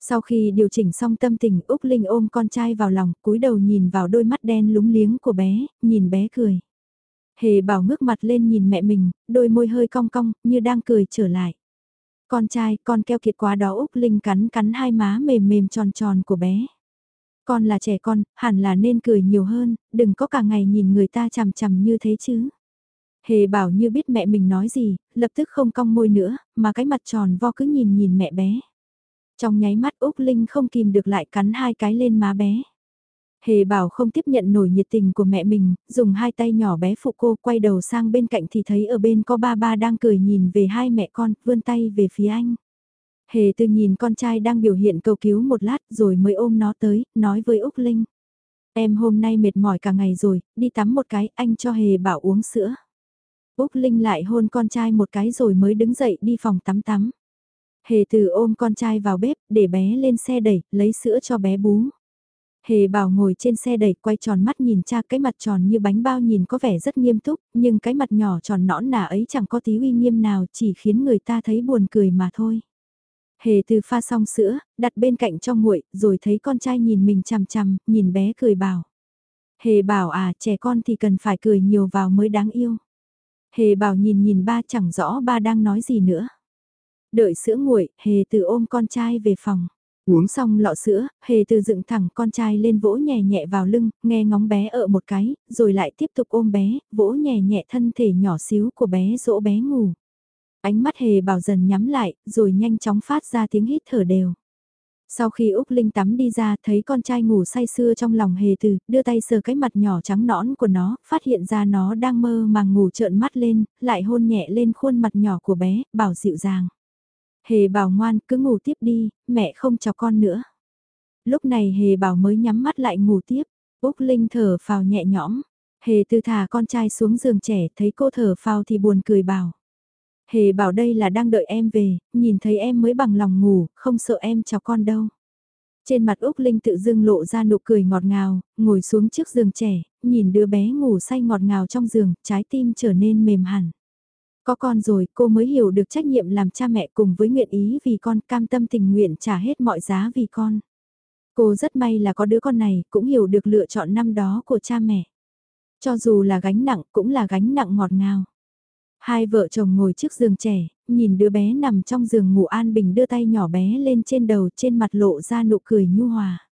Sau khi điều chỉnh xong tâm tình Úc Linh ôm con trai vào lòng, cúi đầu nhìn vào đôi mắt đen lúng liếng của bé, nhìn bé cười. Hề bảo ngước mặt lên nhìn mẹ mình, đôi môi hơi cong cong, như đang cười trở lại. Con trai, con keo kiệt quá đó Úc Linh cắn cắn hai má mềm mềm tròn tròn của bé. Con là trẻ con, hẳn là nên cười nhiều hơn, đừng có cả ngày nhìn người ta chằm chằm như thế chứ. Hề bảo như biết mẹ mình nói gì, lập tức không cong môi nữa, mà cái mặt tròn vo cứ nhìn nhìn mẹ bé. Trong nháy mắt Úc Linh không kìm được lại cắn hai cái lên má bé. Hề bảo không tiếp nhận nổi nhiệt tình của mẹ mình, dùng hai tay nhỏ bé phụ cô quay đầu sang bên cạnh thì thấy ở bên có ba ba đang cười nhìn về hai mẹ con, vươn tay về phía anh. Hề từ nhìn con trai đang biểu hiện cầu cứu một lát rồi mới ôm nó tới, nói với Úc Linh. Em hôm nay mệt mỏi cả ngày rồi, đi tắm một cái, anh cho Hề bảo uống sữa. Úc Linh lại hôn con trai một cái rồi mới đứng dậy đi phòng tắm tắm. Hề từ ôm con trai vào bếp, để bé lên xe đẩy, lấy sữa cho bé bú. Hề bảo ngồi trên xe đẩy quay tròn mắt nhìn cha cái mặt tròn như bánh bao nhìn có vẻ rất nghiêm túc, nhưng cái mặt nhỏ tròn nõn nà ấy chẳng có tí uy nghiêm nào chỉ khiến người ta thấy buồn cười mà thôi. Hề từ pha xong sữa, đặt bên cạnh cho nguội, rồi thấy con trai nhìn mình chằm chằm, nhìn bé cười bảo. Hề bảo à, trẻ con thì cần phải cười nhiều vào mới đáng yêu. Hề bảo nhìn nhìn ba chẳng rõ ba đang nói gì nữa. Đợi sữa nguội, hề từ ôm con trai về phòng. Uống xong lọ sữa, hề từ dựng thẳng con trai lên vỗ nhẹ nhẹ vào lưng, nghe ngóng bé ở một cái, rồi lại tiếp tục ôm bé, vỗ nhẹ nhẹ thân thể nhỏ xíu của bé dỗ bé ngủ. Ánh mắt hề bảo dần nhắm lại, rồi nhanh chóng phát ra tiếng hít thở đều. Sau khi Úc Linh tắm đi ra thấy con trai ngủ say sưa trong lòng hề từ, đưa tay sờ cái mặt nhỏ trắng nõn của nó, phát hiện ra nó đang mơ màng ngủ trợn mắt lên, lại hôn nhẹ lên khuôn mặt nhỏ của bé, bảo dịu dàng. Hề bảo ngoan cứ ngủ tiếp đi, mẹ không cho con nữa. Lúc này hề bảo mới nhắm mắt lại ngủ tiếp, Úc Linh thở phào nhẹ nhõm, hề từ thả con trai xuống giường trẻ thấy cô thở phào thì buồn cười bảo. Hề bảo đây là đang đợi em về, nhìn thấy em mới bằng lòng ngủ, không sợ em cho con đâu. Trên mặt Úc Linh tự dưng lộ ra nụ cười ngọt ngào, ngồi xuống trước giường trẻ, nhìn đứa bé ngủ say ngọt ngào trong giường, trái tim trở nên mềm hẳn. Có con rồi, cô mới hiểu được trách nhiệm làm cha mẹ cùng với nguyện ý vì con cam tâm tình nguyện trả hết mọi giá vì con. Cô rất may là có đứa con này, cũng hiểu được lựa chọn năm đó của cha mẹ. Cho dù là gánh nặng, cũng là gánh nặng ngọt ngào. Hai vợ chồng ngồi trước giường trẻ, nhìn đứa bé nằm trong giường ngủ an bình đưa tay nhỏ bé lên trên đầu trên mặt lộ ra nụ cười nhu hòa.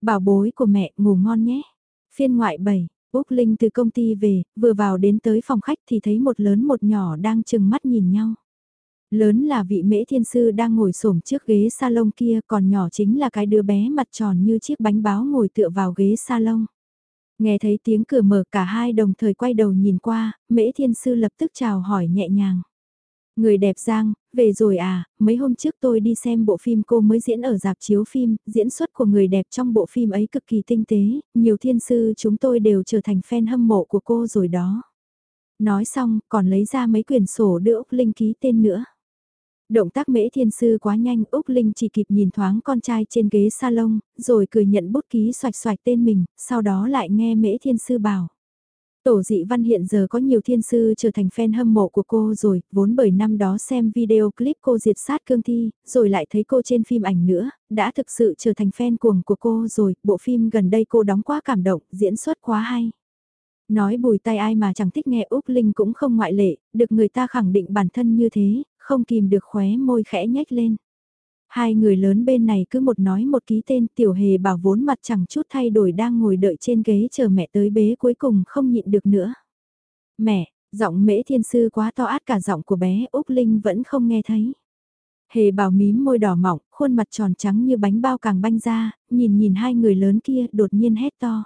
Bảo bối của mẹ ngủ ngon nhé. Phiên ngoại 7, Úc Linh từ công ty về, vừa vào đến tới phòng khách thì thấy một lớn một nhỏ đang chừng mắt nhìn nhau. Lớn là vị mễ thiên sư đang ngồi xổm trước ghế salon kia còn nhỏ chính là cái đứa bé mặt tròn như chiếc bánh báo ngồi tựa vào ghế salon. Nghe thấy tiếng cửa mở cả hai đồng thời quay đầu nhìn qua, mễ thiên sư lập tức chào hỏi nhẹ nhàng. Người đẹp giang, về rồi à, mấy hôm trước tôi đi xem bộ phim cô mới diễn ở dạp chiếu phim, diễn xuất của người đẹp trong bộ phim ấy cực kỳ tinh tế, nhiều thiên sư chúng tôi đều trở thành fan hâm mộ của cô rồi đó. Nói xong, còn lấy ra mấy quyển sổ đưa Úc Linh ký tên nữa. Động tác mễ thiên sư quá nhanh, Úc Linh chỉ kịp nhìn thoáng con trai trên ghế salon, rồi cười nhận bút ký xoạch xoạch tên mình, sau đó lại nghe mễ thiên sư bảo. Tổ dị văn hiện giờ có nhiều thiên sư trở thành fan hâm mộ của cô rồi, vốn bởi năm đó xem video clip cô diệt sát cương thi, rồi lại thấy cô trên phim ảnh nữa, đã thực sự trở thành fan cuồng của cô rồi, bộ phim gần đây cô đóng quá cảm động, diễn xuất quá hay. Nói bùi tay ai mà chẳng thích nghe Úc Linh cũng không ngoại lệ, được người ta khẳng định bản thân như thế, không kìm được khóe môi khẽ nhếch lên. Hai người lớn bên này cứ một nói một ký tên tiểu hề bảo vốn mặt chẳng chút thay đổi đang ngồi đợi trên ghế chờ mẹ tới bế cuối cùng không nhịn được nữa. Mẹ, giọng mễ thiên sư quá to át cả giọng của bé Úc Linh vẫn không nghe thấy. Hề bảo mím môi đỏ mỏng, khuôn mặt tròn trắng như bánh bao càng banh ra, nhìn nhìn hai người lớn kia đột nhiên hét to.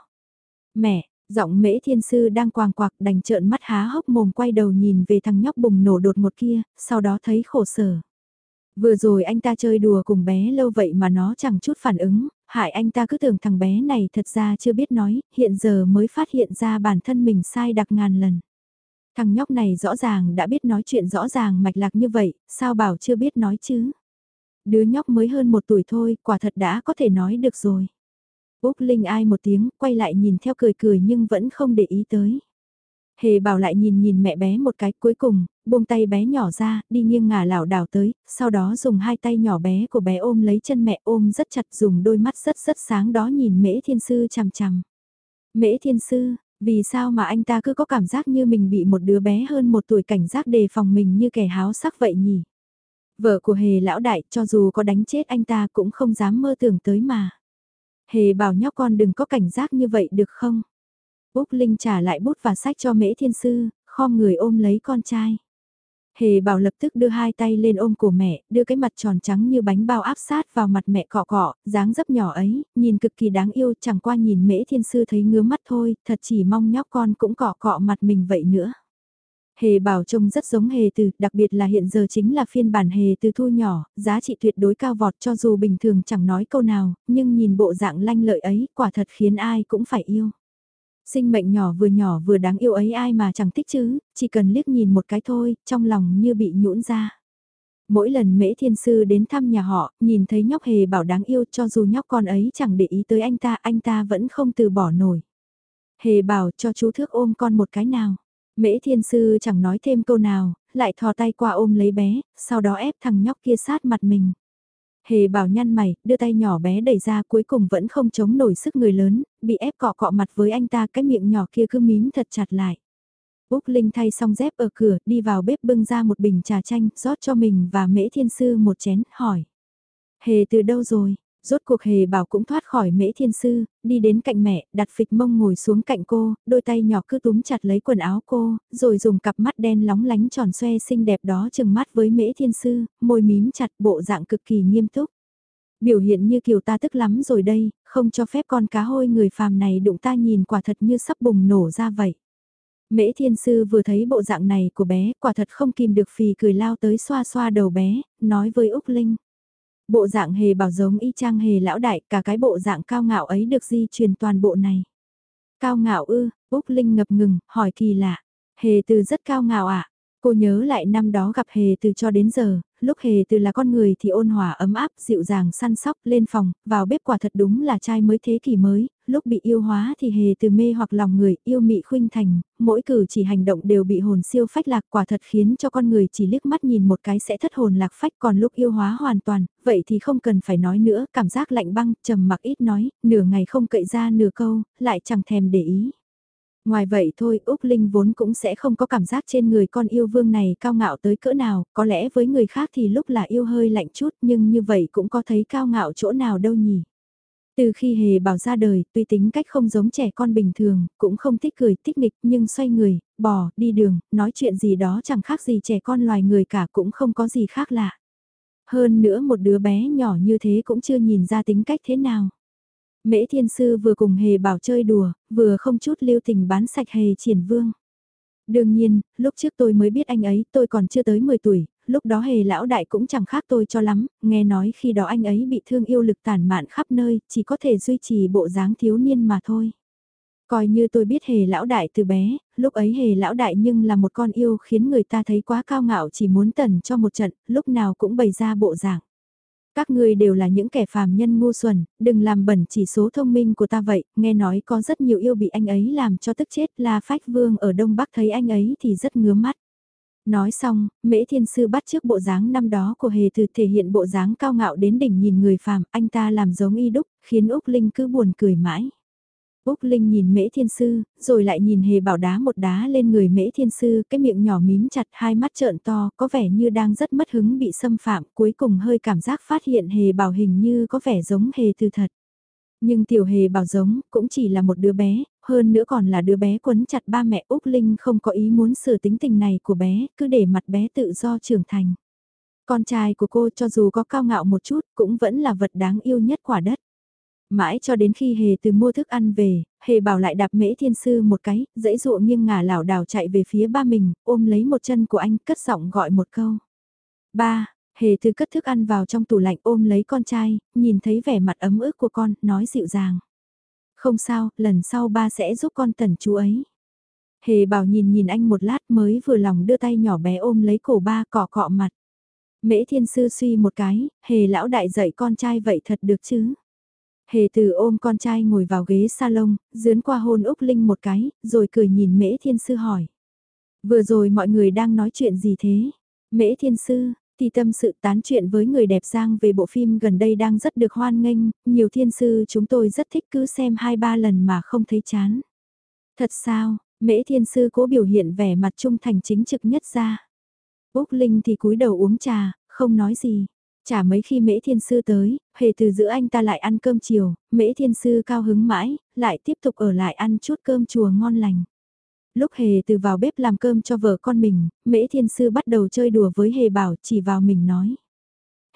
Mẹ, giọng mễ thiên sư đang quàng quạc đành trợn mắt há hốc mồm quay đầu nhìn về thằng nhóc bùng nổ đột một kia, sau đó thấy khổ sở. Vừa rồi anh ta chơi đùa cùng bé lâu vậy mà nó chẳng chút phản ứng, hại anh ta cứ tưởng thằng bé này thật ra chưa biết nói, hiện giờ mới phát hiện ra bản thân mình sai đặc ngàn lần. Thằng nhóc này rõ ràng đã biết nói chuyện rõ ràng mạch lạc như vậy, sao bảo chưa biết nói chứ? Đứa nhóc mới hơn một tuổi thôi, quả thật đã có thể nói được rồi. Úc Linh ai một tiếng, quay lại nhìn theo cười cười nhưng vẫn không để ý tới. Hề bảo lại nhìn nhìn mẹ bé một cái cuối cùng, buông tay bé nhỏ ra, đi nghiêng ngả lảo đảo tới, sau đó dùng hai tay nhỏ bé của bé ôm lấy chân mẹ ôm rất chặt dùng đôi mắt rất rất sáng đó nhìn mễ thiên sư chằm chằm. Mễ thiên sư, vì sao mà anh ta cứ có cảm giác như mình bị một đứa bé hơn một tuổi cảnh giác đề phòng mình như kẻ háo sắc vậy nhỉ? Vợ của hề lão đại cho dù có đánh chết anh ta cũng không dám mơ tưởng tới mà. Hề bảo nhóc con đừng có cảnh giác như vậy được không? Úc Linh trả lại bút và sách cho mễ thiên sư, khom người ôm lấy con trai. Hề bảo lập tức đưa hai tay lên ôm cổ mẹ, đưa cái mặt tròn trắng như bánh bao áp sát vào mặt mẹ cọ cọ, dáng dấp nhỏ ấy, nhìn cực kỳ đáng yêu chẳng qua nhìn mễ thiên sư thấy ngứa mắt thôi, thật chỉ mong nhóc con cũng cọ cọ mặt mình vậy nữa. Hề bảo trông rất giống hề từ, đặc biệt là hiện giờ chính là phiên bản hề từ thu nhỏ, giá trị tuyệt đối cao vọt cho dù bình thường chẳng nói câu nào, nhưng nhìn bộ dạng lanh lợi ấy quả thật khiến ai cũng phải yêu. Sinh mệnh nhỏ vừa nhỏ vừa đáng yêu ấy ai mà chẳng thích chứ, chỉ cần liếc nhìn một cái thôi, trong lòng như bị nhũn ra. Mỗi lần mễ thiên sư đến thăm nhà họ, nhìn thấy nhóc hề bảo đáng yêu cho dù nhóc con ấy chẳng để ý tới anh ta, anh ta vẫn không từ bỏ nổi. Hề bảo cho chú thước ôm con một cái nào. Mễ thiên sư chẳng nói thêm câu nào, lại thò tay qua ôm lấy bé, sau đó ép thằng nhóc kia sát mặt mình. Hề bảo nhăn mày, đưa tay nhỏ bé đẩy ra cuối cùng vẫn không chống nổi sức người lớn, bị ép cọ cọ mặt với anh ta cái miệng nhỏ kia cứ mím thật chặt lại. Úc Linh thay xong dép ở cửa, đi vào bếp bưng ra một bình trà chanh, rót cho mình và mễ thiên sư một chén, hỏi. Hề từ đâu rồi? Rốt cuộc hề bảo cũng thoát khỏi mễ thiên sư, đi đến cạnh mẹ, đặt phịch mông ngồi xuống cạnh cô, đôi tay nhỏ cứ túm chặt lấy quần áo cô, rồi dùng cặp mắt đen lóng lánh tròn xoe xinh đẹp đó chừng mắt với mễ thiên sư, môi mím chặt bộ dạng cực kỳ nghiêm túc. Biểu hiện như kiều ta tức lắm rồi đây, không cho phép con cá hôi người phàm này đụng ta nhìn quả thật như sắp bùng nổ ra vậy. Mễ thiên sư vừa thấy bộ dạng này của bé, quả thật không kìm được phì cười lao tới xoa xoa đầu bé, nói với Úc Linh. Bộ dạng hề bảo giống y chang hề lão đại, cả cái bộ dạng cao ngạo ấy được di truyền toàn bộ này. Cao ngạo ư, Úc Linh ngập ngừng, hỏi kỳ lạ. Hề từ rất cao ngạo ạ. À? Cô nhớ lại năm đó gặp Hề từ cho đến giờ, lúc Hề từ là con người thì ôn hòa ấm áp, dịu dàng săn sóc, lên phòng, vào bếp quả thật đúng là trai mới thế kỷ mới, lúc bị yêu hóa thì Hề từ mê hoặc lòng người, yêu mị khuynh thành, mỗi cử chỉ hành động đều bị hồn siêu phách lạc quả thật khiến cho con người chỉ liếc mắt nhìn một cái sẽ thất hồn lạc phách còn lúc yêu hóa hoàn toàn, vậy thì không cần phải nói nữa, cảm giác lạnh băng, trầm mặc ít nói, nửa ngày không cậy ra nửa câu, lại chẳng thèm để ý. Ngoài vậy thôi, Úc Linh vốn cũng sẽ không có cảm giác trên người con yêu vương này cao ngạo tới cỡ nào, có lẽ với người khác thì lúc là yêu hơi lạnh chút nhưng như vậy cũng có thấy cao ngạo chỗ nào đâu nhỉ. Từ khi hề bảo ra đời, tuy tính cách không giống trẻ con bình thường, cũng không thích cười, thích nghịch, nhưng xoay người, bò, đi đường, nói chuyện gì đó chẳng khác gì trẻ con loài người cả cũng không có gì khác lạ. Hơn nữa một đứa bé nhỏ như thế cũng chưa nhìn ra tính cách thế nào. Mễ thiên sư vừa cùng hề bảo chơi đùa, vừa không chút lưu tình bán sạch hề triển vương. Đương nhiên, lúc trước tôi mới biết anh ấy, tôi còn chưa tới 10 tuổi, lúc đó hề lão đại cũng chẳng khác tôi cho lắm, nghe nói khi đó anh ấy bị thương yêu lực tàn mạn khắp nơi, chỉ có thể duy trì bộ dáng thiếu niên mà thôi. Coi như tôi biết hề lão đại từ bé, lúc ấy hề lão đại nhưng là một con yêu khiến người ta thấy quá cao ngạo chỉ muốn tần cho một trận, lúc nào cũng bày ra bộ dạng. Các ngươi đều là những kẻ phàm nhân ngu xuẩn, đừng làm bẩn chỉ số thông minh của ta vậy, nghe nói có rất nhiều yêu bị anh ấy làm cho tức chết la phách vương ở Đông Bắc thấy anh ấy thì rất ngứa mắt. Nói xong, mễ thiên sư bắt trước bộ dáng năm đó của hề từ thể hiện bộ dáng cao ngạo đến đỉnh nhìn người phàm, anh ta làm giống y đúc, khiến Úc Linh cứ buồn cười mãi. Úc Linh nhìn Mễ Thiên Sư, rồi lại nhìn Hề Bảo đá một đá lên người Mễ Thiên Sư, cái miệng nhỏ mím chặt hai mắt trợn to, có vẻ như đang rất mất hứng bị xâm phạm, cuối cùng hơi cảm giác phát hiện Hề Bảo hình như có vẻ giống Hề Từ thật. Nhưng tiểu Hề Bảo giống, cũng chỉ là một đứa bé, hơn nữa còn là đứa bé quấn chặt ba mẹ Úc Linh không có ý muốn sửa tính tình này của bé, cứ để mặt bé tự do trưởng thành. Con trai của cô cho dù có cao ngạo một chút, cũng vẫn là vật đáng yêu nhất quả đất. Mãi cho đến khi Hề từ mua thức ăn về, Hề bảo lại đạp mễ thiên sư một cái, dãy dụa nghiêng ngả lảo đảo chạy về phía ba mình, ôm lấy một chân của anh cất giọng gọi một câu. Ba, Hề từ cất thức ăn vào trong tủ lạnh ôm lấy con trai, nhìn thấy vẻ mặt ấm ức của con, nói dịu dàng. Không sao, lần sau ba sẽ giúp con tẩn chú ấy. Hề bảo nhìn nhìn anh một lát mới vừa lòng đưa tay nhỏ bé ôm lấy cổ ba cọ cọ mặt. Mễ thiên sư suy một cái, hề lão đại dạy con trai vậy thật được chứ. Hề từ ôm con trai ngồi vào ghế salon, dướn qua hôn Úc Linh một cái, rồi cười nhìn Mễ Thiên Sư hỏi. Vừa rồi mọi người đang nói chuyện gì thế? Mễ Thiên Sư, thì tâm sự tán chuyện với người đẹp giang về bộ phim gần đây đang rất được hoan nghênh, nhiều thiên sư chúng tôi rất thích cứ xem hai ba lần mà không thấy chán. Thật sao, Mễ Thiên Sư cố biểu hiện vẻ mặt trung thành chính trực nhất ra. Úc Linh thì cúi đầu uống trà, không nói gì. Chả mấy khi mễ thiên sư tới, hề từ giữa anh ta lại ăn cơm chiều, mễ thiên sư cao hứng mãi, lại tiếp tục ở lại ăn chút cơm chùa ngon lành. Lúc hề từ vào bếp làm cơm cho vợ con mình, mễ thiên sư bắt đầu chơi đùa với hề bảo chỉ vào mình nói.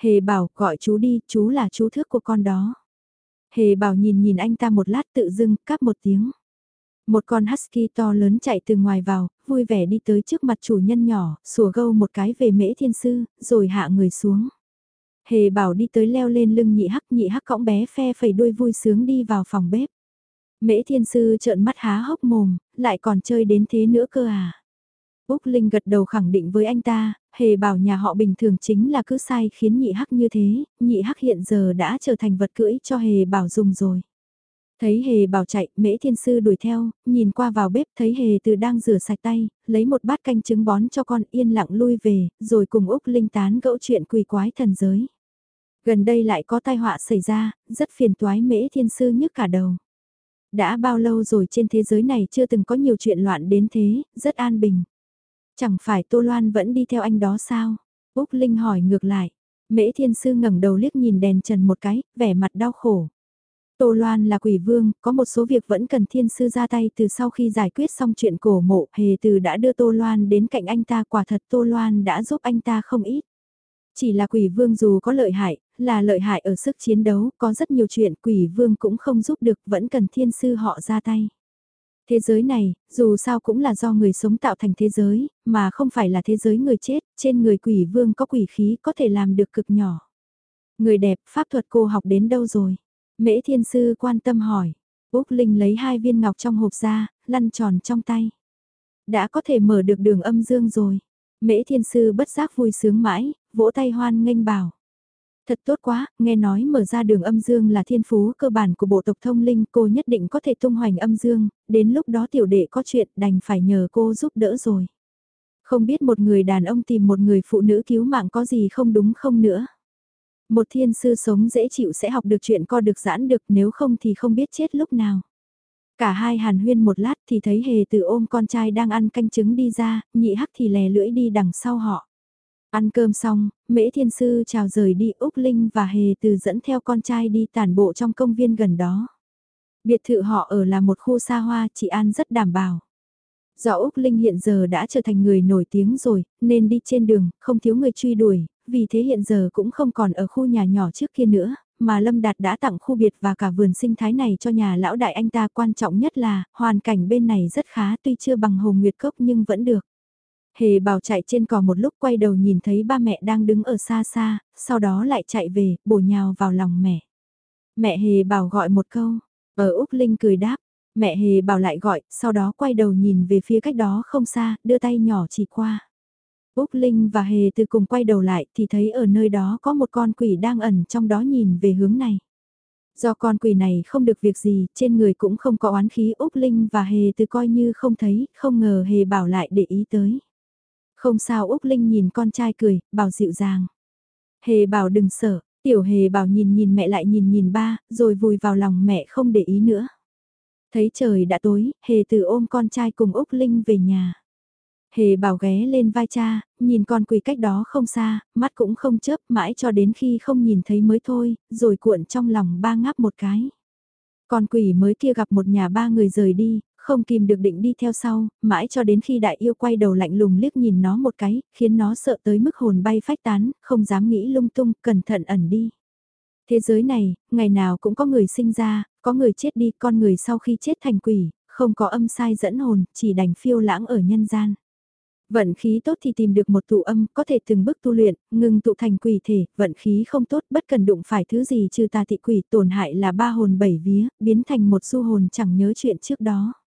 Hề bảo gọi chú đi, chú là chú thước của con đó. Hề bảo nhìn nhìn anh ta một lát tự dưng, cắp một tiếng. Một con husky to lớn chạy từ ngoài vào, vui vẻ đi tới trước mặt chủ nhân nhỏ, sủa gâu một cái về mễ thiên sư, rồi hạ người xuống. Hề bảo đi tới leo lên lưng nhị hắc nhị hắc cõng bé phe phẩy đuôi vui sướng đi vào phòng bếp. Mễ thiên sư trợn mắt há hốc mồm, lại còn chơi đến thế nữa cơ à. Úc Linh gật đầu khẳng định với anh ta, hề bảo nhà họ bình thường chính là cứ sai khiến nhị hắc như thế, nhị hắc hiện giờ đã trở thành vật cưỡi cho hề bảo dùng rồi. Thấy hề bảo chạy, mễ thiên sư đuổi theo, nhìn qua vào bếp thấy hề từ đang rửa sạch tay, lấy một bát canh trứng bón cho con yên lặng lui về, rồi cùng Úc Linh tán gẫu chuyện quỳ quái thần giới. Gần đây lại có tai họa xảy ra, rất phiền toái mễ thiên sư nhức cả đầu. Đã bao lâu rồi trên thế giới này chưa từng có nhiều chuyện loạn đến thế, rất an bình. Chẳng phải Tô Loan vẫn đi theo anh đó sao? Úc Linh hỏi ngược lại. Mễ thiên sư ngẩng đầu liếc nhìn đèn trần một cái, vẻ mặt đau khổ. Tô Loan là quỷ vương, có một số việc vẫn cần thiên sư ra tay từ sau khi giải quyết xong chuyện cổ mộ, hề từ đã đưa Tô Loan đến cạnh anh ta quả thật Tô Loan đã giúp anh ta không ít. Chỉ là quỷ vương dù có lợi hại, là lợi hại ở sức chiến đấu, có rất nhiều chuyện quỷ vương cũng không giúp được, vẫn cần thiên sư họ ra tay. Thế giới này, dù sao cũng là do người sống tạo thành thế giới, mà không phải là thế giới người chết, trên người quỷ vương có quỷ khí có thể làm được cực nhỏ. Người đẹp, pháp thuật cô học đến đâu rồi? Mễ thiên sư quan tâm hỏi. Úc Linh lấy hai viên ngọc trong hộp ra, lăn tròn trong tay. Đã có thể mở được đường âm dương rồi. Mễ thiên sư bất giác vui sướng mãi, vỗ tay hoan nghênh bảo. Thật tốt quá, nghe nói mở ra đường âm dương là thiên phú cơ bản của bộ tộc thông linh, cô nhất định có thể tung hoành âm dương, đến lúc đó tiểu đệ có chuyện đành phải nhờ cô giúp đỡ rồi. Không biết một người đàn ông tìm một người phụ nữ cứu mạng có gì không đúng không nữa. Một thiên sư sống dễ chịu sẽ học được chuyện co được giãn được nếu không thì không biết chết lúc nào. Cả hai hàn huyên một lát thì thấy hề từ ôm con trai đang ăn canh trứng đi ra, nhị hắc thì lè lưỡi đi đằng sau họ. Ăn cơm xong, mễ thiên sư chào rời đi Úc Linh và hề từ dẫn theo con trai đi tản bộ trong công viên gần đó. Biệt thự họ ở là một khu xa hoa, chị An rất đảm bảo. Do Úc Linh hiện giờ đã trở thành người nổi tiếng rồi, nên đi trên đường, không thiếu người truy đuổi, vì thế hiện giờ cũng không còn ở khu nhà nhỏ trước kia nữa, mà Lâm Đạt đã tặng khu biệt và cả vườn sinh thái này cho nhà lão đại anh ta quan trọng nhất là, hoàn cảnh bên này rất khá tuy chưa bằng Hồ Nguyệt Cốc nhưng vẫn được. Hề bảo chạy trên cỏ một lúc quay đầu nhìn thấy ba mẹ đang đứng ở xa xa, sau đó lại chạy về, bổ nhào vào lòng mẹ. Mẹ Hề bảo gọi một câu, ở Úc Linh cười đáp, mẹ Hề bảo lại gọi, sau đó quay đầu nhìn về phía cách đó không xa, đưa tay nhỏ chỉ qua. Úc Linh và Hề từ cùng quay đầu lại thì thấy ở nơi đó có một con quỷ đang ẩn trong đó nhìn về hướng này. Do con quỷ này không được việc gì, trên người cũng không có oán khí Úc Linh và Hề từ coi như không thấy, không ngờ Hề bảo lại để ý tới. Không sao Úc Linh nhìn con trai cười, bảo dịu dàng. Hề bảo đừng sợ, tiểu hề bảo nhìn nhìn mẹ lại nhìn nhìn ba, rồi vùi vào lòng mẹ không để ý nữa. Thấy trời đã tối, hề từ ôm con trai cùng Úc Linh về nhà. Hề bảo ghé lên vai cha, nhìn con quỳ cách đó không xa, mắt cũng không chớp mãi cho đến khi không nhìn thấy mới thôi, rồi cuộn trong lòng ba ngáp một cái. Con quỷ mới kia gặp một nhà ba người rời đi, không kìm được định đi theo sau, mãi cho đến khi đại yêu quay đầu lạnh lùng liếc nhìn nó một cái, khiến nó sợ tới mức hồn bay phách tán, không dám nghĩ lung tung, cẩn thận ẩn đi. Thế giới này, ngày nào cũng có người sinh ra, có người chết đi, con người sau khi chết thành quỷ, không có âm sai dẫn hồn, chỉ đành phiêu lãng ở nhân gian. Vận khí tốt thì tìm được một tụ âm, có thể từng bước tu luyện, ngừng tụ thành quỷ thể, vận khí không tốt, bất cần đụng phải thứ gì trừ tà thị quỷ, tổn hại là ba hồn bảy vía, biến thành một du hồn chẳng nhớ chuyện trước đó.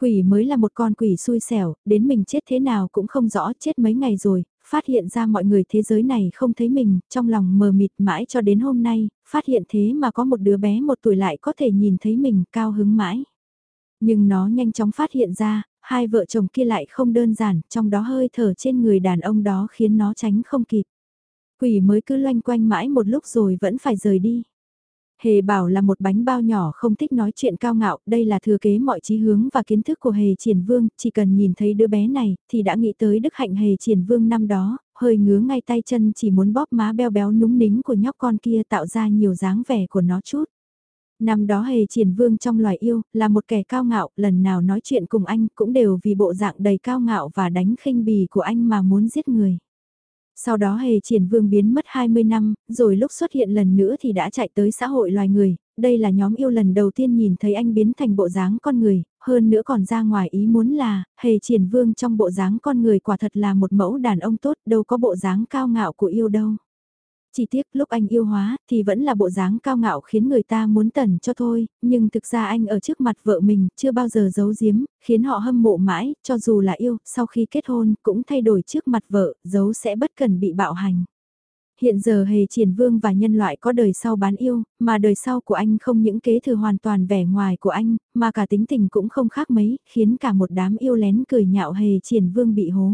Quỷ mới là một con quỷ xui xẻo, đến mình chết thế nào cũng không rõ, chết mấy ngày rồi, phát hiện ra mọi người thế giới này không thấy mình, trong lòng mờ mịt mãi cho đến hôm nay, phát hiện thế mà có một đứa bé một tuổi lại có thể nhìn thấy mình cao hứng mãi. Nhưng nó nhanh chóng phát hiện ra, hai vợ chồng kia lại không đơn giản, trong đó hơi thở trên người đàn ông đó khiến nó tránh không kịp. Quỷ mới cứ loanh quanh mãi một lúc rồi vẫn phải rời đi. Hề bảo là một bánh bao nhỏ không thích nói chuyện cao ngạo, đây là thừa kế mọi trí hướng và kiến thức của Hề Triển Vương, chỉ cần nhìn thấy đứa bé này thì đã nghĩ tới đức hạnh Hề Triển Vương năm đó, hơi ngứa ngay tay chân chỉ muốn bóp má beo béo núng nính của nhóc con kia tạo ra nhiều dáng vẻ của nó chút. Năm đó Hề Triển Vương trong loài yêu, là một kẻ cao ngạo, lần nào nói chuyện cùng anh cũng đều vì bộ dạng đầy cao ngạo và đánh khinh bì của anh mà muốn giết người. Sau đó hề triển vương biến mất 20 năm, rồi lúc xuất hiện lần nữa thì đã chạy tới xã hội loài người, đây là nhóm yêu lần đầu tiên nhìn thấy anh biến thành bộ dáng con người, hơn nữa còn ra ngoài ý muốn là, hề triển vương trong bộ dáng con người quả thật là một mẫu đàn ông tốt, đâu có bộ dáng cao ngạo của yêu đâu. Chỉ tiếc lúc anh yêu hóa thì vẫn là bộ dáng cao ngạo khiến người ta muốn tẩn cho thôi, nhưng thực ra anh ở trước mặt vợ mình chưa bao giờ giấu giếm, khiến họ hâm mộ mãi, cho dù là yêu, sau khi kết hôn cũng thay đổi trước mặt vợ, giấu sẽ bất cần bị bạo hành. Hiện giờ hề triển vương và nhân loại có đời sau bán yêu, mà đời sau của anh không những kế thừa hoàn toàn vẻ ngoài của anh, mà cả tính tình cũng không khác mấy, khiến cả một đám yêu lén cười nhạo hề triển vương bị hố.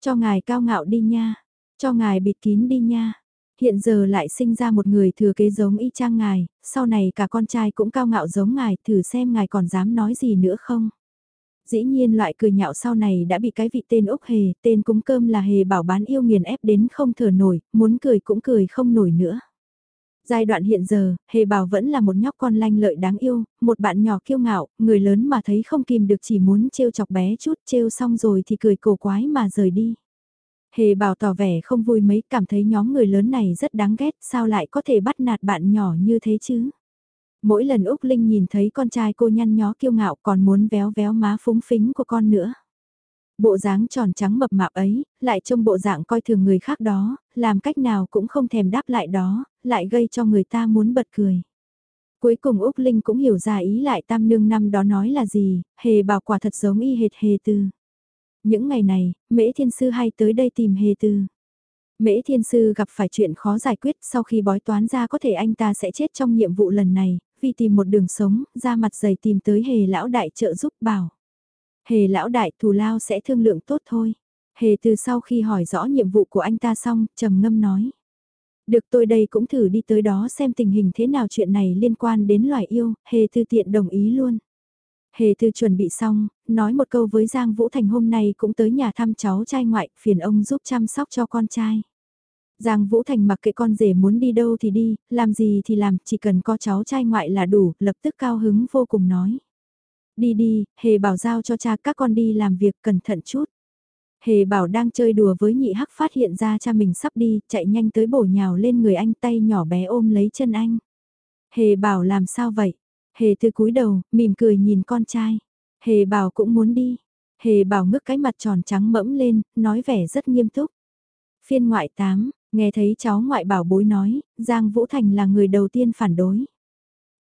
Cho ngài cao ngạo đi nha, cho ngài bịt kín đi nha hiện giờ lại sinh ra một người thừa kế giống y chang ngài, sau này cả con trai cũng cao ngạo giống ngài, thử xem ngài còn dám nói gì nữa không. Dĩ nhiên loại cười nhạo sau này đã bị cái vị tên Úc Hề, tên cúng cơm là Hề bảo bán yêu nghiền ép đến không thở nổi, muốn cười cũng cười không nổi nữa. Giai đoạn hiện giờ, Hề Bảo vẫn là một nhóc con lanh lợi đáng yêu, một bạn nhỏ kiêu ngạo, người lớn mà thấy không kìm được chỉ muốn trêu chọc bé chút, trêu xong rồi thì cười cổ quái mà rời đi. Hề Bảo tỏ vẻ không vui mấy, cảm thấy nhóm người lớn này rất đáng ghét, sao lại có thể bắt nạt bạn nhỏ như thế chứ? Mỗi lần Úc Linh nhìn thấy con trai cô nhăn nhó kiêu ngạo còn muốn véo véo má phúng phính của con nữa. Bộ dáng tròn trắng mập mạp ấy, lại trông bộ dạng coi thường người khác đó, làm cách nào cũng không thèm đáp lại đó, lại gây cho người ta muốn bật cười. Cuối cùng Úc Linh cũng hiểu ra ý lại tam nương năm đó nói là gì, hề bảo quả thật giống y hệt hề tư. Những ngày này, Mễ Thiên Sư hay tới đây tìm hề từ Mễ Thiên Sư gặp phải chuyện khó giải quyết sau khi bói toán ra có thể anh ta sẽ chết trong nhiệm vụ lần này, vì tìm một đường sống, ra mặt dày tìm tới hề lão đại trợ giúp bảo. Hề lão đại thù lao sẽ thương lượng tốt thôi. Hề từ sau khi hỏi rõ nhiệm vụ của anh ta xong, trầm ngâm nói. Được tôi đây cũng thử đi tới đó xem tình hình thế nào chuyện này liên quan đến loài yêu, hề từ tiện đồng ý luôn. Hề thư chuẩn bị xong, nói một câu với Giang Vũ Thành hôm nay cũng tới nhà thăm cháu trai ngoại, phiền ông giúp chăm sóc cho con trai. Giang Vũ Thành mặc kệ con rể muốn đi đâu thì đi, làm gì thì làm, chỉ cần có cháu trai ngoại là đủ, lập tức cao hứng vô cùng nói. Đi đi, hề bảo giao cho cha các con đi làm việc cẩn thận chút. Hề bảo đang chơi đùa với nhị hắc phát hiện ra cha mình sắp đi, chạy nhanh tới bổ nhào lên người anh tay nhỏ bé ôm lấy chân anh. Hề bảo làm sao vậy? Hề từ cúi đầu, mỉm cười nhìn con trai. Hề bảo cũng muốn đi. Hề bảo ngước cái mặt tròn trắng mẫm lên, nói vẻ rất nghiêm túc. Phiên ngoại 8, nghe thấy cháu ngoại bảo bối nói, Giang Vũ Thành là người đầu tiên phản đối.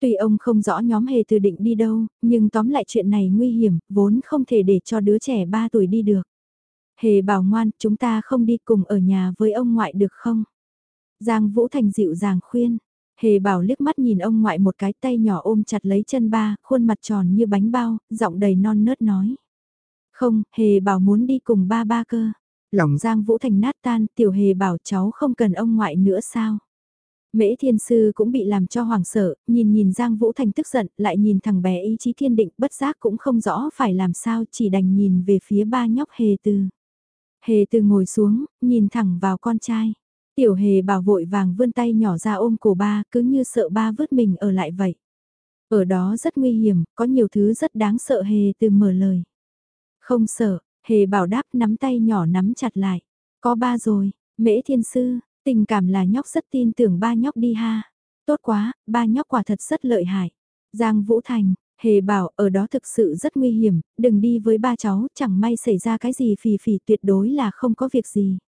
Tuy ông không rõ nhóm hề từ định đi đâu, nhưng tóm lại chuyện này nguy hiểm, vốn không thể để cho đứa trẻ 3 tuổi đi được. Hề bảo ngoan, chúng ta không đi cùng ở nhà với ông ngoại được không? Giang Vũ Thành dịu dàng khuyên. Hề bảo liếc mắt nhìn ông ngoại một cái tay nhỏ ôm chặt lấy chân ba, khuôn mặt tròn như bánh bao, giọng đầy non nớt nói. Không, Hề bảo muốn đi cùng ba ba cơ. Lòng Giang Vũ Thành nát tan, tiểu Hề bảo cháu không cần ông ngoại nữa sao? Mễ thiên sư cũng bị làm cho hoàng sợ, nhìn nhìn Giang Vũ Thành tức giận, lại nhìn thằng bé ý chí kiên định, bất giác cũng không rõ phải làm sao, chỉ đành nhìn về phía ba nhóc hề từ. Hề từ ngồi xuống, nhìn thẳng vào con trai. Tiểu hề bảo vội vàng vươn tay nhỏ ra ôm cổ ba, cứ như sợ ba vứt mình ở lại vậy. Ở đó rất nguy hiểm, có nhiều thứ rất đáng sợ hề từ mở lời. Không sợ, hề bảo đáp nắm tay nhỏ nắm chặt lại. Có ba rồi, mễ thiên sư, Tình cảm là nhóc rất tin tưởng ba nhóc đi ha. Tốt quá, ba nhóc quả thật rất lợi hại. Giang Vũ Thành, Hề bảo ở đó thực sự rất nguy hiểm, đừng đi với ba cháu, chẳng may xảy ra cái gì phì phì tuyệt đối là không có việc gì.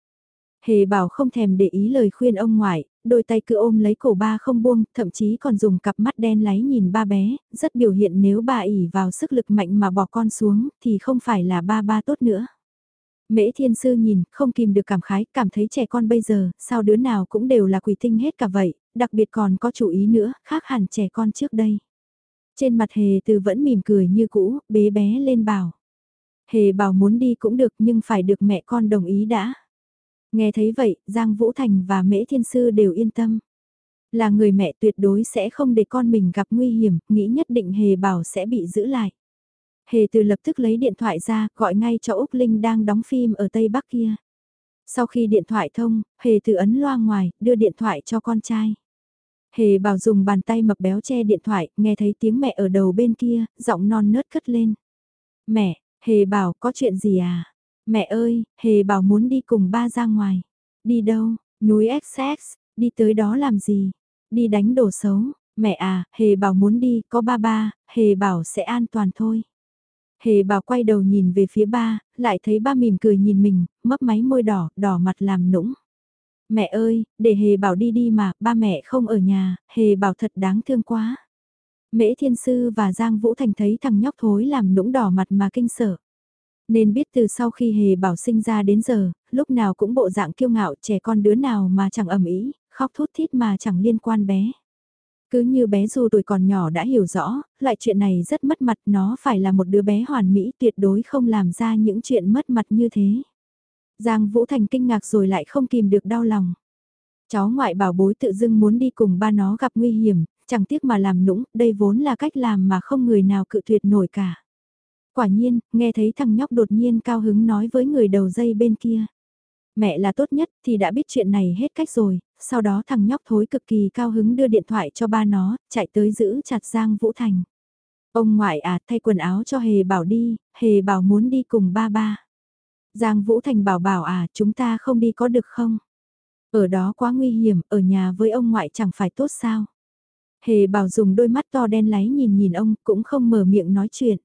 Hề bảo không thèm để ý lời khuyên ông ngoại, đôi tay cứ ôm lấy cổ ba không buông, thậm chí còn dùng cặp mắt đen láy nhìn ba bé, rất biểu hiện nếu bà ỉ vào sức lực mạnh mà bỏ con xuống, thì không phải là ba ba tốt nữa. Mễ thiên sư nhìn, không kìm được cảm khái, cảm thấy trẻ con bây giờ, sao đứa nào cũng đều là quỷ tinh hết cả vậy, đặc biệt còn có chủ ý nữa, khác hẳn trẻ con trước đây. Trên mặt hề từ vẫn mỉm cười như cũ, bế bé lên bảo. Hề bảo muốn đi cũng được nhưng phải được mẹ con đồng ý đã. Nghe thấy vậy, Giang Vũ Thành và Mễ Thiên Sư đều yên tâm. Là người mẹ tuyệt đối sẽ không để con mình gặp nguy hiểm, nghĩ nhất định Hề bảo sẽ bị giữ lại. Hề từ lập tức lấy điện thoại ra, gọi ngay cho Úc Linh đang đóng phim ở Tây Bắc kia. Sau khi điện thoại thông, Hề từ ấn loa ngoài, đưa điện thoại cho con trai. Hề bảo dùng bàn tay mập béo che điện thoại, nghe thấy tiếng mẹ ở đầu bên kia, giọng non nớt cất lên. Mẹ, Hề bảo có chuyện gì à? Mẹ ơi, Hề bảo muốn đi cùng ba ra ngoài. Đi đâu? Núi XX, đi tới đó làm gì? Đi đánh đổ xấu. Mẹ à, Hề bảo muốn đi, có ba ba, Hề bảo sẽ an toàn thôi. Hề bảo quay đầu nhìn về phía ba, lại thấy ba mỉm cười nhìn mình, mấp máy môi đỏ, đỏ mặt làm nũng. Mẹ ơi, để hề bảo đi đi mà, ba mẹ không ở nhà, hề bảo thật đáng thương quá. Mễ Thiên Sư và Giang Vũ Thành thấy thằng nhóc thối làm nũng đỏ mặt mà kinh sợ. Nên biết từ sau khi hề bảo sinh ra đến giờ, lúc nào cũng bộ dạng kiêu ngạo trẻ con đứa nào mà chẳng ẩm ý, khóc thút thít mà chẳng liên quan bé. Cứ như bé dù tuổi còn nhỏ đã hiểu rõ, loại chuyện này rất mất mặt nó phải là một đứa bé hoàn mỹ tuyệt đối không làm ra những chuyện mất mặt như thế. Giang Vũ Thành kinh ngạc rồi lại không kìm được đau lòng. Cháu ngoại bảo bối tự dưng muốn đi cùng ba nó gặp nguy hiểm, chẳng tiếc mà làm nũng, đây vốn là cách làm mà không người nào cự tuyệt nổi cả. Quả nhiên, nghe thấy thằng nhóc đột nhiên cao hứng nói với người đầu dây bên kia. Mẹ là tốt nhất thì đã biết chuyện này hết cách rồi, sau đó thằng nhóc thối cực kỳ cao hứng đưa điện thoại cho ba nó, chạy tới giữ chặt Giang Vũ Thành. Ông ngoại à thay quần áo cho Hề bảo đi, Hề bảo muốn đi cùng ba ba. Giang Vũ Thành bảo bảo à chúng ta không đi có được không? Ở đó quá nguy hiểm, ở nhà với ông ngoại chẳng phải tốt sao? Hề bảo dùng đôi mắt to đen láy nhìn nhìn ông cũng không mở miệng nói chuyện.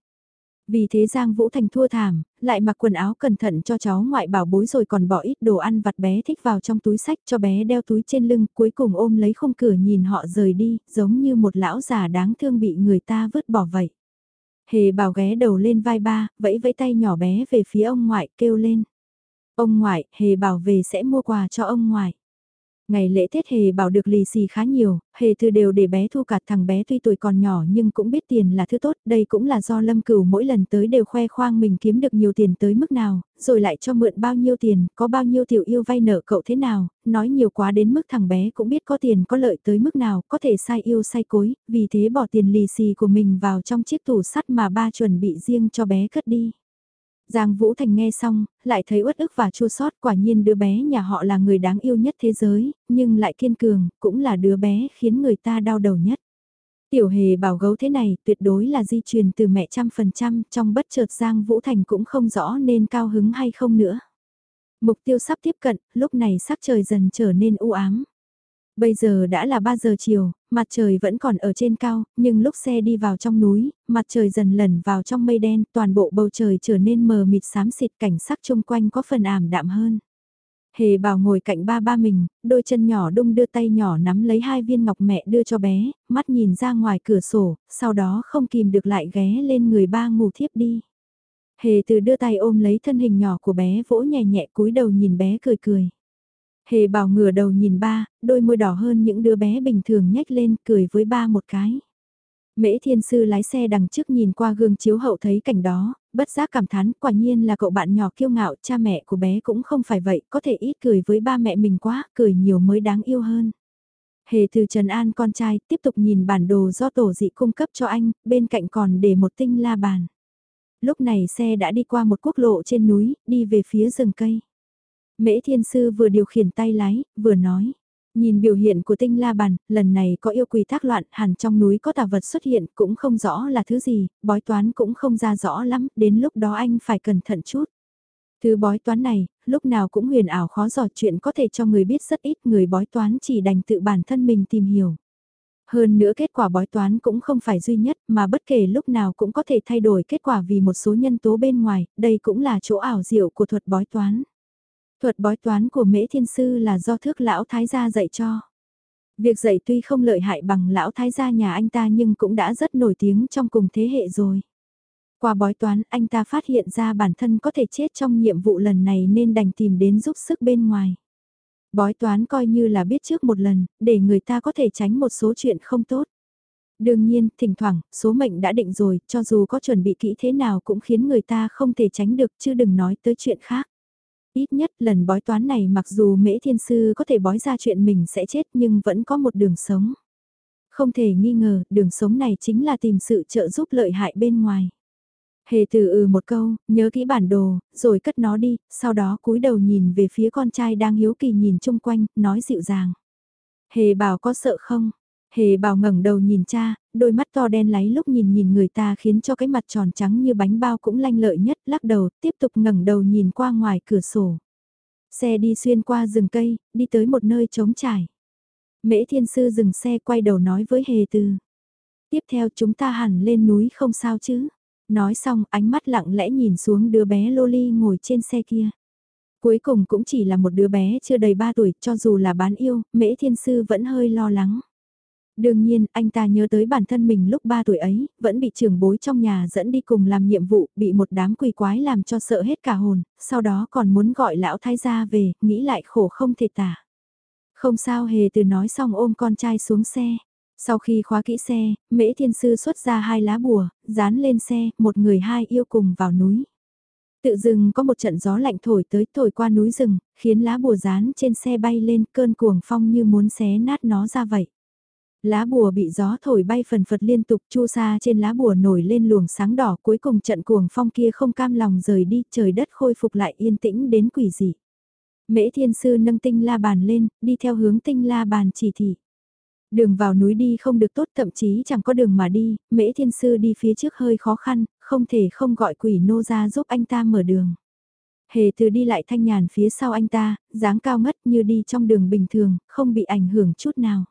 Vì thế Giang Vũ Thành thua thảm, lại mặc quần áo cẩn thận cho cháu ngoại bảo bối rồi còn bỏ ít đồ ăn vặt bé thích vào trong túi sách cho bé đeo túi trên lưng, cuối cùng ôm lấy khung cửa nhìn họ rời đi, giống như một lão già đáng thương bị người ta vứt bỏ vậy. Hề bảo ghé đầu lên vai ba, vẫy vẫy tay nhỏ bé về phía ông ngoại kêu lên. Ông ngoại, hề bảo về sẽ mua quà cho ông ngoại. Ngày lễ Tết Hề bảo được lì xì khá nhiều, Hề thư đều để bé thu cả thằng bé tuy tuổi còn nhỏ nhưng cũng biết tiền là thứ tốt, đây cũng là do Lâm Cửu mỗi lần tới đều khoe khoang mình kiếm được nhiều tiền tới mức nào, rồi lại cho mượn bao nhiêu tiền, có bao nhiêu tiểu yêu vay nợ cậu thế nào, nói nhiều quá đến mức thằng bé cũng biết có tiền có lợi tới mức nào, có thể sai yêu sai cối, vì thế bỏ tiền lì xì của mình vào trong chiếc tủ sắt mà ba chuẩn bị riêng cho bé cất đi. Giang Vũ Thành nghe xong, lại thấy uất ức và chua xót quả nhiên đứa bé nhà họ là người đáng yêu nhất thế giới, nhưng lại kiên cường, cũng là đứa bé khiến người ta đau đầu nhất. Tiểu hề bảo gấu thế này tuyệt đối là di truyền từ mẹ trăm phần trăm, trong bất chợt Giang Vũ Thành cũng không rõ nên cao hứng hay không nữa. Mục tiêu sắp tiếp cận, lúc này sắc trời dần trở nên u ám. Bây giờ đã là 3 giờ chiều, mặt trời vẫn còn ở trên cao, nhưng lúc xe đi vào trong núi, mặt trời dần lẩn vào trong mây đen, toàn bộ bầu trời trở nên mờ mịt xám xịt cảnh sắc chung quanh có phần ảm đạm hơn. Hề bảo ngồi cạnh ba ba mình, đôi chân nhỏ đung đưa tay nhỏ nắm lấy hai viên ngọc mẹ đưa cho bé, mắt nhìn ra ngoài cửa sổ, sau đó không kìm được lại ghé lên người ba ngủ thiếp đi. Hề từ đưa tay ôm lấy thân hình nhỏ của bé vỗ nhẹ nhẹ cúi đầu nhìn bé cười cười. Hề bảo ngửa đầu nhìn ba, đôi môi đỏ hơn những đứa bé bình thường nhếch lên cười với ba một cái. Mễ thiên sư lái xe đằng trước nhìn qua gương chiếu hậu thấy cảnh đó, bất giác cảm thán quả nhiên là cậu bạn nhỏ kiêu ngạo cha mẹ của bé cũng không phải vậy, có thể ít cười với ba mẹ mình quá, cười nhiều mới đáng yêu hơn. Hề từ Trần An con trai tiếp tục nhìn bản đồ do tổ dị cung cấp cho anh, bên cạnh còn để một tinh la bàn. Lúc này xe đã đi qua một quốc lộ trên núi, đi về phía rừng cây. Mễ thiên sư vừa điều khiển tay lái, vừa nói. Nhìn biểu hiện của tinh la bàn, lần này có yêu quỷ thác loạn, hẳn trong núi có tà vật xuất hiện, cũng không rõ là thứ gì, bói toán cũng không ra rõ lắm, đến lúc đó anh phải cẩn thận chút. Thứ bói toán này, lúc nào cũng huyền ảo khó dò chuyện có thể cho người biết rất ít, người bói toán chỉ đành tự bản thân mình tìm hiểu. Hơn nữa kết quả bói toán cũng không phải duy nhất mà bất kể lúc nào cũng có thể thay đổi kết quả vì một số nhân tố bên ngoài, đây cũng là chỗ ảo diệu của thuật bói toán. Thuật bói toán của Mễ Thiên Sư là do thước lão thái gia dạy cho. Việc dạy tuy không lợi hại bằng lão thái gia nhà anh ta nhưng cũng đã rất nổi tiếng trong cùng thế hệ rồi. Qua bói toán anh ta phát hiện ra bản thân có thể chết trong nhiệm vụ lần này nên đành tìm đến giúp sức bên ngoài. Bói toán coi như là biết trước một lần, để người ta có thể tránh một số chuyện không tốt. Đương nhiên, thỉnh thoảng, số mệnh đã định rồi, cho dù có chuẩn bị kỹ thế nào cũng khiến người ta không thể tránh được chứ đừng nói tới chuyện khác. Ít nhất lần bói toán này mặc dù mễ thiên sư có thể bói ra chuyện mình sẽ chết nhưng vẫn có một đường sống. Không thể nghi ngờ, đường sống này chính là tìm sự trợ giúp lợi hại bên ngoài. Hề từ ừ một câu, nhớ kỹ bản đồ, rồi cất nó đi, sau đó cúi đầu nhìn về phía con trai đang hiếu kỳ nhìn chung quanh, nói dịu dàng. Hề bảo có sợ không? Hề bảo ngẩng đầu nhìn cha, đôi mắt to đen láy lúc nhìn nhìn người ta khiến cho cái mặt tròn trắng như bánh bao cũng lanh lợi nhất, lắc đầu, tiếp tục ngẩng đầu nhìn qua ngoài cửa sổ. Xe đi xuyên qua rừng cây, đi tới một nơi trống trải. Mễ thiên sư dừng xe quay đầu nói với hề từ. Tiếp theo chúng ta hẳn lên núi không sao chứ. Nói xong ánh mắt lặng lẽ nhìn xuống đứa bé Loli ngồi trên xe kia. Cuối cùng cũng chỉ là một đứa bé chưa đầy 3 tuổi, cho dù là bán yêu, mễ thiên sư vẫn hơi lo lắng. Đương nhiên, anh ta nhớ tới bản thân mình lúc 3 tuổi ấy, vẫn bị trưởng bối trong nhà dẫn đi cùng làm nhiệm vụ, bị một đám quỷ quái làm cho sợ hết cả hồn, sau đó còn muốn gọi lão thái gia về, nghĩ lại khổ không thể tả. Không sao hề từ nói xong ôm con trai xuống xe. Sau khi khóa kỹ xe, mễ thiên sư xuất ra hai lá bùa, dán lên xe, một người hai yêu cùng vào núi. Tự dưng có một trận gió lạnh thổi tới thổi qua núi rừng, khiến lá bùa dán trên xe bay lên cơn cuồng phong như muốn xé nát nó ra vậy. Lá bùa bị gió thổi bay phần phật liên tục chu sa trên lá bùa nổi lên luồng sáng đỏ cuối cùng trận cuồng phong kia không cam lòng rời đi trời đất khôi phục lại yên tĩnh đến quỷ dị. Mễ thiên sư nâng tinh la bàn lên, đi theo hướng tinh la bàn chỉ thị. Đường vào núi đi không được tốt thậm chí chẳng có đường mà đi, mễ thiên sư đi phía trước hơi khó khăn, không thể không gọi quỷ nô ra giúp anh ta mở đường. Hề từ đi lại thanh nhàn phía sau anh ta, dáng cao ngất như đi trong đường bình thường, không bị ảnh hưởng chút nào.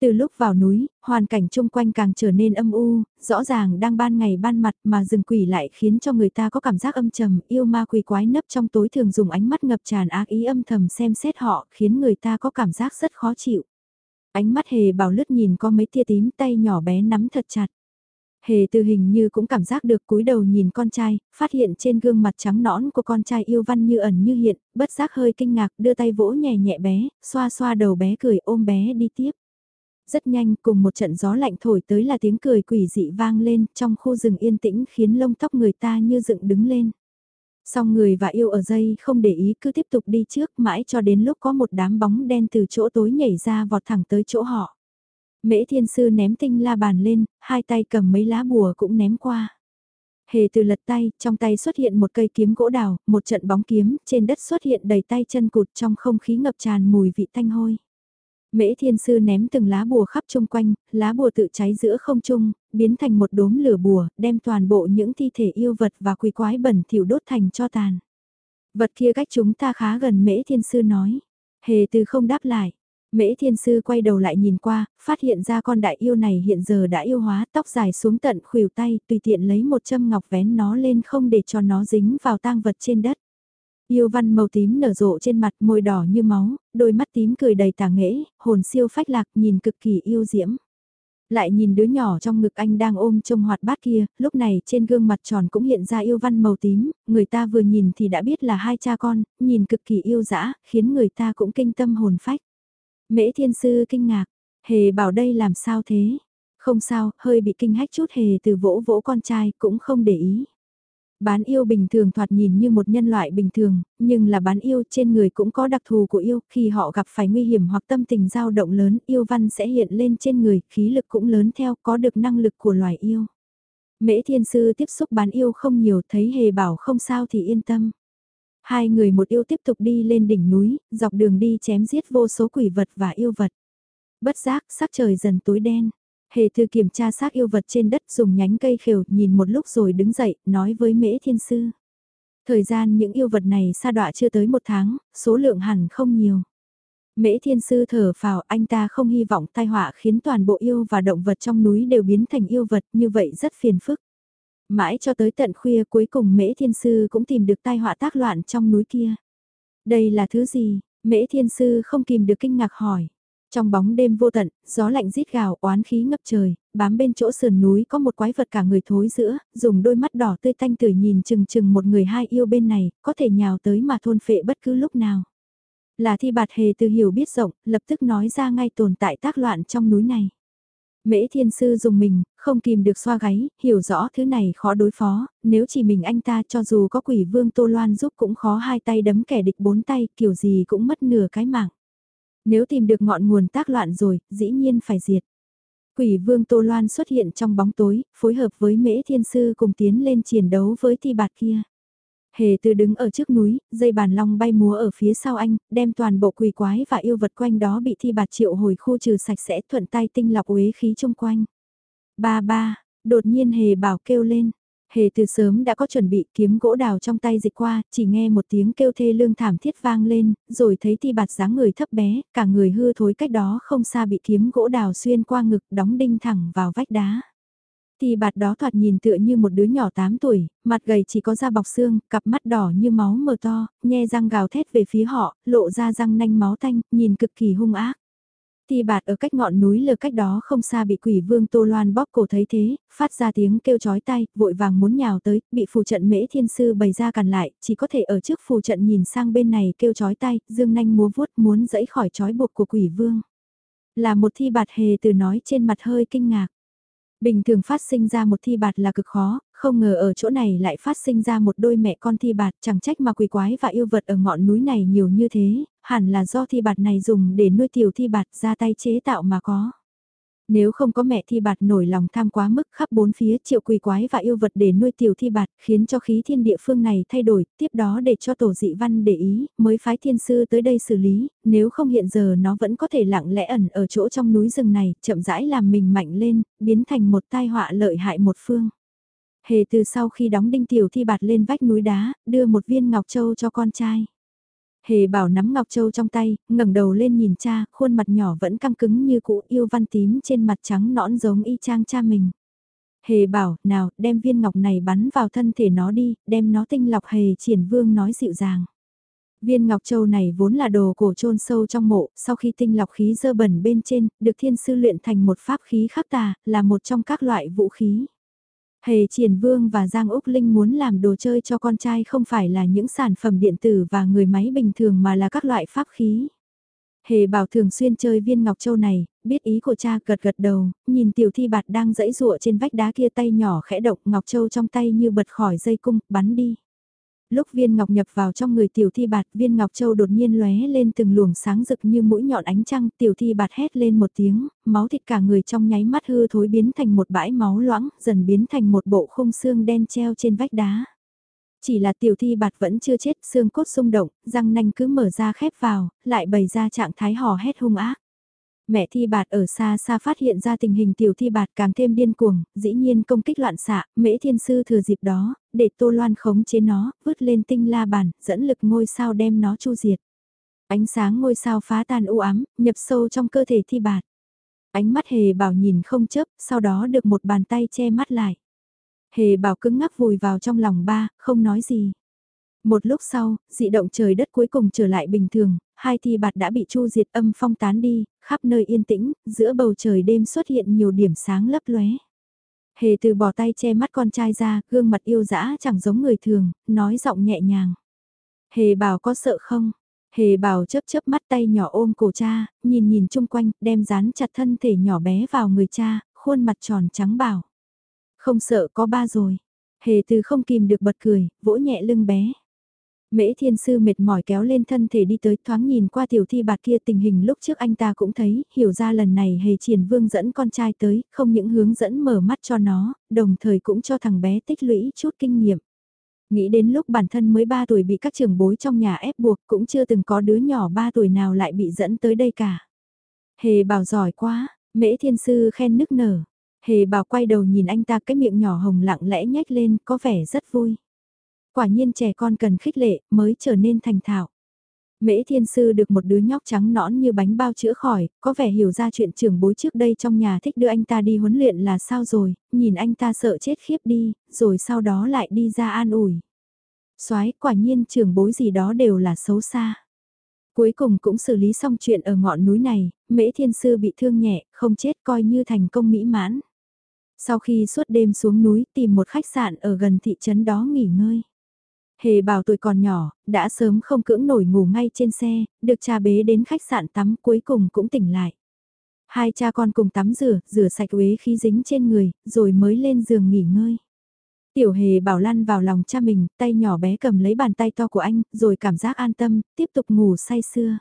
Từ lúc vào núi, hoàn cảnh chung quanh càng trở nên âm u, rõ ràng đang ban ngày ban mặt mà rừng quỷ lại khiến cho người ta có cảm giác âm trầm, yêu ma quỷ quái nấp trong tối thường dùng ánh mắt ngập tràn ác ý âm thầm xem xét họ, khiến người ta có cảm giác rất khó chịu. Ánh mắt hề bảo lướt nhìn có mấy tia tím tay nhỏ bé nắm thật chặt. Hề từ hình như cũng cảm giác được cúi đầu nhìn con trai, phát hiện trên gương mặt trắng nõn của con trai yêu văn như ẩn như hiện, bất giác hơi kinh ngạc đưa tay vỗ nhẹ nhẹ bé, xoa xoa đầu bé cười ôm bé đi tiếp. Rất nhanh cùng một trận gió lạnh thổi tới là tiếng cười quỷ dị vang lên trong khu rừng yên tĩnh khiến lông tóc người ta như dựng đứng lên. Song người và yêu ở dây không để ý cứ tiếp tục đi trước mãi cho đến lúc có một đám bóng đen từ chỗ tối nhảy ra vọt thẳng tới chỗ họ. Mễ thiên sư ném tinh la bàn lên, hai tay cầm mấy lá bùa cũng ném qua. Hề từ lật tay, trong tay xuất hiện một cây kiếm gỗ đào, một trận bóng kiếm, trên đất xuất hiện đầy tay chân cụt trong không khí ngập tràn mùi vị thanh hôi. Mễ thiên sư ném từng lá bùa khắp chung quanh, lá bùa tự cháy giữa không trung, biến thành một đốm lửa bùa, đem toàn bộ những thi thể yêu vật và quỷ quái bẩn thỉu đốt thành cho tàn. Vật kia cách chúng ta khá gần mễ thiên sư nói. Hề từ không đáp lại. Mễ thiên sư quay đầu lại nhìn qua, phát hiện ra con đại yêu này hiện giờ đã yêu hóa tóc dài xuống tận khuỷu tay, tùy tiện lấy một châm ngọc vén nó lên không để cho nó dính vào tang vật trên đất. Yêu văn màu tím nở rộ trên mặt môi đỏ như máu, đôi mắt tím cười đầy tà nghễ, hồn siêu phách lạc nhìn cực kỳ yêu diễm. Lại nhìn đứa nhỏ trong ngực anh đang ôm trông hoạt bát kia, lúc này trên gương mặt tròn cũng hiện ra yêu văn màu tím, người ta vừa nhìn thì đã biết là hai cha con, nhìn cực kỳ yêu dã, khiến người ta cũng kinh tâm hồn phách. Mễ thiên sư kinh ngạc, hề bảo đây làm sao thế? Không sao, hơi bị kinh hách chút hề từ vỗ vỗ con trai cũng không để ý. Bán yêu bình thường thoạt nhìn như một nhân loại bình thường, nhưng là bán yêu trên người cũng có đặc thù của yêu, khi họ gặp phải nguy hiểm hoặc tâm tình dao động lớn, yêu văn sẽ hiện lên trên người, khí lực cũng lớn theo, có được năng lực của loài yêu. Mễ thiên sư tiếp xúc bán yêu không nhiều, thấy hề bảo không sao thì yên tâm. Hai người một yêu tiếp tục đi lên đỉnh núi, dọc đường đi chém giết vô số quỷ vật và yêu vật. Bất giác, sắc trời dần tối đen. Hề thư kiểm tra xác yêu vật trên đất dùng nhánh cây khều nhìn một lúc rồi đứng dậy, nói với mễ thiên sư. Thời gian những yêu vật này sa đọa chưa tới một tháng, số lượng hẳn không nhiều. Mễ thiên sư thở phào anh ta không hy vọng tai họa khiến toàn bộ yêu và động vật trong núi đều biến thành yêu vật như vậy rất phiền phức. Mãi cho tới tận khuya cuối cùng mễ thiên sư cũng tìm được tai họa tác loạn trong núi kia. Đây là thứ gì? Mễ thiên sư không kìm được kinh ngạc hỏi. Trong bóng đêm vô tận, gió lạnh rít gào oán khí ngập trời, bám bên chỗ sườn núi có một quái vật cả người thối giữa, dùng đôi mắt đỏ tươi thanh tử nhìn chừng chừng một người hai yêu bên này, có thể nhào tới mà thôn phệ bất cứ lúc nào. Là thi bạt hề từ hiểu biết rộng, lập tức nói ra ngay tồn tại tác loạn trong núi này. Mễ thiên sư dùng mình, không kìm được xoa gáy, hiểu rõ thứ này khó đối phó, nếu chỉ mình anh ta cho dù có quỷ vương Tô Loan giúp cũng khó hai tay đấm kẻ địch bốn tay, kiểu gì cũng mất nửa cái mạng. Nếu tìm được ngọn nguồn tác loạn rồi, dĩ nhiên phải diệt. Quỷ vương Tô Loan xuất hiện trong bóng tối, phối hợp với mễ thiên sư cùng tiến lên chiến đấu với thi bạt kia. Hề từ đứng ở trước núi, dây bàn long bay múa ở phía sau anh, đem toàn bộ quỷ quái và yêu vật quanh đó bị thi bạt triệu hồi khu trừ sạch sẽ thuận tay tinh lọc uế khí chung quanh. Ba ba, đột nhiên hề bảo kêu lên, Hề từ sớm đã có chuẩn bị kiếm gỗ đào trong tay dịch qua, chỉ nghe một tiếng kêu thê lương thảm thiết vang lên, rồi thấy ti bạt dáng người thấp bé, cả người hư thối cách đó không xa bị kiếm gỗ đào xuyên qua ngực đóng đinh thẳng vào vách đá. Ti bạt đó thoạt nhìn tựa như một đứa nhỏ 8 tuổi, mặt gầy chỉ có da bọc xương, cặp mắt đỏ như máu mờ to, nhe răng gào thét về phía họ, lộ ra răng nanh máu tanh, nhìn cực kỳ hung ác. Ti bạt ở cách ngọn núi lờ cách đó không xa bị quỷ vương Tô Loan bóp cổ thấy thế, phát ra tiếng kêu chói tay, vội vàng muốn nhào tới, bị phù trận mễ thiên sư bày ra cản lại, chỉ có thể ở trước phù trận nhìn sang bên này kêu chói tay, dương nanh múa vuốt muốn dẫy khỏi chói buộc của quỷ vương. Là một thi bạt hề từ nói trên mặt hơi kinh ngạc. Bình thường phát sinh ra một thi bạt là cực khó, không ngờ ở chỗ này lại phát sinh ra một đôi mẹ con thi bạt chẳng trách mà quỷ quái và yêu vật ở ngọn núi này nhiều như thế, hẳn là do thi bạt này dùng để nuôi tiểu thi bạt ra tay chế tạo mà có. Nếu không có mẹ thi bạt nổi lòng tham quá mức khắp bốn phía triệu quỷ quái và yêu vật để nuôi tiểu thi bạt khiến cho khí thiên địa phương này thay đổi, tiếp đó để cho tổ dị văn để ý, mới phái thiên sư tới đây xử lý, nếu không hiện giờ nó vẫn có thể lặng lẽ ẩn ở chỗ trong núi rừng này, chậm rãi làm mình mạnh lên, biến thành một tai họa lợi hại một phương. Hề từ sau khi đóng đinh tiểu thi bạt lên vách núi đá, đưa một viên ngọc châu cho con trai. Hề bảo nắm Ngọc Châu trong tay, ngẩng đầu lên nhìn cha, khuôn mặt nhỏ vẫn căng cứng như cũ yêu văn tím trên mặt trắng nõn giống y chang cha mình. Hề bảo, nào, đem viên ngọc này bắn vào thân thể nó đi, đem nó tinh lọc hề triển vương nói dịu dàng. Viên ngọc châu này vốn là đồ cổ chôn sâu trong mộ, sau khi tinh lọc khí dơ bẩn bên trên, được thiên sư luyện thành một pháp khí khắc tà, là một trong các loại vũ khí. Hề Triển Vương và Giang Úc Linh muốn làm đồ chơi cho con trai không phải là những sản phẩm điện tử và người máy bình thường mà là các loại pháp khí. Hề bảo thường xuyên chơi viên ngọc châu này, biết ý của cha gật gật đầu, nhìn tiểu thi bạt đang dẫy rụa trên vách đá kia tay nhỏ khẽ động ngọc châu trong tay như bật khỏi dây cung, bắn đi lúc viên ngọc nhập vào trong người tiểu thi bạt viên ngọc châu đột nhiên lóe lên từng luồng sáng rực như mũi nhọn ánh trăng tiểu thi bạt hét lên một tiếng, máu thịt cả người trong nháy mắt hư thối biến thành một bãi máu loãng, dần biến thành một bộ khung xương đen treo trên vách đá. Chỉ là tiểu thi bạt vẫn chưa chết, xương cốt xung động, răng nanh cứ mở ra khép vào, lại bày ra trạng thái hò hét hung ác. Mẹ thi bạt ở xa xa phát hiện ra tình hình tiểu thi bạt càng thêm điên cuồng, dĩ nhiên công kích loạn xạ, mễ thiên sư thừa dịp đó, để tô loan khống chế nó, vứt lên tinh la bàn, dẫn lực ngôi sao đem nó chu diệt. Ánh sáng ngôi sao phá tan u ám, nhập sâu trong cơ thể thi bạt. Ánh mắt hề bảo nhìn không chấp, sau đó được một bàn tay che mắt lại. Hề bảo cứng ngắc vùi vào trong lòng ba, không nói gì. Một lúc sau, dị động trời đất cuối cùng trở lại bình thường, hai thi bạt đã bị chu diệt âm phong tán đi, khắp nơi yên tĩnh, giữa bầu trời đêm xuất hiện nhiều điểm sáng lấp lóe. Hề từ bỏ tay che mắt con trai ra, gương mặt yêu dã chẳng giống người thường, nói giọng nhẹ nhàng. Hề bảo có sợ không? Hề bảo chớp chớp mắt tay nhỏ ôm cổ cha, nhìn nhìn chung quanh, đem dán chặt thân thể nhỏ bé vào người cha, khuôn mặt tròn trắng bảo. Không sợ có ba rồi. Hề từ không kìm được bật cười, vỗ nhẹ lưng bé. Mễ thiên sư mệt mỏi kéo lên thân thể đi tới thoáng nhìn qua tiểu thi bạt kia tình hình lúc trước anh ta cũng thấy, hiểu ra lần này hề triển vương dẫn con trai tới, không những hướng dẫn mở mắt cho nó, đồng thời cũng cho thằng bé tích lũy chút kinh nghiệm. Nghĩ đến lúc bản thân mới 3 tuổi bị các trường bối trong nhà ép buộc cũng chưa từng có đứa nhỏ 3 tuổi nào lại bị dẫn tới đây cả. Hề bảo giỏi quá, mễ thiên sư khen nức nở. Hề bảo quay đầu nhìn anh ta cái miệng nhỏ hồng lặng lẽ nhếch lên có vẻ rất vui. Quả nhiên trẻ con cần khích lệ mới trở nên thành thạo. Mễ thiên sư được một đứa nhóc trắng nõn như bánh bao chữa khỏi, có vẻ hiểu ra chuyện trưởng bối trước đây trong nhà thích đưa anh ta đi huấn luyện là sao rồi, nhìn anh ta sợ chết khiếp đi, rồi sau đó lại đi ra an ủi. soái quả nhiên trưởng bối gì đó đều là xấu xa. Cuối cùng cũng xử lý xong chuyện ở ngọn núi này, mễ thiên sư bị thương nhẹ, không chết coi như thành công mỹ mãn. Sau khi suốt đêm xuống núi tìm một khách sạn ở gần thị trấn đó nghỉ ngơi. Hề bảo tuổi còn nhỏ, đã sớm không cưỡng nổi ngủ ngay trên xe, được cha bế đến khách sạn tắm cuối cùng cũng tỉnh lại. Hai cha con cùng tắm rửa, rửa sạch uế khí dính trên người, rồi mới lên giường nghỉ ngơi. Tiểu hề bảo lăn vào lòng cha mình, tay nhỏ bé cầm lấy bàn tay to của anh, rồi cảm giác an tâm, tiếp tục ngủ say sưa.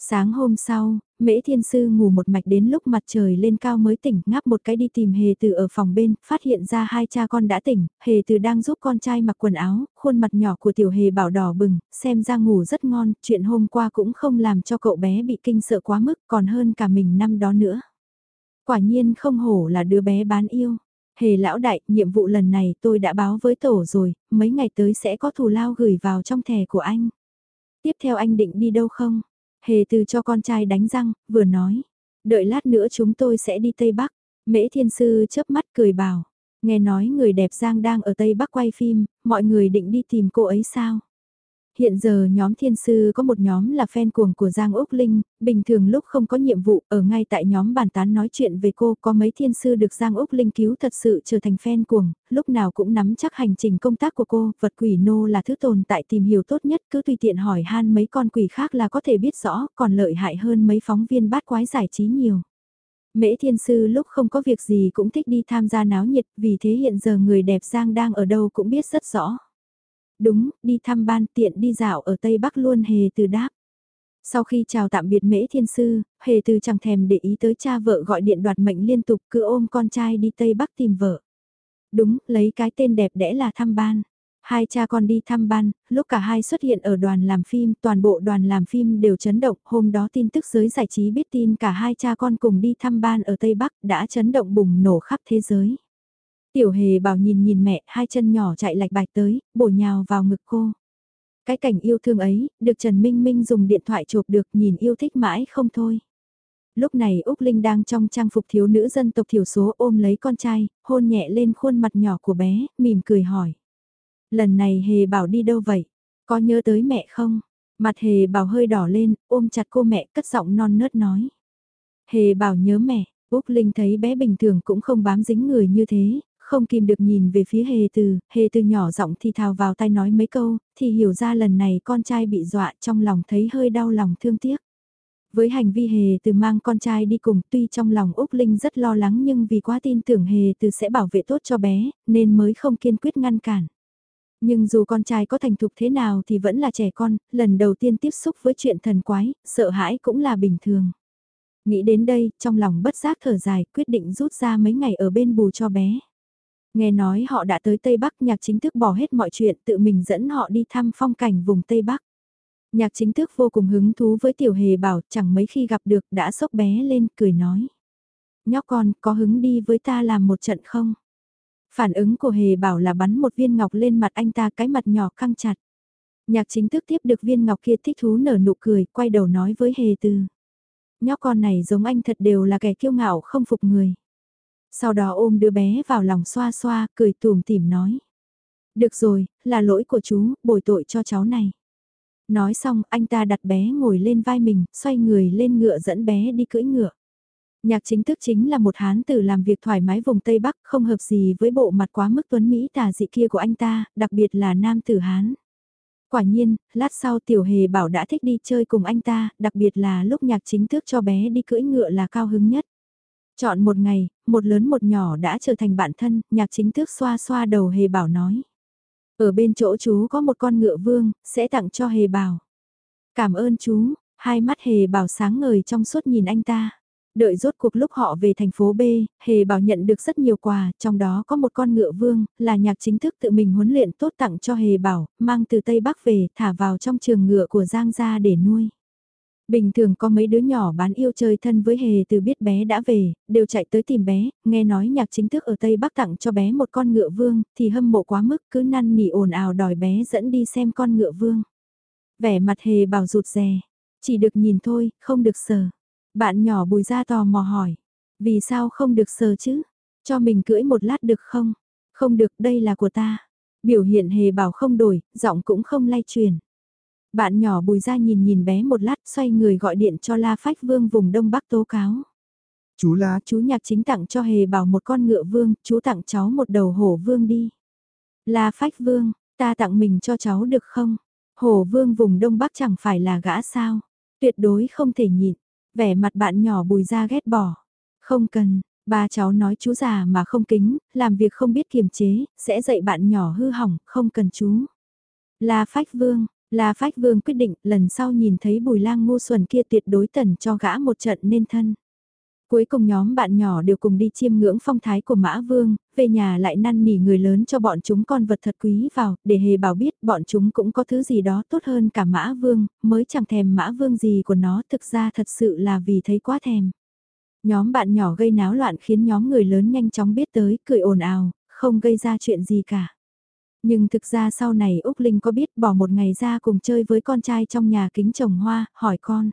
Sáng hôm sau, Mễ Thiên Sư ngủ một mạch đến lúc mặt trời lên cao mới tỉnh, ngáp một cái đi tìm Hề Từ ở phòng bên, phát hiện ra hai cha con đã tỉnh, Hề Từ đang giúp con trai mặc quần áo, khuôn mặt nhỏ của tiểu Hề bảo đỏ bừng, xem ra ngủ rất ngon, chuyện hôm qua cũng không làm cho cậu bé bị kinh sợ quá mức, còn hơn cả mình năm đó nữa. Quả nhiên không hổ là đứa bé bán yêu. Hề lão đại, nhiệm vụ lần này tôi đã báo với tổ rồi, mấy ngày tới sẽ có thù lao gửi vào trong thẻ của anh. Tiếp theo anh định đi đâu không? Hề từ cho con trai đánh răng, vừa nói. Đợi lát nữa chúng tôi sẽ đi Tây Bắc. Mễ Thiên Sư chớp mắt cười bảo. Nghe nói người đẹp Giang đang ở Tây Bắc quay phim, mọi người định đi tìm cô ấy sao? Hiện giờ nhóm thiên sư có một nhóm là fan cuồng của Giang Úc Linh, bình thường lúc không có nhiệm vụ ở ngay tại nhóm bàn tán nói chuyện về cô có mấy thiên sư được Giang Úc Linh cứu thật sự trở thành fan cuồng, lúc nào cũng nắm chắc hành trình công tác của cô, vật quỷ nô là thứ tồn tại tìm hiểu tốt nhất cứ tùy tiện hỏi han mấy con quỷ khác là có thể biết rõ còn lợi hại hơn mấy phóng viên bát quái giải trí nhiều. Mễ thiên sư lúc không có việc gì cũng thích đi tham gia náo nhiệt vì thế hiện giờ người đẹp Giang đang ở đâu cũng biết rất rõ. Đúng, đi thăm ban tiện đi dạo ở Tây Bắc luôn hề từ đáp. Sau khi chào tạm biệt mễ thiên sư, hề từ chẳng thèm để ý tới cha vợ gọi điện đoạt mệnh liên tục cứ ôm con trai đi Tây Bắc tìm vợ. Đúng, lấy cái tên đẹp đẽ là thăm ban. Hai cha con đi thăm ban, lúc cả hai xuất hiện ở đoàn làm phim, toàn bộ đoàn làm phim đều chấn động, hôm đó tin tức giới giải trí biết tin cả hai cha con cùng đi thăm ban ở Tây Bắc đã chấn động bùng nổ khắp thế giới. Tiểu hề bảo nhìn nhìn mẹ, hai chân nhỏ chạy lạch bạch tới, bổ nhào vào ngực cô. Cái cảnh yêu thương ấy, được Trần Minh Minh dùng điện thoại chụp được nhìn yêu thích mãi không thôi. Lúc này Úc Linh đang trong trang phục thiếu nữ dân tộc thiểu số ôm lấy con trai, hôn nhẹ lên khuôn mặt nhỏ của bé, mỉm cười hỏi. Lần này Hề bảo đi đâu vậy? Có nhớ tới mẹ không? Mặt Hề bảo hơi đỏ lên, ôm chặt cô mẹ cất giọng non nớt nói. Hề bảo nhớ mẹ, Úc Linh thấy bé bình thường cũng không bám dính người như thế, không kìm được nhìn về phía hề từ, hề từ nhỏ giọng thì thào vào tay nói mấy câu, thì hiểu ra lần này con trai bị dọa trong lòng thấy hơi đau lòng thương tiếc. Với hành vi hề từ mang con trai đi cùng tuy trong lòng Úc Linh rất lo lắng nhưng vì quá tin tưởng hề từ sẽ bảo vệ tốt cho bé, nên mới không kiên quyết ngăn cản. Nhưng dù con trai có thành thục thế nào thì vẫn là trẻ con, lần đầu tiên tiếp xúc với chuyện thần quái, sợ hãi cũng là bình thường. Nghĩ đến đây, trong lòng bất giác thở dài, quyết định rút ra mấy ngày ở bên bù cho bé. Nghe nói họ đã tới Tây Bắc nhạc chính thức bỏ hết mọi chuyện tự mình dẫn họ đi thăm phong cảnh vùng Tây Bắc. Nhạc chính thức vô cùng hứng thú với tiểu hề bảo chẳng mấy khi gặp được đã sốc bé lên cười nói. Nhóc con có hứng đi với ta làm một trận không? Phản ứng của hề bảo là bắn một viên ngọc lên mặt anh ta cái mặt nhỏ căng chặt. Nhạc chính thức tiếp được viên ngọc kia thích thú nở nụ cười, quay đầu nói với hề từ. Nhóc con này giống anh thật đều là kẻ kiêu ngạo không phục người. Sau đó ôm đứa bé vào lòng xoa xoa, cười tùm tìm nói. Được rồi, là lỗi của chú, bồi tội cho cháu này. Nói xong, anh ta đặt bé ngồi lên vai mình, xoay người lên ngựa dẫn bé đi cưỡi ngựa. Nhạc chính thức chính là một hán tử làm việc thoải mái vùng Tây Bắc, không hợp gì với bộ mặt quá mức tuấn Mỹ tà dị kia của anh ta, đặc biệt là nam tử hán. Quả nhiên, lát sau tiểu hề bảo đã thích đi chơi cùng anh ta, đặc biệt là lúc nhạc chính thức cho bé đi cưỡi ngựa là cao hứng nhất. Chọn một ngày, một lớn một nhỏ đã trở thành bạn thân, nhạc chính thức xoa xoa đầu hề bảo nói. Ở bên chỗ chú có một con ngựa vương, sẽ tặng cho hề bảo. Cảm ơn chú, hai mắt hề bảo sáng ngời trong suốt nhìn anh ta. Đợi rốt cuộc lúc họ về thành phố B, Hề Bảo nhận được rất nhiều quà, trong đó có một con ngựa vương, là nhạc chính thức tự mình huấn luyện tốt tặng cho Hề Bảo, mang từ Tây Bắc về, thả vào trong trường ngựa của Giang gia để nuôi. Bình thường có mấy đứa nhỏ bán yêu chơi thân với Hề từ biết bé đã về, đều chạy tới tìm bé, nghe nói nhạc chính thức ở Tây Bắc tặng cho bé một con ngựa vương, thì hâm mộ quá mức cứ năn nỉ ồn ào đòi bé dẫn đi xem con ngựa vương. Vẻ mặt Hề bảo rụt rè, chỉ được nhìn thôi, không được sờ. Bạn nhỏ bùi ra tò mò hỏi, vì sao không được sờ chứ? Cho mình cưỡi một lát được không? Không được, đây là của ta. Biểu hiện Hề bảo không đổi, giọng cũng không lay truyền. Bạn nhỏ bùi ra nhìn nhìn bé một lát xoay người gọi điện cho La Phách Vương vùng Đông Bắc tố cáo. Chú La, chú nhạc chính tặng cho hề bảo một con ngựa vương, chú tặng cháu một đầu hổ vương đi. La Phách Vương, ta tặng mình cho cháu được không? Hổ vương vùng Đông Bắc chẳng phải là gã sao? Tuyệt đối không thể nhịn. Vẻ mặt bạn nhỏ bùi ra ghét bỏ. Không cần, ba cháu nói chú già mà không kính, làm việc không biết kiềm chế, sẽ dạy bạn nhỏ hư hỏng, không cần chú. La Phách Vương, La Phách Vương quyết định lần sau nhìn thấy bùi lang ngu xuẩn kia tuyệt đối tần cho gã một trận nên thân. Cuối cùng nhóm bạn nhỏ đều cùng đi chiêm ngưỡng phong thái của Mã Vương, về nhà lại năn nỉ người lớn cho bọn chúng con vật thật quý vào, để hề bảo biết bọn chúng cũng có thứ gì đó tốt hơn cả Mã Vương, mới chẳng thèm Mã Vương gì của nó thực ra thật sự là vì thấy quá thèm. Nhóm bạn nhỏ gây náo loạn khiến nhóm người lớn nhanh chóng biết tới, cười ồn ào, không gây ra chuyện gì cả. Nhưng thực ra sau này Úc Linh có biết bỏ một ngày ra cùng chơi với con trai trong nhà kính trồng hoa, hỏi con.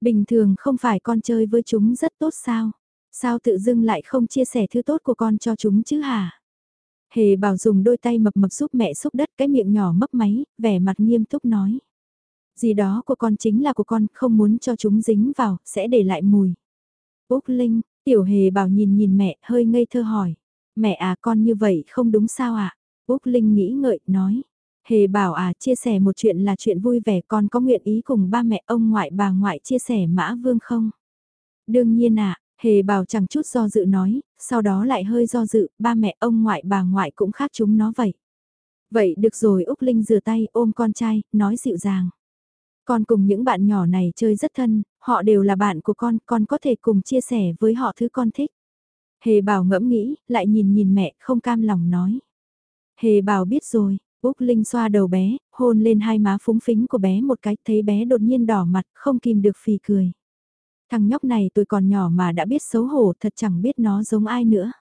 Bình thường không phải con chơi với chúng rất tốt sao? Sao tự dưng lại không chia sẻ thứ tốt của con cho chúng chứ hả? Hề bảo dùng đôi tay mập mập giúp mẹ xúc đất cái miệng nhỏ mấp máy, vẻ mặt nghiêm túc nói. Gì đó của con chính là của con, không muốn cho chúng dính vào, sẽ để lại mùi. Úc Linh, tiểu hề bảo nhìn nhìn mẹ, hơi ngây thơ hỏi. Mẹ à con như vậy không đúng sao ạ? À? Úc Linh nghĩ ngợi, nói. Hề bảo à chia sẻ một chuyện là chuyện vui vẻ con có nguyện ý cùng ba mẹ ông ngoại bà ngoại chia sẻ mã vương không? Đương nhiên ạ, Hề bảo chẳng chút do dự nói, sau đó lại hơi do dự, ba mẹ ông ngoại bà ngoại cũng khác chúng nó vậy. Vậy được rồi Úc Linh rửa tay ôm con trai, nói dịu dàng. Con cùng những bạn nhỏ này chơi rất thân, họ đều là bạn của con, con có thể cùng chia sẻ với họ thứ con thích. Hề bảo ngẫm nghĩ, lại nhìn nhìn mẹ, không cam lòng nói. Hề bảo biết rồi, Úc Linh xoa đầu bé, hôn lên hai má phúng phính của bé một cái, thấy bé đột nhiên đỏ mặt, không kìm được phì cười. Thằng nhóc này tôi còn nhỏ mà đã biết xấu hổ, thật chẳng biết nó giống ai nữa.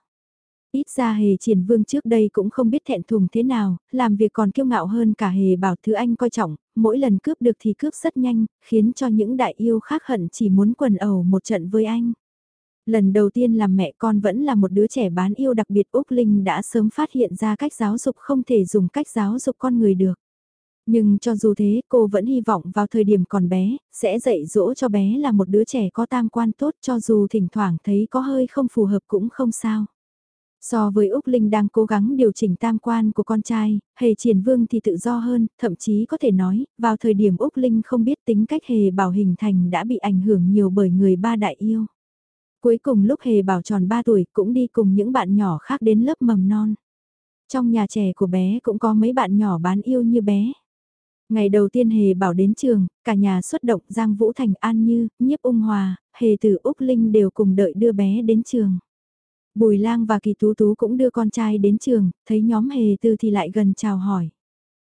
Ít ra hề triển vương trước đây cũng không biết thẹn thùng thế nào, làm việc còn kiêu ngạo hơn cả hề bảo thứ anh coi trọng, mỗi lần cướp được thì cướp rất nhanh, khiến cho những đại yêu khác hận chỉ muốn quần ẩu một trận với anh. Lần đầu tiên làm mẹ con vẫn là một đứa trẻ bán yêu đặc biệt Úc Linh đã sớm phát hiện ra cách giáo dục không thể dùng cách giáo dục con người được. Nhưng cho dù thế cô vẫn hy vọng vào thời điểm còn bé, sẽ dạy dỗ cho bé là một đứa trẻ có tam quan tốt cho dù thỉnh thoảng thấy có hơi không phù hợp cũng không sao. So với Úc Linh đang cố gắng điều chỉnh tam quan của con trai, Hề Triển Vương thì tự do hơn, thậm chí có thể nói, vào thời điểm Úc Linh không biết tính cách Hề Bảo hình thành đã bị ảnh hưởng nhiều bởi người ba đại yêu. Cuối cùng lúc Hề Bảo tròn 3 tuổi cũng đi cùng những bạn nhỏ khác đến lớp mầm non. Trong nhà trẻ của bé cũng có mấy bạn nhỏ bán yêu như bé. Ngày đầu tiên Hề Bảo đến trường, cả nhà xuất động Giang Vũ Thành An Như, Nhiếp Ung Hòa, Hề từ Úc Linh đều cùng đợi đưa bé đến trường. Bùi lang và kỳ tú tú cũng đưa con trai đến trường, thấy nhóm hề tư thì lại gần chào hỏi.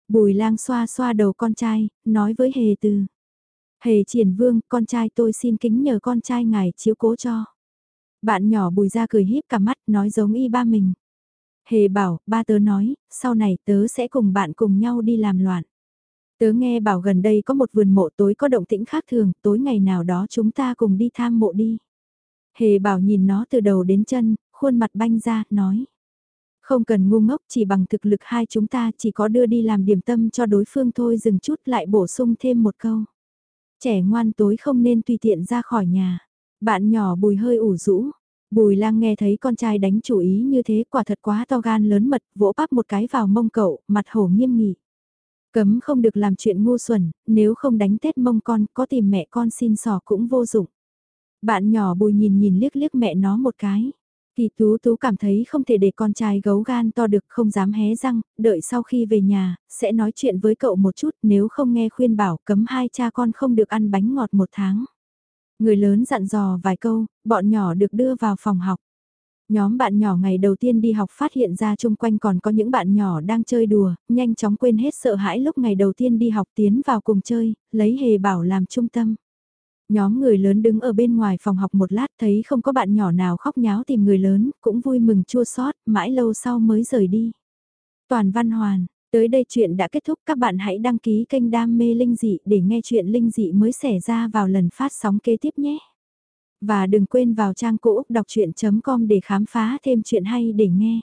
Bùi lang xoa xoa đầu con trai, nói với hề tư. Hề triển vương, con trai tôi xin kính nhờ con trai ngài chiếu cố cho. Bạn nhỏ bùi ra cười híp cả mắt, nói giống y ba mình. Hề bảo, ba tớ nói, sau này tớ sẽ cùng bạn cùng nhau đi làm loạn. Tớ nghe bảo gần đây có một vườn mộ tối có động tĩnh khác thường, tối ngày nào đó chúng ta cùng đi tham mộ đi. Hề bảo nhìn nó từ đầu đến chân, khuôn mặt banh ra, nói. Không cần ngu ngốc, chỉ bằng thực lực hai chúng ta chỉ có đưa đi làm điểm tâm cho đối phương thôi dừng chút lại bổ sung thêm một câu. Trẻ ngoan tối không nên tùy tiện ra khỏi nhà. Bạn nhỏ bùi hơi ủ rũ. Bùi lang nghe thấy con trai đánh chủ ý như thế quả thật quá to gan lớn mật, vỗ bắp một cái vào mông cậu, mặt hổ nghiêm nghị. Cấm không được làm chuyện ngu xuẩn, nếu không đánh tết mông con, có tìm mẹ con xin sò cũng vô dụng. Bạn nhỏ bùi nhìn nhìn liếc liếc mẹ nó một cái. Kỳ tú tú cảm thấy không thể để con trai gấu gan to được không dám hé răng, đợi sau khi về nhà, sẽ nói chuyện với cậu một chút nếu không nghe khuyên bảo cấm hai cha con không được ăn bánh ngọt một tháng. Người lớn dặn dò vài câu, bọn nhỏ được đưa vào phòng học. Nhóm bạn nhỏ ngày đầu tiên đi học phát hiện ra chung quanh còn có những bạn nhỏ đang chơi đùa, nhanh chóng quên hết sợ hãi lúc ngày đầu tiên đi học tiến vào cùng chơi, lấy hề bảo làm trung tâm. Nhóm người lớn đứng ở bên ngoài phòng học một lát thấy không có bạn nhỏ nào khóc nháo tìm người lớn, cũng vui mừng chua xót mãi lâu sau mới rời đi. Toàn Văn Hoàn, tới đây chuyện đã kết thúc, các bạn hãy đăng ký kênh Đam mê Linh Dị để nghe chuyện Linh Dị mới xảy ra vào lần phát sóng kế tiếp nhé. Và đừng quên vào trang cũ đọc chuyện.com để khám phá thêm chuyện hay để nghe.